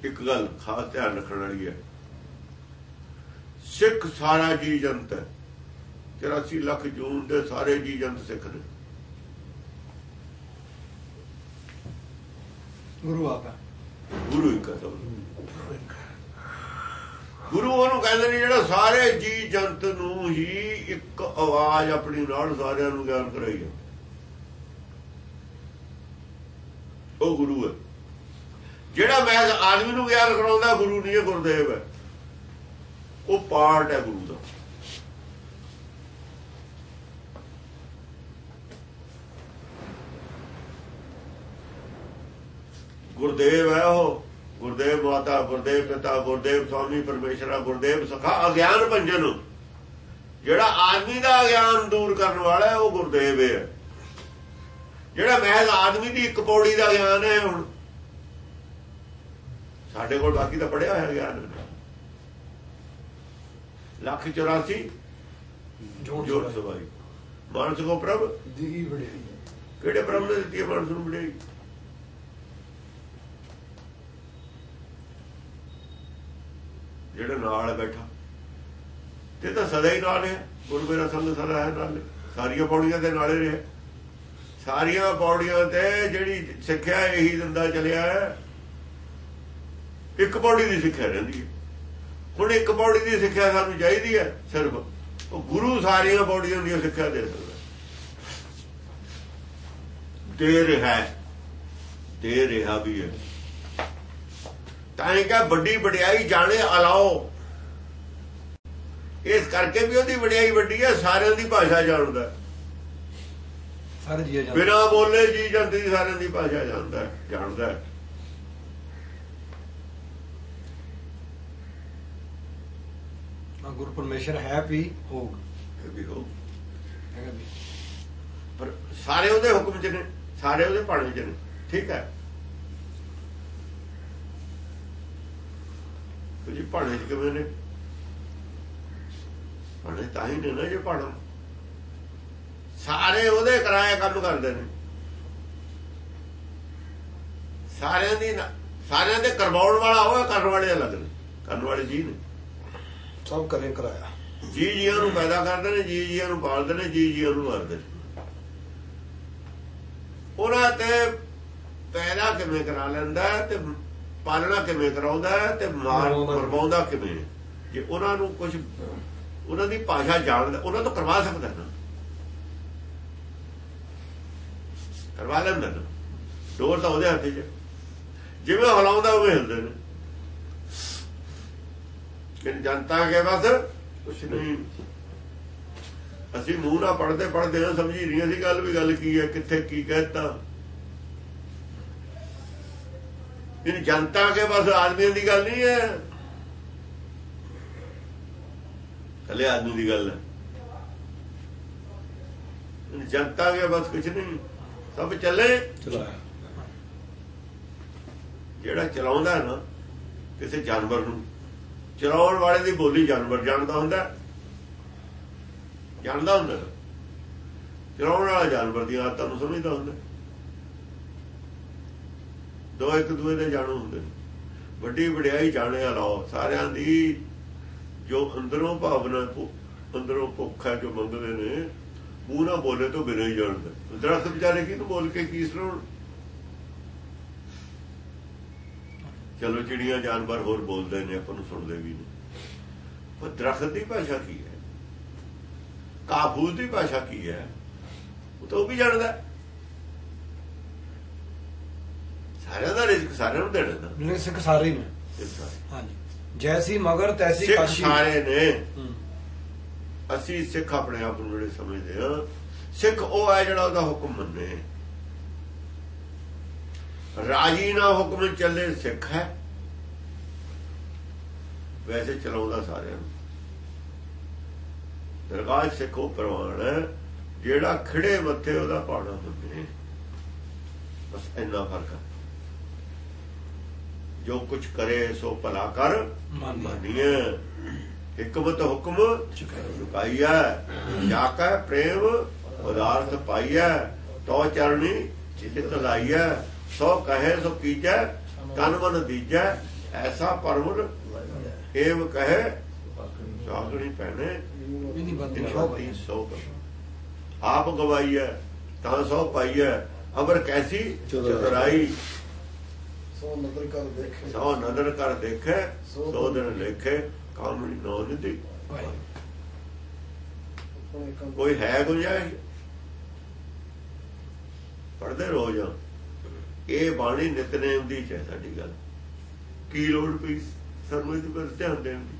ਇੱਕ ਗੱਲ ਖਾਸ ਧਿਆਨ ਰੱਖਣ ਵਾਲੀ ਹੈ। ਸਿੱਖ ਸਾਰਾ ਜੀ ਜੰਤ ਹੈ। 83 ਲੱਖ ਜੂਨ ਦੇ ਸਾਰੇ ਜੀ ਜੰਤ ਸਿੱਖ ਨੇ। ਗੁਰੂ ਆਪਾ ਗੁਰੂ ਇੱਕ ਸਭ। ਗੁਰੂ ਉਹਨੂੰ ਕਹਿੰਦੇ ਨੇ ਜਿਹੜਾ ਸਾਰੇ ਜੀ ਜੰਤ ਨੂੰ ਹੀ ਇੱਕ ਆਵਾਜ਼ ਆਪਣੀ ਨਾਲ ਸਾਰਿਆਂ ਨੂੰ ਗਿਆਨ ਕਰਾਈ ਹੈ ਉਹ ਗੁਰੂ ਹੈ। ਜਿਹੜਾ ਮੈਂ ਆਦਮੀ ਨੂੰ ਗਿਆਨ ਕਰਾਉਂਦਾ, ਗੁਰੂ ਨਹੀਂ ਹੈ ਗੁਰਦੇਵ ਹੈ। ਉਹ ਪਾਰਟ ਹੈ ਗੁਰੂ ਦਾ। ਗੁਰਦੇਵ ਹੈ ਉਹ। ਗੁਰਦੇਵ ਮਾਤਾ, ਗੁਰਦੇਵ ਪਿਤਾ, ਗੁਰਦੇਵ ਸਵਾਮੀ, ਪਰਮੇਸ਼ਰਾ, ਗੁਰਦੇਵ ਸਖਾ, ਅਗਿਆਨ ਭੰਜਨ। ਜਿਹੜਾ ਆਦਮੀ ਦਾ ਅਗਿਆਨ ਦੂਰ ਕਰਨ ਵਾਲਾ ਹੈ, ਉਹ ਗੁਰਦੇਵ ਹੈ। ਜਿਹੜਾ ਮਹਿਜ਼ ਆਦਮੀ ਦੀ ਇੱਕ ਪੌੜੀ ਦਾ ਗਿਆਨ ਹੈ ਹੁਣ। ਸਾਡੇ ਕੋਲ ਬਾਕੀ ਤਾਂ ਪੜਿਆ ਹੋਇਆ ਗਿਆਨ ਲੱਖ 84 ਜੋੜ ਜੋੜ ਸਵਾਈ ਮਾਨਸ ਕੋ ਪ੍ਰਭ? ਦੀ ਬੜੀ ਕਿਹੜੇ ਪ੍ਰਭ ਨੇ ਦਿੱਤੀ ਹੈ ਮਾਨਸ ਨੂੰ ਬੜਾਈ ਜਿਹੜਾ ਨਾਲ ਬੈਠਾ। ਤੇ ਤਾਂ ਸਦਾ ਹੀ ਨਾਲ ਹੈ ਗੁਰੂ ਮੇਰਾ ਸੰਗ ਸਦਾ ਹੈ ਨਾਲ। ਸਾਰੀਆਂ ਪੌੜੀਆਂ ਦੇ ਨਾਲੇ ਰਿਹਾ। ਸਾਰੀਆਂ ਪੌੜੀਆਂ ਤੇ ਜਿਹੜੀ ਸਿੱਖਿਆ ਇਹੀ ਦਿੰਦਾ ਚਲਿਆ ਹੈ। ਇੱਕ ਪੌੜੀ ਦੀ ਸਿੱਖਿਆ ਰਹਿੰਦੀ ਹੈ। ਹੁਣ ਇੱਕ ਪੌੜੀ ਦੀ ਸਿੱਖਿਆ ਸਾਨੂੰ ਚਾਹੀਦੀ ਹੈ ਸਿਰਫ। ਉਹ ਗੁਰੂ ਸਾਰੀਆਂ ਪੌੜੀਆਂ ਦੀ ਸਿੱਖਿਆ ਦੇ ਸਕਦਾ ਦੇ ਰਿਹਾ ਦੇ ਰਿਹਾ ਵੀ ਹੈ। ਤਾਂ ਇਹ ਕਹ ਵੱਡੀ ਵਡਿਆਈ ਜਾਣੇ ਅਲਾਓ। ਇਸ ਕਰਕੇ ਵੀ ਉਹਦੀ ਵਡਿਆਈ ਵੱਡੀ ਹੈ, ਸਾਰਿਆਂ ਦੀ ਭਾਸ਼ਾ ਜਾਣਦਾ ਸਾਰੇ ਜੀਅ ਜਾਂਦੇ। ਬਿਨਾ ਬੋਲੇ ਜੀ ਜਾਂਦੀ ਸਾਰਿਆਂ ਦੀ ਭਾਸ਼ਾ ਜਾਣਦਾ ਹੈ, ਜਾਣਦਾ। ਹੈ। ਹਾਂ, ਗੁਰੂ ਪਰਮੇਸ਼ਰ ਹੈ ਵੀ ਹੋਗ ਇਹ ਵੀ ਹੋ ਹੈਗਾ ਪਰ ਸਾਰੇ ਉਹਦੇ ਹੁਕਮ ਚ ਨੇ ਸਾਰੇ ਉਹਦੇ ਭਾਣੇ ਚ ਨੇ। ਠੀਕ ਹੈ। ਤੁਸੀਂ ਭਾਣੇ ਚ ਕਿਵੇਂ ਨੇ? ਭਾਣੇ ਤਾਂ ਹੀ ਨੇ ਨਾ ਜੇ ਭਾਣਾ। ਸਾਰੇ ਉਹਦੇ ਕਰਾਏ ਕੰਮ ਕਰਦੇ ਨੇ। ਸਾਰਿਆਂ ਦੀ ਸਾਰਿਆਂ ਦੇ ਕਰਵਾਉਣ ਵਾਲਾ ਹੋਇਆ ਕਰਨ ਵਾਲੇ ਅਲੱਗ ਨੇ ਕਰਨ ਵਾਲੇ ਜੀ ਨੇ। ਸਭ ਕਰੇ ਕਰਾਇਆ। ਜੀ ਜੀਆਂ ਨੂੰ ਪੈਦਾ ਕਰਦੇ ਨੇ ਜੀ ਜੀਆਂ ਨੂੰ ਪਾਲਦੇ ਨੇ ਜੀ ਜੀਆਂ ਨੂੰ ਮਾਰਦੇ ਨੇ। ਉਹਨਾਂ ਤੇ ਪੈਦਾ ਕਿਵੇਂ ਕਰਾ ਲੈਂਦਾ ਤੇ ਪਾਲਣਾ ਕਿਵੇਂ ਕਰਾਉਂਦਾ ਤੇ ਮਾਰ। ਮਰਵਾਉਂਦਾ ਕਿਵੇਂ ਜੇ ਉਹਨਾਂ ਨੂੰ ਕੁਝ ਉਹਨਾਂ ਦੀ ਭਾਸ਼ਾ ਜਾਣਦਾ ਉਹਨਾਂ ਤੋਂ ਕਰਵਾ ਸਕਦਾ ਨਾ। ਕਰਵਾ ਲੈਂਦਾ ਡੋਰ ਤਾਂ ਉਹਦੇ ਹੱਥ 'ਚ ਜਿਵੇਂ ਹਲਾਉਂਦਾ, ਉਵੇਂ ਹਿਲਦੇ ਨੇ। ਕਿ ਜਨਤਾ ਕੇ ਬਸ ਕੁਛ ਨਹੀਂ। ਅਸੀਂ ਮੂੰਹ ਨਾਲ ਪੜਦੇ ਪੜਦੇ ਹਾਂ ਸਮਝੀ ਨਹੀਂ। ਅਸੀਂ ਗੱਲ ਵੀ ਗੱਲ ਕੀ ਹੈ, ਕਿੱਥੇ ਕੀ ਕਹਿਤਾ। ਇਹ ਜਨਤਾ ਕੇ ਬਸ ਆਦਮੀਆਂ ਦੀ ਗੱਲ ਨਹੀਂ ਹੈ। ਕੱਲੇ ਆਦਮੀ ਦੀ ਗੱਲ ਹੈ। ਜਨਤਾ ਕੇ ਬਸ ਕੁਛ ਨਹੀਂ। ਸਭ ਚੱਲੇ ਚਲਾਇਆ ਜਿਹੜਾ ਚਲਾਉਂਦਾ ਨਾ ਕਿਸੇ ਜਾਨਵਰ ਨੂੰ ਚਲਾਉਣ ਵਾਲੇ ਦੀ ਬੋਲੀ ਜਾਨਵਰ ਜਾਣਦਾ ਹੁੰਦਾ। ਜਾਣਦਾ ਹੁੰਦਾ। ਚਲਾਉਣ ਵਾਲਾ ਜਾਨਵਰ ਦੀਆਂ ਆਦਤਾਂ ਨੂੰ ਸਮਝਦਾ ਹੁੰਦਾ। ਦੋ ਇੱਕ ਦੂਏ ਦੇ ਜਾਣੂ ਹੁੰਦੇ ਵੱਡੀ ਵਡਿਆਈ ਜਾਣਿਆ ਲਾਓ ਸਾਰਿਆਂ ਦੀ ਜੋ ਅੰਦਰੋਂ ਭਾਵਨਾ ਅੰਦਰੋਂ ਭੁੱਖ ਹੈ ਜੋ ਮੰਗਦੇ ਨੇ ਮੂੰਹ ਨਾਲ ਬੋਲੇ ਤੋਂ ਬਿਨਾਂ ਹੀ ਜਾਣਦਾ। ਦਰਖਤ ਵਿਚਾਰੇ ਕੀ ਨੂੰ ਬੋਲ ਕੇ ਕੀ ਸੁਣਾਉਣ? ਚਲੋ ਚਿੜੀਆਂ ਜਾਨਵਰ ਹੋਰ ਬੋਲਦੇ ਨੇ ਆਪਾਂ ਨੂੰ ਸੁਣਦੇ ਵੀ ਨੇ। ਪਰ ਦਰਖਤ ਦੀ ਭਾਸ਼ਾ ਕੀ ਹੈ? ਕਾਬੂਲ ਦੀ ਭਾਸ਼ਾ ਕੀ ਹੈ? ਉਹ ਤਾਂ ਉਹ ਵੀ ਜਾਣਦਾ। ਸਾਰਿਆਂ ਦਾ ਰਿਜ਼ਕ ਸਾਰਿਆਂ ਨੂੰ ਦੇਣਾ ਨਾ ਸਿੱਖ ਸਾਰੇ ਨੇ। ਹਾਂਜੀ। ਜੈਸੀ ਮਗਰ ਤੈਸੀ ਕਾਸ਼ੀ। ਸਾਰੇ ਨੇ। ਹੂੰ। ਅਸੀਂ ਸਿੱਖ ਆਪਣੇ ਆਪ ਨੂੰ ਜਿਹੜੇ ਸਮਝਦੇ ਆ ਸਿੱਖ ਉਹ ਹੈ ਜਿਹੜਾ ਉਹਦਾ ਹੁਕਮ ਮੰਨੇ। ਰਾਜੀ ਨਾ ਹੁਕਮ ਚੱਲੇ ਸਿੱਖ ਹੈ। ਵੈਸੇ ਚਲਾਉਂਦਾ ਸਾਰਿਆਂ ਨੂੰ। ਦਰਗਾਹ ਸਿੱਖ ਪ੍ਰਵਾਨ ਹੈ ਜਿਹੜਾ ਖੜੇ ਮੱਥੇ ਉਹਦਾ ਪਾਣਾ ਹੁੰਦੇ ਬਸ ਇੰਨਾ ਫ਼ਰਕ ਹੈ। ਜੋ ਕੁਝ ਕਰੇ ਸੋ ਭਲਾ ਕਰ। ਮੰਨੀਏ। ਹਕਮਤ ਹੁਕਮ ਚੁਕਾਈਐ। ਜਾਕੈ ਪ੍ਰੇਮ ਪਦਾਰਥ ਪਾਈਐ। ਤੋ ਚਰਣੀ ਚਿਤ ਲਾਈਐ। ਸੋ ਕਹੇ ਸੋ ਕੀਜੈ ਤਨ ਮਨ ਦੀਜੈ ਐਸਾ ਪਰਮੁਰ ਏਵ ਕਹੇ ਸਾਗਣੀ ਸੋ ਆਪ ਗਵਾਈਐ ਤਾਂ ਸੋ ਪਾਈਐ। ਅਬਰ ਕੈਸੀ? ਚਤੁਰਾਈ ਸੋ ਨਦਰ ਕਰ ਦੇਖੇ। ਸੋ ਨਦਰ ਕਰ ਦੇਖੇ ਸੋ ਦਿਨ ਲੇਖੇ ਕਾਮਣੀ ਨੋ ਨਿਧੀ ਆਪਣੇ ਕੰਮ ਕੋਈ ਹੈ ਗੁੰਜਾਇਸ਼ ਪੜਦੇ ਰੋਜ਼। ਇਹ ਬਾਣੀ ਨਿਤਨੇਮ ਦੀ ਹੈ ਸਾਡੀ ਗੱਲ ਕੀ ਲੋੜ ਪਈ ਸਾਨੂੰ ਇਹਦੇ ਪਰ ਧਿਆਨ ਦੇਣ ਦੀ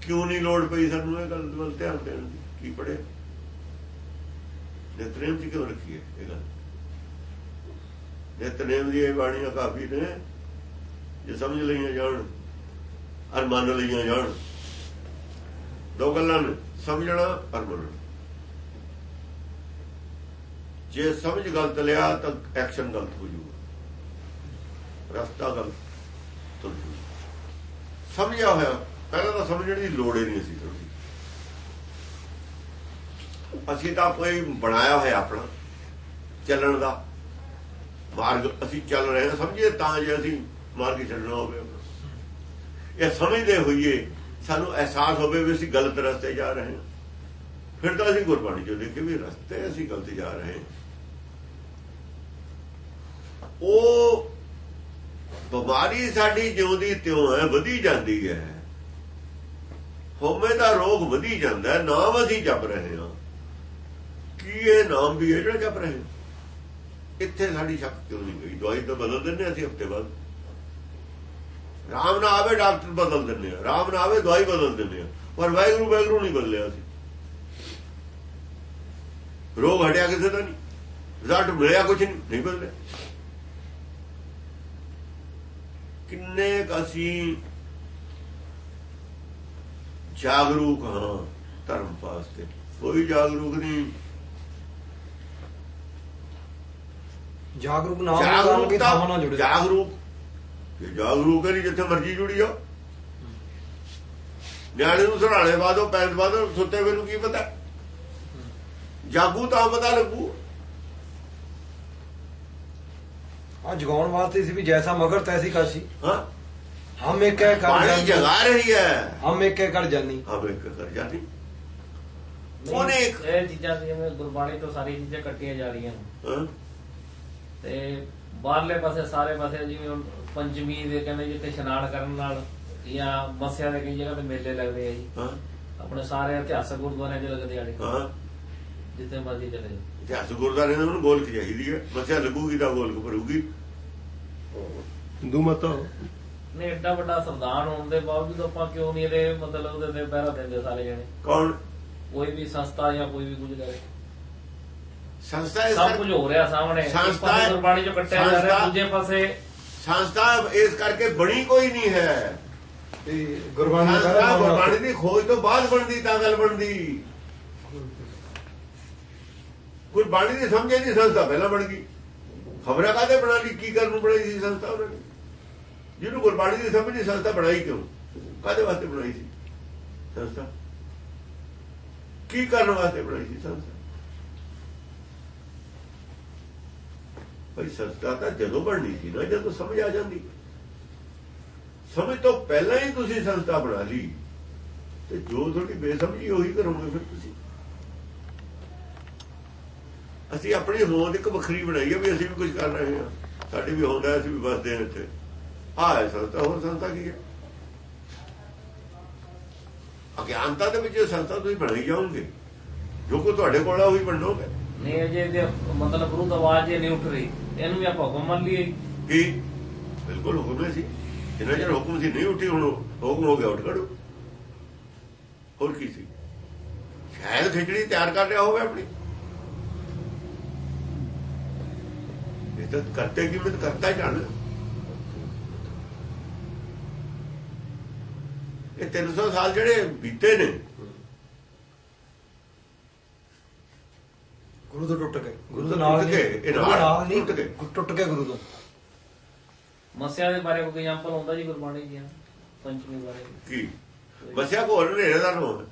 ਕਿਉਂ ਨਹੀਂ ਲੋੜ ਪਈ ਸਾਨੂੰ ਇਹ ਗੱਲ ਵੱਲ ਧਿਆਨ ਦੇਣ ਦੀ ਕੀ ਪੜਿਆ ਨਿਤਨੇਮ ਦੀ ਕਿਉਂ ਰੱਖੀ ਹੈ ਇਹ ਗੱਲ ਨਿਤਨੇਮ ਦੀ ਇਹ ਬਾਣੀਆਂ ਕਾਫੀ ਨੇ ਜੇ ਸਮਝ ਲਈਆਂ ਜਾਣ ਅਰ ਮੰਨ ਲਈਆਂ ਜਾਣ। ਦੋ ਗੱਲਾਂ ਨੇ, ਸਮਝਣਾ ਔਰ ਮੰਨਣਾ। ਜੇ ਸਮਝ ਗਲਤ ਲਿਆ ਤਾਂ ਐਕਸ਼ਨ ਗਲਤ ਹੋ ਜਾਊਗਾ। ਰਸਤਾ ਗਲਤ ਤੁਰ ਸਮਝਿਆ ਹੋਇਆ, ਪਹਿਲਾਂ ਤਾਂ ਸਮਝਣ ਦੀ ਲੋੜ ਹੀ ਨਹੀਂ ਸੀ ਥੋੜੀ ਅਸੀਂ ਤਾਂ ਕੋਈ ਬਣਾਇਆ ਹੋਇਆ ਆਪਣਾ, ਚੱਲਣ ਦਾ। ਮਾਰਗ ਅਸੀਂ ਚੱਲ ਰਹੇ ਹਾਂ, ਸਮਝੀਏ ਤਾਂ ਜੇ ਅਸੀਂ ਮਾਰਗ ਛੱਡਣਾ ਹੋਵੇ। ਇਹ ਸਮਝਦੇ ਹੋਈਏ, ਸਾਨੂੰ ਅਹਿਸਾਸ ਹੋਵੇ ਵੀ ਅਸੀਂ ਗਲਤ ਰਸਤੇ ਜਾ ਰਹੇ ਹਾਂ। ਫਿਰ ਤਾਂ ਅਸੀਂ ਗੁਰਬਾਣੀ ਚੋਂ ਦੇਖੀ ਵੀ ਰਸਤੇ ਅਸੀਂ ਗਲਤ ਜਾ ਰਹੇ ਹਾਂ। ਉਹ ਬਿਮਾਰੀ ਸਾਡੀ ਜਿਉਂਦੀ ਤਿਉਂ ਹੈ, ਵਧੀ ਜਾਂਦੀ ਹੈ। ਹਉਮੈ ਦਾ ਰੋਗ ਵਧੀ ਜਾਂਦਾ ਨਾਮ ਅਸੀਂ ਜਪ ਰਹੇ ਹਾਂ। ਕੀ ਇਹ ਨਾਮ ਵੀ ਹੈ ਜਿਹੜਾ ਜਪ ਰਹੇ ਹਾਂ? ਇੱਥੇ ਸਾਡੀ ਸ਼ੱਕ ਕਿਉਂ ਨਹੀਂ ਗਈ ਦਵਾਈ ਤਾਂ ਬਦਲ ਦਿੰਦੇ ਹਾਂ ਅਸੀਂ ਹਫ਼ਤੇ ਬਾਅਦ। ਰਾਮ ਨਾ ਆਵੇ ਡਾਕਟਰ ਬਦਲ ਦਿੰਦੇ ਆ। ਰਾਮ ਨਾ ਆਵੇ ਦਵਾਈ ਬਦਲ ਦਿੰਦੇ ਆ। ਪਰ ਵਾਹਿਗੁਰੂ ਵਾਹਿਗੁਰੂ ਨਹੀਂ ਬਦਲਿਆ ਸੀ। ਰੋਗ ਹਟਿਆ ਕਿਸੇ ਦਾ ਨਹੀਂ। ਰਿਜ਼ਲਟ ਮਿਲਿਆ ਕੁਝ ਨਹੀਂ ਨਹੀਂ ਬਦਲਿਆ। ਕਿੰਨੇ ਅਸੀਂ ਜਾਗਰੂਕ ਹਾਂ ਧਰਮ ਵਾਸਤੇ। ਕੋਈ ਜਾਗਰੂਕ ਨਹੀਂ। ਜਾਗਰੂਕ ਨਾਲ ਜੁੜੇ। ਜਾਗਰੂਕ ਜੇ ਜਾਗਰੂਕ ਹੈ ਨਹੀਂ ਜਿੱਥੇ ਮਰਜ਼ੀ ਜੁੜੀ ਜਾਓ। ਨਿਆਣੇ ਨੂੰ ਸਰਾਣੇ ਬਾਦੋ ਪੈਰ ਬਾਦੋ ਸੁੱਤੇ ਵੇ ਨੂੰ ਕੀ ਪਤਾ? ਜਾਗੂ ਤਾਂ ਪਤਾ ਲੱਗੂ। ਆ ਜਗਾਉਣ ਵਾਸਤੇ ਸੀ ਵੀ ਜੈਸਾ ਮਗਰ ਤੈਸੀ ਕਾਸ਼ੀ। ਹਾਂ। ਹਮ ਇੱਕ ਹੈ ਕਰ ਪਾਣੀ ਜਾਨੀ। ਜਗਾ ਰਹੀ ਹੈ। ਹਮ ਇੱਕ ਹੈ ਕਰ ਜਾਨੀ। ਹਮ ਇੱਕ ਕਰ ਜਾਨੀ। ਉਹਨੇ ਇੱਕ- ਇਹ ਚੀਜ਼ਾਂ ਜਿਵੇਂ ਗੁਰਬਾਣੀ ਤੋਂ ਸਾਰੀ ਚੀਜ਼ਾਂ ਕੱਟੀਆਂ ਜਾ ਰਹੀਆਂ ਨੇ। ਹਾਂ। ਤੇ ਬਾਹਰਲੇ ਪਾਸੇ ਸਾਰੇ ਪਾਸੇ ਜਿਵੇਂ ਹੁਣ ਪੰਚਮੀ ਦੇ ਕਹਿੰਦੇ ਜਿੱਥੇ ਇਸ਼ਨਾਨ ਕਰਨ ਨਾਲ ਜਾਂ ਮੱਸਿਆ ਦੇ ਕਈ ਜਗ੍ਹਾ ਤੇ ਮੇਲੇ ਲੱਗਦੇ ਆ ਜੀ। ਹਾਂ। ਆਪਣੇ ਸਾਰੇ ਇਤਿਹਾਸਕ ਗੁਰਦੁਆਰਿਆਂ 'ਚ ਲੱਗਦੇ ਆੜੇ ਹਾਂ। ਜਿੱਥੇ ਮਰਜ਼ੀ ਚਲੇ ਜਾਓ। ਇਤਿਹਾਸ ਗੁਰਦਾਰੇ ਨੇ ਉਹਨੂੰ ਗੋਲਕ ਚਾਹੀਦੀ ਹੈ ਬੱਚਾ ਲੱਗੂਗੀ ਤਾਂ ਗੋਲਕ ਭਰੂਗੀ। ਹਿੰਦੂ ਮਤ ਨਹੀਂ ਐਡਾ ਵੱਡਾ ਸਰਦਾਰ ਹੋਣ ਦੇ ਬਾਵਜੂਦ ਆਪਾਂ ਕਿਉਂ ਨਹੀਂ ਇਹਦੇ ਮਤਲਬ ਉਹਦੇ ਤੇ ਪਹਿਰਾ ਦਿੰਦੇ ਸਾਰੇ ਜਣੇ। ਕੌਣ? ਕੋਈ ਵੀ ਸੰਸਥਾ ਜਾਂ ਕੋਈ ਵੀ ਕੁਝ ਕਰੇ। ਸੰਸਥਾ ਸਭ ਕੁਝ ਹੋ ਰਿਹਾ ਸਾਹਮਣੇ। ਸੰਸਥਾ- ਗੁਰਬਾਣੀ ਚੋਂ ਕੱਟਿਆ ਜਾ ਰਿਹਾ ਦੂਜੇ ਪਾਸੇ ਸੰਸਥਾ ਇਸ ਕਰਕੇ ਬਣੀ ਕੋਈ ਨਹੀਂ ਹੈ। ਤੇ ਗੁਰਬਾਣੀ ਦਾ ਗੁਰਬਾਣੀ ਦੀ ਖੋਜ ਤੋਂ ਬਾਅਦ ਬਣਦੀ ਤਾਂ ਗੱਲ ਬਣਦੀ। ਗੁਰਬਾਣੀ ਦੀ ਸਮਝੇ ਦੀ ਸੰਸਥਾ ਪਹਿਲਾਂ ਬਣ ਗਈ। ਖਬਰਾਂ ਕਾਦੇ ਬਣਾ ਲਈ? ਕੀ ਕਰਨ ਨੂੰ ਬਣਾਈ ਸੀ ਸੰਸਥਾ ਉਹਨਾਂ ਨੇ? ਜਿਹਨੂੰ ਗੁਰਬਾਣੀ ਦੀ ਸਮਝ ਦੀ ਸੰਸਥਾ ਬਣਾਈ ਕਿਉਂ? ਕਾਦੇ ਵਾਸਤੇ ਬਣਾਈ ਸੀ ਸੰਸਥਾ? ਕੀ ਕਰਨ ਵਾਸਤੇ ਬਣਾਈ ਸੀ ਸੰਸਥਾ? ਭਈ ਸੰਸਥਾ ਤਾਂ ਜਦੋਂ ਬਣਨੀ ਸੀ ਨਾ, ਜਦੋਂ ਸਮਝ ਆ ਜਾਂਦੀ। ਸਮਝ ਤੋਂ ਪਹਿਲਾਂ ਹੀ ਤੁਸੀਂ ਸੰਸਥਾ ਬਣਾ ਲਈ। ਤੇ ਜੋ ਤੁਹਾਡੀ ਬੇਸਮਝੀ ਉਹੀ ਕਰੋਗੇ ਫਿਰ ਤੁਸੀਂ। ਅਸੀਂ ਆਪਣੀ ਹੋਂਦ ਇੱਕ ਵੱਖਰੀ ਬਣਾਈ ਹੈ ਵੀ ਅਸੀਂ ਵੀ ਕੁਝ ਕਰ ਰਹੇ ਹਾਂ। ਸਾਡੀ ਵੀ ਹੋਂਦ ਅਸੀਂ ਵੀ ਵਸਦੇ ਹਾਂ ਇੱਥੇ। ਆਹ ਹੈ ਸੰਸਥਾ, ਹੋਰ ਸੰਸਥਾ ਕੀ ਹੈ? ਅਗਿਆਨਤਾ ਦੇ ਵਿੱਚ ਸੰਸਥਾ ਤੁਸੀਂ ਬਣਾਈ ਜਾਓਗੇ। ਜੋ ਕੋ ਤੁਹਾਡੇ ਕੋਲ ਆ, ਉਹੀ ਬਣੋਗੇ। ਨਹੀਂ ਅਜੇ ਇਹਦੇ ਮਤਲਬ ਵਿਰੁੱਧ ਆਵਾਜ਼ ਇਹ ਨਹੀਂ ਉੱਠ ਰਹੀ। ਇਹਨੂੰ ਵੀ ਆਪਾਂ ਹੁਕਮ ਮੰਨ ਲਈਏ ਕੀ? ਬਿਲਕੁਲ ਹੁਕਮ ਹੈ ਸੀ ਜਿੰਨਾ ਚਿਰ ਹੁਕਮ ਸੀ ਨਹੀਂ ਉੱਠੀ, ਹੁਣ ਹੁਕਮ ਹੋ ਗਿਆ, ਉੱਠ ਖੜੋ। ਹੋਰ ਕੀ ਸੀ? ਸ਼ਾਇਦ ਖਿਚੜੀ ਤਿਆਰ ਕਰ ਰਿਹਾ ਹੋਵੇ ਆਪਣੀ। ਇਹ ਤਾਂ ਕਰਤੇ ਕੀ ਮੈਂ ਕਰਤਾ ਹੀ ਜਾਣ। ਇਹ 300 ਸਾਲ ਜਿਹੜੇ ਬੀਤੇ ਨੇ ਗੁਰੂ ਤੋਂ ਟੁੱਟ ਗਏ। ਗੁਰੂ ਤੋਂ ਨਾਲ ਗਏ, ਨਹੀਂ ਇਹ ਨਾਲ ਨਹੀਂ ਟੁੱਟ ਗਏ। ਟੁੱਟ ਗਏ ਗੁਰੂ ਤੋਂ। ਮਸਿਆ ਦੇ ਬਾਰੇ ਕੋਈ ਐਗਜ਼ਾਮਪਲ ਹੁੰਦਾ ਜੀ ਗੁਰਬਾਣੀ ਦੀਆਂ? ਪੰਚਮੀ ਬਾਰੇ। ਕੀ? ਬਸਿਆ ਕੋਲ ਨੇੜੇ ਦਾ ਹੋਣ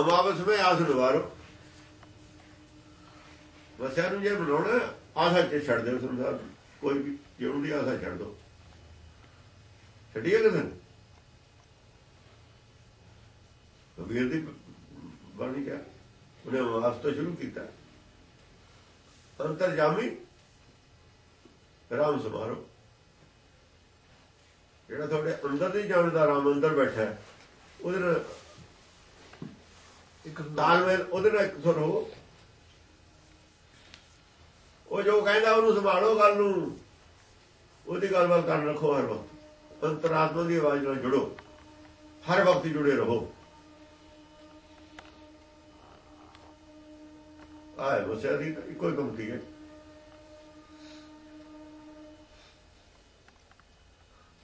ਅਮਾਵਸ ਵਿੱਚ ਆਸ ਨਵਾਰੋ ਬਸਿਆ ਨੂੰ ਜੇ ਬਣਾਉਣਾ ਆਸਾ ਚ ਛੱਡ ਦਿਓ ਸੰਸਾਰ। ਕੋਈ ਵੀ ਦੀ ਆਸਾ ਛੱਡ ਦਿਓ। ਛੱਡੀਏ ਕਿਸੇ ਨੇ? ਕਬੀਰ ਦੀ ਬਾਣੀ ਕਿਹਾ ਉਹਨੇ ਅਮਾਵਸ ਤੋਂ ਸ਼ੁਰੂ ਕੀਤਾ। ਅੰਤਰ ਜਾਮੀ ਰਾਮ ਸਮਾਰੋ ਜਿਹੜਾ ਤੁਹਾਡੇ ਅੰਦਰ ਨਹੀਂ ਜਾਣਦਾ ਰਾਮ ਅੰਦਰ ਬੈਠਾ ਹੈ, ਉਹਦੇ ਨਾਲ ਇੱਕ ਤਾਲਮੇਲ ਉਹਦੇ ਨਾਲ ਇੱਕ ਸੁਰ ਹੋ ਉਹ ਜੋ ਕਹਿੰਦਾ ਉਹਨੂੰ ਸੰਭਾਲੋ ਗੱਲ ਨੂੰ। ਉਹਦੀ ਗੱਲਬਾਤ ਕਰਨ ਰੱਖੋ ਹਰ ਵਕਤ। ਅੰਤਰਾਤਮਾ ਦੀ ਆਵਾਜ਼ ਨਾਲ ਜੁੜੋ। ਹਰ ਵਕਤ ਜੁੜੇ ਰਹੋ। ਆਏ ਬਸਿਆ ਦੀ ਇੱਕੋ ਹੀ ਪੰਕਤੀ ਹੈ।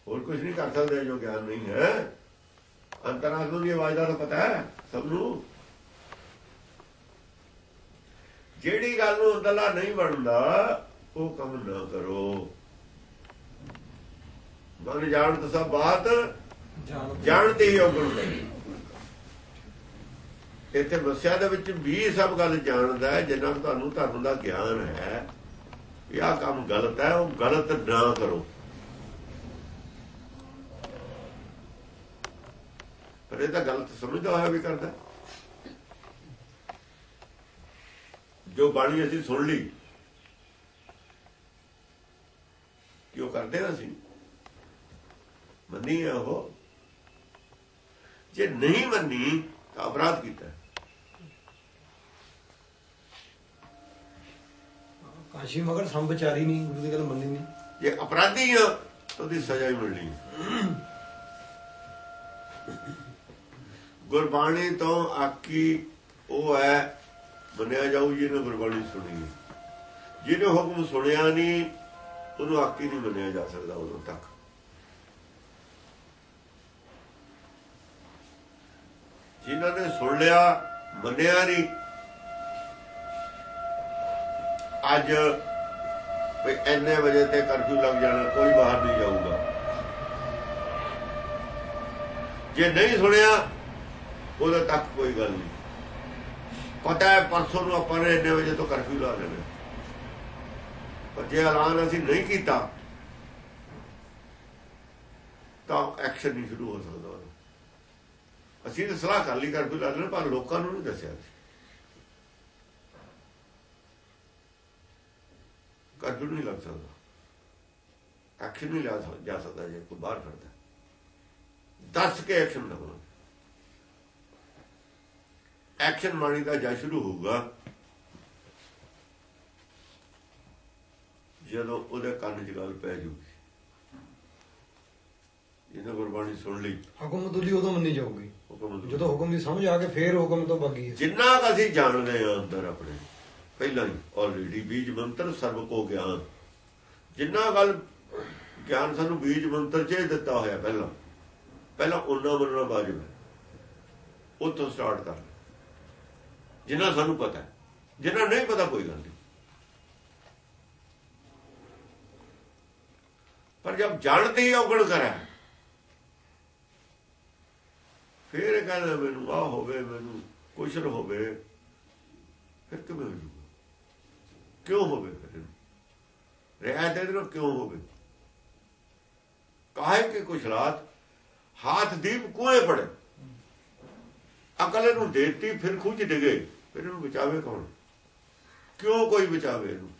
ਹੋਰ ਕੁਝ ਨਹੀਂ ਕਰ ਸਕਦੇ ਜੋ ਗਿਆਨ ਨਹੀਂ ਹੈ। ਅੰਤਰਾਤਮਾ ਦੀ ਆਵਾਜ਼ ਦਾ ਤਾਂ ਪਤਾ ਹੈ ਸਭ ਨੂੰ। ਜਿਹੜੀ ਗੱਲ ਨੂੰ ਅੰਦਰਲਾ ਨਹੀਂ ਬਣਦਾ ਉਹ ਕੰਮ ਨਾ ਕਰੋ। ਮਨ ਜਾਣਤ ਸਭ ਬਾਤ ਜਾਣ ਜਾਣਤੇ ਹੀ ਔਗਣ ਨਹੀਂ। ਇੱਥੇ ਮਸਿਆ ਦੇ ਵਿੱਚ ਵੀ ਸਭ ਗੱਲ ਜਾਣਦਾ ਹੈ, ਜਿੰਨਾ ਤੁਹਾਨੂੰ ਧਰਮ ਦਾ ਗਿਆਨ ਹੈ ਇਹ ਆਹ ਕੰਮ ਗਲਤ ਹੈ, ਉਹ ਗਲਤ ਨਾ ਕਰੋ। ਪਰ ਇਹ ਤਾਂ ਗਲਤ ਸਮਝਦਾ ਹੋਇਆ ਵੀ ਕਰਦਾ ਜੋ ਬਾਣੀ ਅਸੀਂ ਸੁਣ ਲਈ ਕਿਉਂ ਕਰਦੇ ਹਾਂ ਅਸੀਂ ਮੰਨੀ ਉਹ। ਜੇ ਨਹੀਂ ਮੰਨੀ, ਤਾਂ ਅਪਰਾਧ ਕੀਤਾ ਕਾਸ਼ੀ ਮਗਰ ਸੰਭਚਾਰੀ ਨਹੀਂ ਗੁਰੂ ਦੀ ਗੱਲ ਮੰਨੀ ਨਹੀਂ। ਜੇ ਅਪਰਾਧੀ ਆ ਉਹਦੀ ਸਜ਼ਾ ਹੀ ਮਿਲਣੀ ਗੁਰਬਾਣੀ ਤੋਂ ਆਕੀ ਉਹ ਹੈ ਮੰਨਿਆ ਜਾਊ ਜਿਹਨੇ ਗੁਰਬਾਣੀ ਸੁਣੀ ਜਿਹਨੇ ਹੁਕਮ ਸੁਣਿਆ ਨਹੀਂ, ਉਹਨੂੰ ਆਕੀ ਨਹੀਂ ਮੰਨਿਆ ਜਾ ਸਕਦਾ ਉਦੋਂ ਤੱਕ। ਜਿਨ੍ਹਾਂ ਨੇ ਸੁਣ ਲਿਆ, ਮੰਨਿਆ ਨਹੀਂ ਅੱਜ ਵੀ ਇੰਨੇ ਵਜੇ ਤੇ ਕਰਫਿਊ ਲੱਗ ਜਾਣਾ, ਕੋਈ ਬਾਹਰ ਨਹੀਂ ਜਾਊਗਾ। ਜੇ ਨਹੀਂ ਸੁਣਿਆ, ਉਹਦੇ ਤੱਕ ਕੋਈ ਗੱਲ ਨਹੀਂ। ਪਤਾ ਹੈ ਪਰਸੋਂ ਨੂੰ ਆਪਾਂ ਨੇ ਇੰਨੇ ਵਜੇ ਤੋਂ ਕਰਫਿਊ ਲਾ ਦੇਣਾ। ਪਰ ਜੇ ਐਲਾਨ ਅਸੀਂ ਨਹੀਂ ਕੀਤਾ, ਤਾਂ ਐਕਸ਼ਨ ਨਹੀਂ ਸ਼ੁਰੂ ਹੋ ਸਕਦਾ। ਉਹਦਾ। ਅਸੀਂ ਤਾਂ ਸਲਾਹ ਕਰ ਲਈ ਕਰਫਿਊ ਲਾ ਦੇਣਾ, ਪਰ ਲੋਕਾਂ ਨੂੰ ਨਹੀਂ ਦੱਸਿਆ ਕਰਫਿਊ ਨਹੀਂ ਲੱਗ ਸਕਦਾ। ਐਕਸ਼ਨ ਨਹੀਂ ਸਕ- ਜਾ ਸਕਦਾ ਜੇ ਕੋਈ ਬਾਹਰ ਖੜਦਾ ਦੱਸ ਕੇ ਐਕਸ਼ਨ ਲਵਾਂਗੇ। ਐਕਸ਼ਨ ਮਾਣੀ ਦਾ ਜਾ ਸ਼ੁਰੂ ਹੋਊਗਾ। ਜਦੋਂ ਉਹਦੇ ਕੰਨ 'ਚ ਗੱਲ ਪੈ ਜੂਗੀ। ਜਿਹਨੇ ਗੁਰਬਾਣੀ ਸੁਣ ਲਈ। ਹੁਕਮ ਤੁਲੀ ਉਦੋਂ ਮੰਨੀ ਜਾਊਗੀ। ਜਦੋਂ ਹੁਕਮ ਦੀ ਸਮਝ ਆ ਕੇ ਫੇਰ ਹੁਕਮ ਤੋਂ ਬੱਗੀ ਜਿੰਨਾ ਅਸੀਂ ਜਾਣਦੇ ਹਾਂ ਅੰਦਰ ਆਪਣੇ ਪਹਿਲਾਂ ਹੀ ਆਲਰੇਡੀ ਬੀਜ ਮੰਤਰ ਸਰਬ ਕੋ ਗਿਆਨ। ਜਿੰਨਾ ਗੱਲ ਗਿਆਨ ਸਾਨੂੰ ਬੀਜ ਮੰਤਰ ਚ ਦਿੱਤਾ ਹੋਇਆ ਪਹਿਲਾਂ ਪਹਿਲਾਂ ਉਹਨਾਂ ਮੰਨਣਾ ਵਾਜਬ ਹੈ ਉੱਥੋਂ ਸਟਾਰਟ ਕਰ ਜਿੰਨਾ ਸਾਨੂੰ ਪਤਾ ਜਿੰਨਾ ਨਹੀਂ ਪਤਾ ਕੋਈ ਗੱਲ ਨਹੀਂ। ਪਰ ਜਦ ਜਾਣਦੇ ਹੀ ਔਗਣ ਕਰਾਂ ਫਿਰ ਕਹਿੰਦਾ ਮੈਨੂੰ ਆ ਹੋਵੇ, ਮੈਨੂੰ ਕੁਛ ਨਾ ਹੋਵੇ, ਫਿਰ ਕਿਵੇਂ ਹੋ ਜੂਗਾ ਕਿਉਂ ਹੋਵੇ ਰਿਹਾ ਇਹਨੂੰ? ਰਿਆਇਤ ਕਿਉਂ ਹੋਵੇ ਕਾहे ਕਿ ਕੁਛ ਰਾਤ ਹਾਥ ਦੀਪ ਕੋਏ ਪੜੇ ਅਕਲ ਨੂੰ ਦੇਤੀ, ਫਿਰ ਖੁੱਜ ਡਿਗੇ। ਫਿਰ ਇਹਨੂੰ ਬਚਾਵੇ ਕੌਣ? ਕਿਉਂ ਕੋਈ ਬਚਾਵੇ ਇਹਨੂੰ?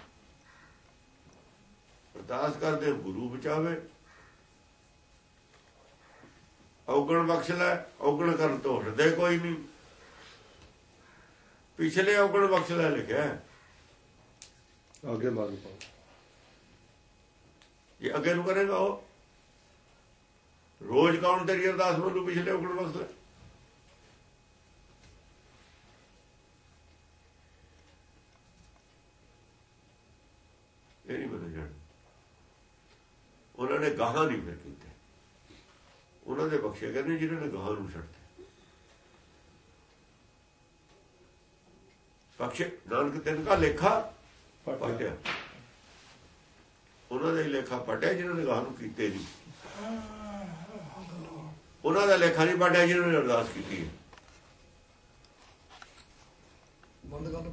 ਅਰਦਾਸ ਕਰਦੇ ਗੁਰੂ ਬਚਾਵੇ। ਔਗਣ ਬਖਸ਼ ਲੈ, ਔਗਣ ਕਰਨ ਤੋਂ ਹਟਦੇ ਕੋਈ ਨਹੀਂ। ਪਿਛਲੇ ਔਗਣ ਬਖਸ਼ ਲੈ ਲਿਖਿਆ। ਅੱਗੇ ਮਾਰ ਪਾਓ। ਜੇ ਅੱਗੇ ਨੂੰ ਕਰੇਗਾ ਉਹ, ਰੋਜ਼ ਕੌਣ ਤੇਰੀ ਅਰਦਾਸ ਨੂੰ ਪਿਛਲੇ ਔਗਣ ਬਖਸ਼ ਇਹ ਨਹੀਂ ਮੈਨੂੰ ਜਾਣ। ਉਹਨਾਂ ਨੇ ਗਾਹਾਂ ਨਹੀਂ ਫਿਰ ਕੀਤੇ। ਉਹਨਾਂ ਦੇ ਬਖਸ਼ੇ ਕਹਿੰਦੇ ਜਿਹਨਾਂ ਨੇ ਗਾਹਾਂ ਨੂੰ ਛੱਡਤੇ ਬਖਸ਼ੇ ਨਾਨਕ ਤਿੰਨ ਕਾ ਲੇਖਾ ਪਟਿਆ ਉਹਨਾਂ ਦਾ ਹੀ ਲੇਖਾ ਪਟਿਆ ਜਿਨ੍ਹਾਂ ਨੇ ਗਾਹਾਂ ਨੂੰ ਕੀਤੇ ਨਹੀਂ ਉਹਨਾਂ ਦਾ ਲੇਖਾ ਨਹੀਂ ਪਟਿਆ ਜਿਨ੍ਹਾਂ ਨੇ ਅਰਦਾਸ ਕੀਤੀ ਹੈ। ਬੰਦ ਕਰ ਲਓ